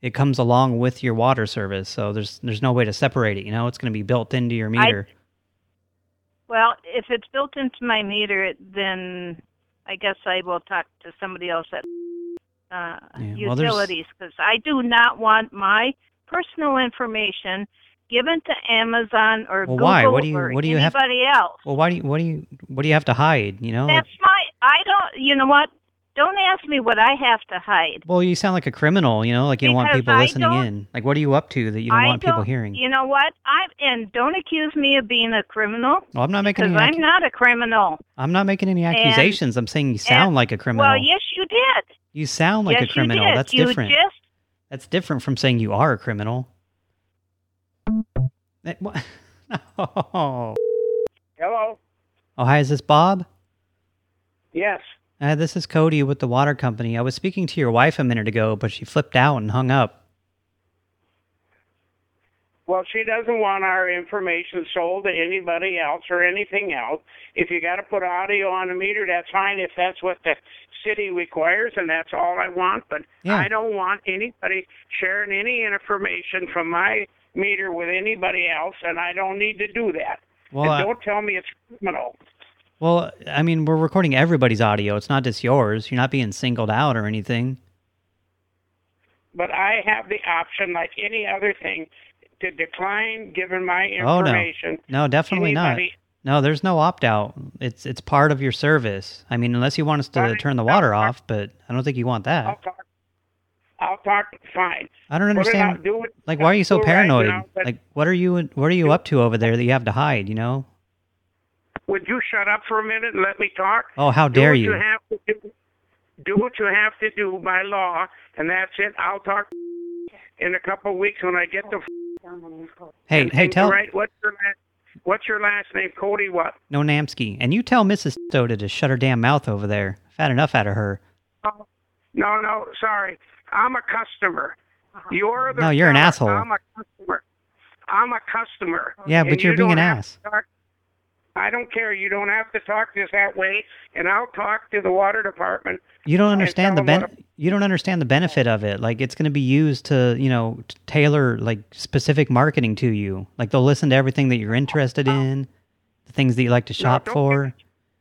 it comes along with your water service. So there's there's no way to separate it. You know, it's going to be built into your I- meter. Well, if it's built into my meter, then I guess I will talk to somebody else at uh, Yeah, well, utilities because I do not want my personal information given to Amazon or Well, Google why? What do you or what do you have? anybody else. Well, why do you what do you what do you have to hide? You know. That's my. I don't. You know what? Don't ask me what I have to hide. well, you sound like a criminal. You know, like you don't want people I listening in. Like, what are you up to that you don't I want people don't- hearing? You know what? I'm and don't accuse me of being a criminal. Well, I'm not making because any. I'm not a criminal. I'm not making any And- accusations. I'm saying you sound and- like a criminal. Well, yes, you did. You sound like yes, a criminal. That's you different. Just That's different from saying you are a criminal. What? Oh. Hello. Oh, hi, is this Bob? Yes. Uh, this is Cody with the water company. I was speaking to your wife a minute ago, but she flipped out and hung up. Well, she doesn't want our information sold to anybody else or anything else. If you got to put audio on the meter, that's fine. If that's what the city requires, and that's all I want. But Yeah. I don't want anybody sharing any information from my meter with anybody else, and I don't need to do that. Well, and I- don't tell me it's criminal. Well, I mean, we're recording everybody's audio. It's not just yours. You're not being singled out or anything. But I have the option, like any other thing, to decline giving my Oh, no. information. No, definitely Anybody- not. No, there's no opt-out. It's it's part of your service. I mean, unless you want us to turn the water off, but I don't think you want that. I'll talk. Fine. I don't understand. do Like, why are you so do it right paranoid? now, Like, what are you what are you up to over there that you have to hide, you know? would you shut up for a minute and let me talk? Oh, how do dare what you. have to do. Do what you have to do by law, and that's it. I'll talk in a couple of weeks when I get the. Hey, and, hey, and tell Right. What's your last? What's your last name? Cody. What? no Namsky, and you tell Mrs. Stoda to shut her damn mouth over there. I've had enough out of her. Oh, no, no. Sorry. I'm a customer. Uh-huh. You're the. No, you're an asshole. I'm a customer. I'm a customer. Uh-huh. Yeah, but you're you being an ass. talk- I don't care. You don't have to talk this that way, and I'll talk to the water department. You don't understand the ben you don't understand the benefit of it. Like it's going to be used to, you know, t- tailor like specific marketing to you. Like they'll listen to everything that you're interested in, the things that you like to shop don't for.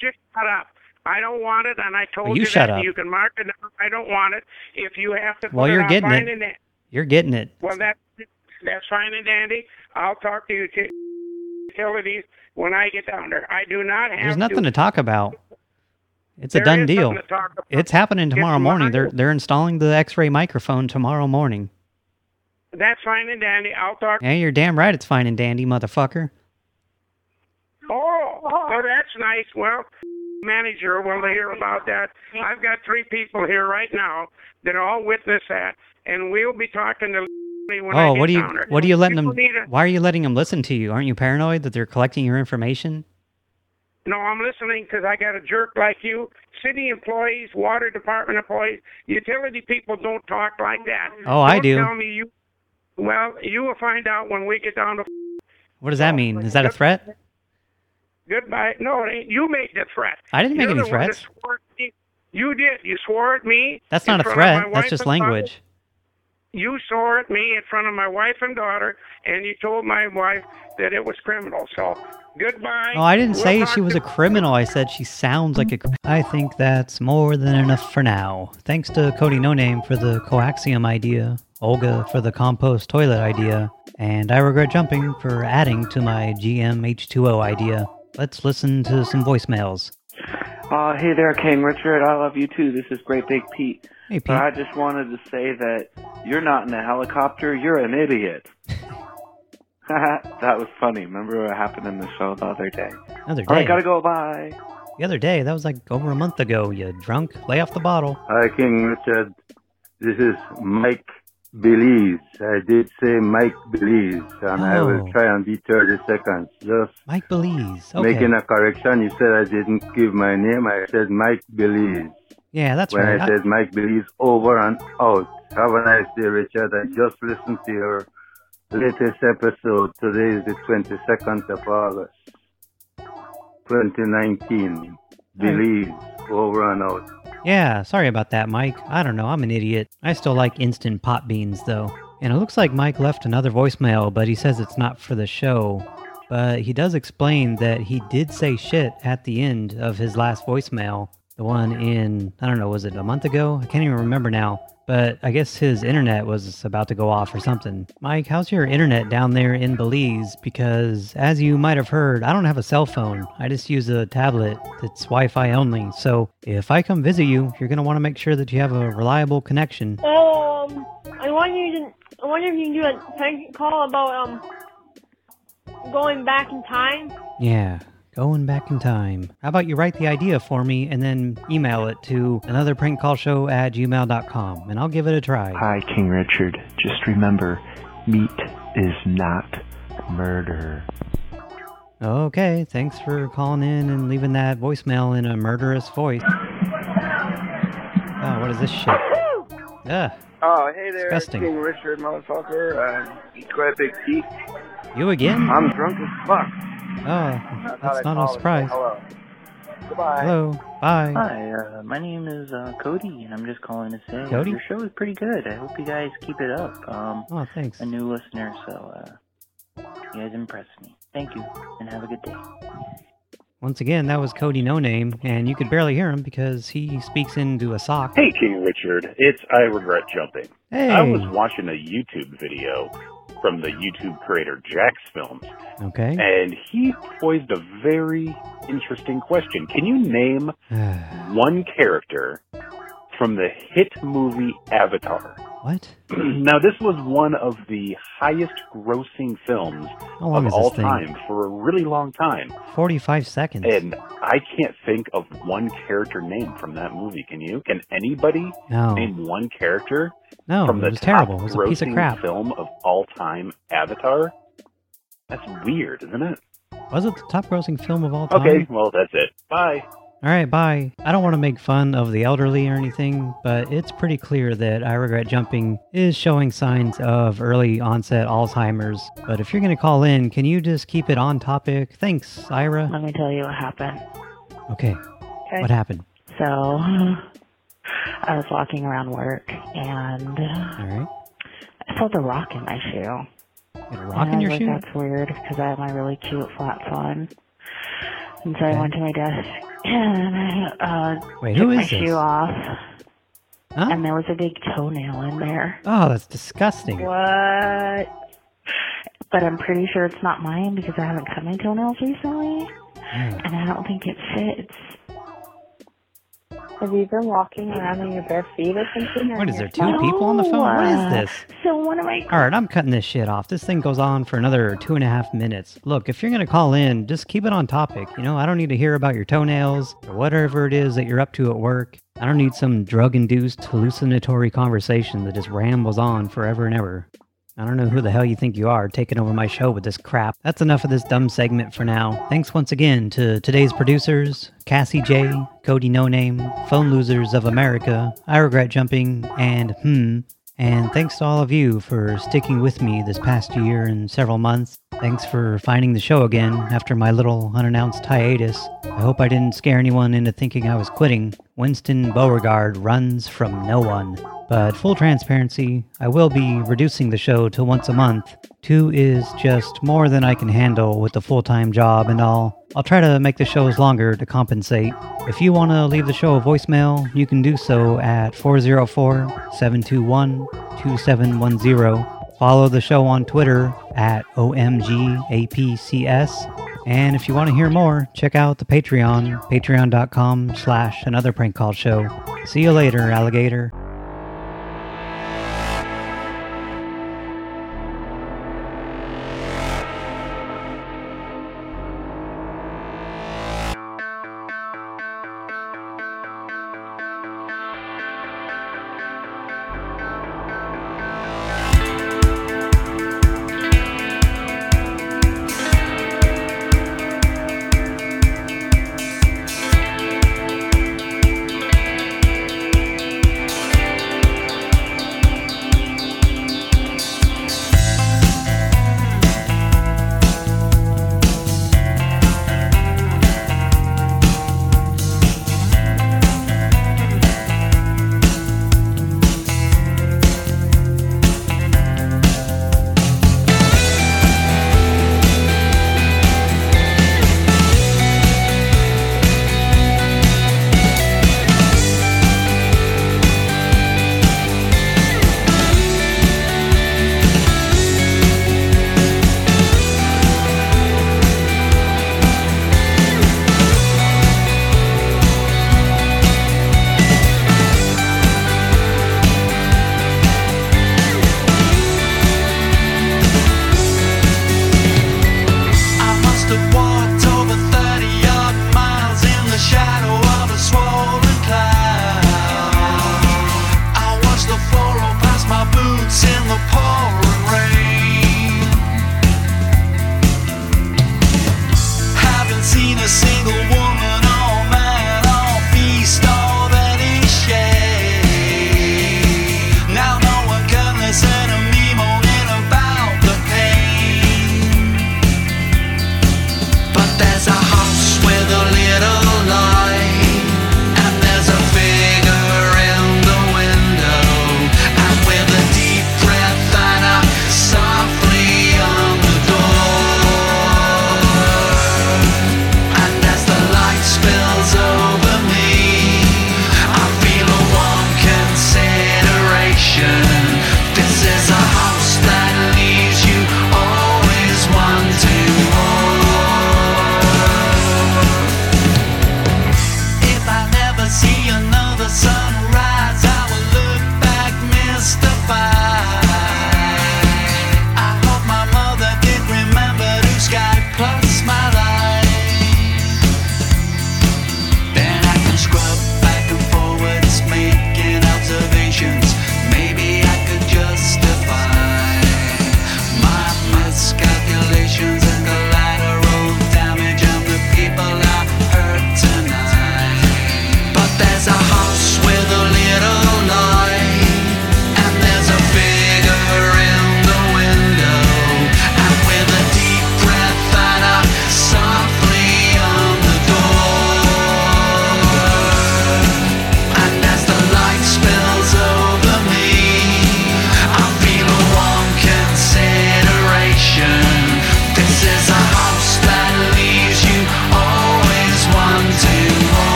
Just shut up. I don't want it, and I told Well, you you, shut that. up. You can mark it. I don't want it. If you have to Well, you're getting fine it. You're getting it. Well, that that's fine and dandy. I'll talk to you utilities when I get down there. I do not have There's nothing to. to talk about. It's a done deal. something to talk about. It's happening tomorrow It's morning. They're they're installing the X-ray microphone tomorrow morning. That's fine and dandy. I'll talk. Yeah, you're damn right. It's fine and dandy, motherfucker. Oh, oh, that's nice. Well, manager will they hear about that. I've got three people here right now that all witness that, and we'll be talking to when I oh, what are you there. what are you letting People them? a- Why are you letting them listen to you? Aren't you paranoid that they're collecting your information? No, I'm listening because I got a jerk like you. City employees, water department employees, utility people don't talk like that. Oh, I Don't do. Tell me you. Well, you will find out when we get down to. What does that mean? Is that a threat? Goodbye. No, it ain't. You made the threat. I didn't make You're any the one that threats. swore at me. You did. You swore at me. That's not a front of my threat. That's just and daughter. language. You swore at me in front of my wife and daughter, and you told my wife that it was criminal. So, goodbye. Oh, I didn't We'll say she was a criminal. I said she sounds like a... I think that's more than enough for now. Thanks to Cody No Name for the coaxium idea, Olga for the compost toilet idea, and I regret jumping for adding to my GM H2O idea. Let's listen to some voicemails. Uh, hey there, King Richard. I love you too. This is Great Big Pete. Hey, Pete. But I just wanted to say that you're not in a helicopter. You're an idiot. that was funny. Remember what happened in the show the other day? Other day. All right, day. gotta go. Bye. The other day, that was like over a month ago. You drunk? Lay off the bottle. Hi, King Richard. This is Mike Belize. I did say Mike Belize, and I will Oh. try and be 30 seconds. Just Mike Belize. Okay. making a correction. You said I didn't give my name. I said Mike Belize. Yeah, that's when right. I I- said Mike Belize, over and out. Have a nice day, Richard. I just listened to your latest episode. Today is the 22nd of August, 2019. Belize, over and out. Yeah, sorry about that, Mike. I don't know, I'm an idiot. I still like instant pot beans, though. And it looks like Mike left another voicemail, but he says it's not for the show. But he does explain that he did say shit at the end of his last voicemail. The one in, I don't know, was it a month ago? I can't even remember now. But I guess his internet was about to go off or something. Mike, how's your internet down there in Belize? Because as you might have heard, I don't have a cell phone. I just use a tablet that's Wi Fi only. So if I come visit you, you're going to want to make sure that you have a reliable connection. Um, I want you to. I wonder if you can do a call about um going back in time. Yeah, going back in time. How about you write the idea for me and then email it to another prank call show at gmail.com and I'll give it a try. Hi, King Richard. Just remember, meat is not murder. Okay, thanks for calling in and leaving that voicemail in a murderous voice. Oh, what is this shit? Ugh, Oh, hey there, Disgusting. King Richard, motherfucker. Uh, you quite a big teeth. you again? I'm drunk as fuck. Oh, that's not a surprise. Hello. Goodbye. Hello, bye. Hi, uh, my name is uh, Cody, and I'm just calling to say Cody? your show is pretty good. I hope you guys keep it up. Um, Oh, thanks. A new listener, so uh, you guys impress me. Thank you, and have a good day. Once again, that was Cody No Name, and you could barely hear him because he speaks into a sock. Hey, King Richard. It's I Regret Jumping. Hey. I was watching a YouTube video from the YouTube creator Jax Films, Okay. and he posed a very interesting question. Can you name one character from the hit movie Avatar? What? now, this was one of the highest grossing films of all thing? time for a really long time. 45 seconds. And I can't think of one character name from that movie. Can you? Can anybody No. name one character No, from it the was top terrible. It was a piece of crap. film of all time, Avatar? That's weird, isn't it? Was it the top grossing film of all time? Okay, well that's it. Bye. All right, bye. I don't want to make fun of the elderly or anything, but it's pretty clear that I Regret Jumping is showing signs of early onset Alzheimer's. But if you're going to call in, can you just keep it on topic? Thanks, Ira. Let me tell you what happened. Okay. Okay. What happened? So, I was walking around work and All right. I felt a rock in my shoe. A rock in your was shoe? That's weird because I have my really cute flats on. And so I went to my desk and I uh, Wait, took who my this? shoe off. And there was a big toenail in there. Oh, that's disgusting. What? But I'm pretty sure it's not mine because I haven't cut my toenails recently. And I don't think it fits. Have you been walking around in your bare feet or something? What is there, two people on the phone? What is this? So one of my All right, I'm cutting this shit off. This thing goes on for another two and a half minutes. Look, if you're going to call in, just keep it on topic. You know, I don't need to hear about your toenails or whatever it is that you're up to at work. I don't need some drug-induced hallucinatory conversation that just rambles on forever and ever. I don't know who the hell you think you are taking over my show with this crap. That's enough of this dumb segment for now. Thanks once again to today's producers, Cassie J, Cody No Name, Phone Losers of America, I Regret Jumping, and Hmm. And thanks to all of you for sticking with me this past year and several months. Thanks for finding the show again after my little unannounced hiatus. I hope I didn't scare anyone into thinking I was quitting. Winston Beauregard runs from no one. But full transparency, I will be reducing the show to once a month. Two is just more than I can handle with the full-time job and all. I'll try to make the shows longer to compensate. If you want to leave the show a voicemail, you can do so at 404-721-2710. Follow the show on Twitter at OMGAPCS. And if you want to hear more, check out the Patreon, patreon.com slash another prank call show. See you later, alligator.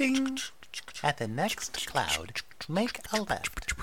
Ding! At the next cloud, make a left.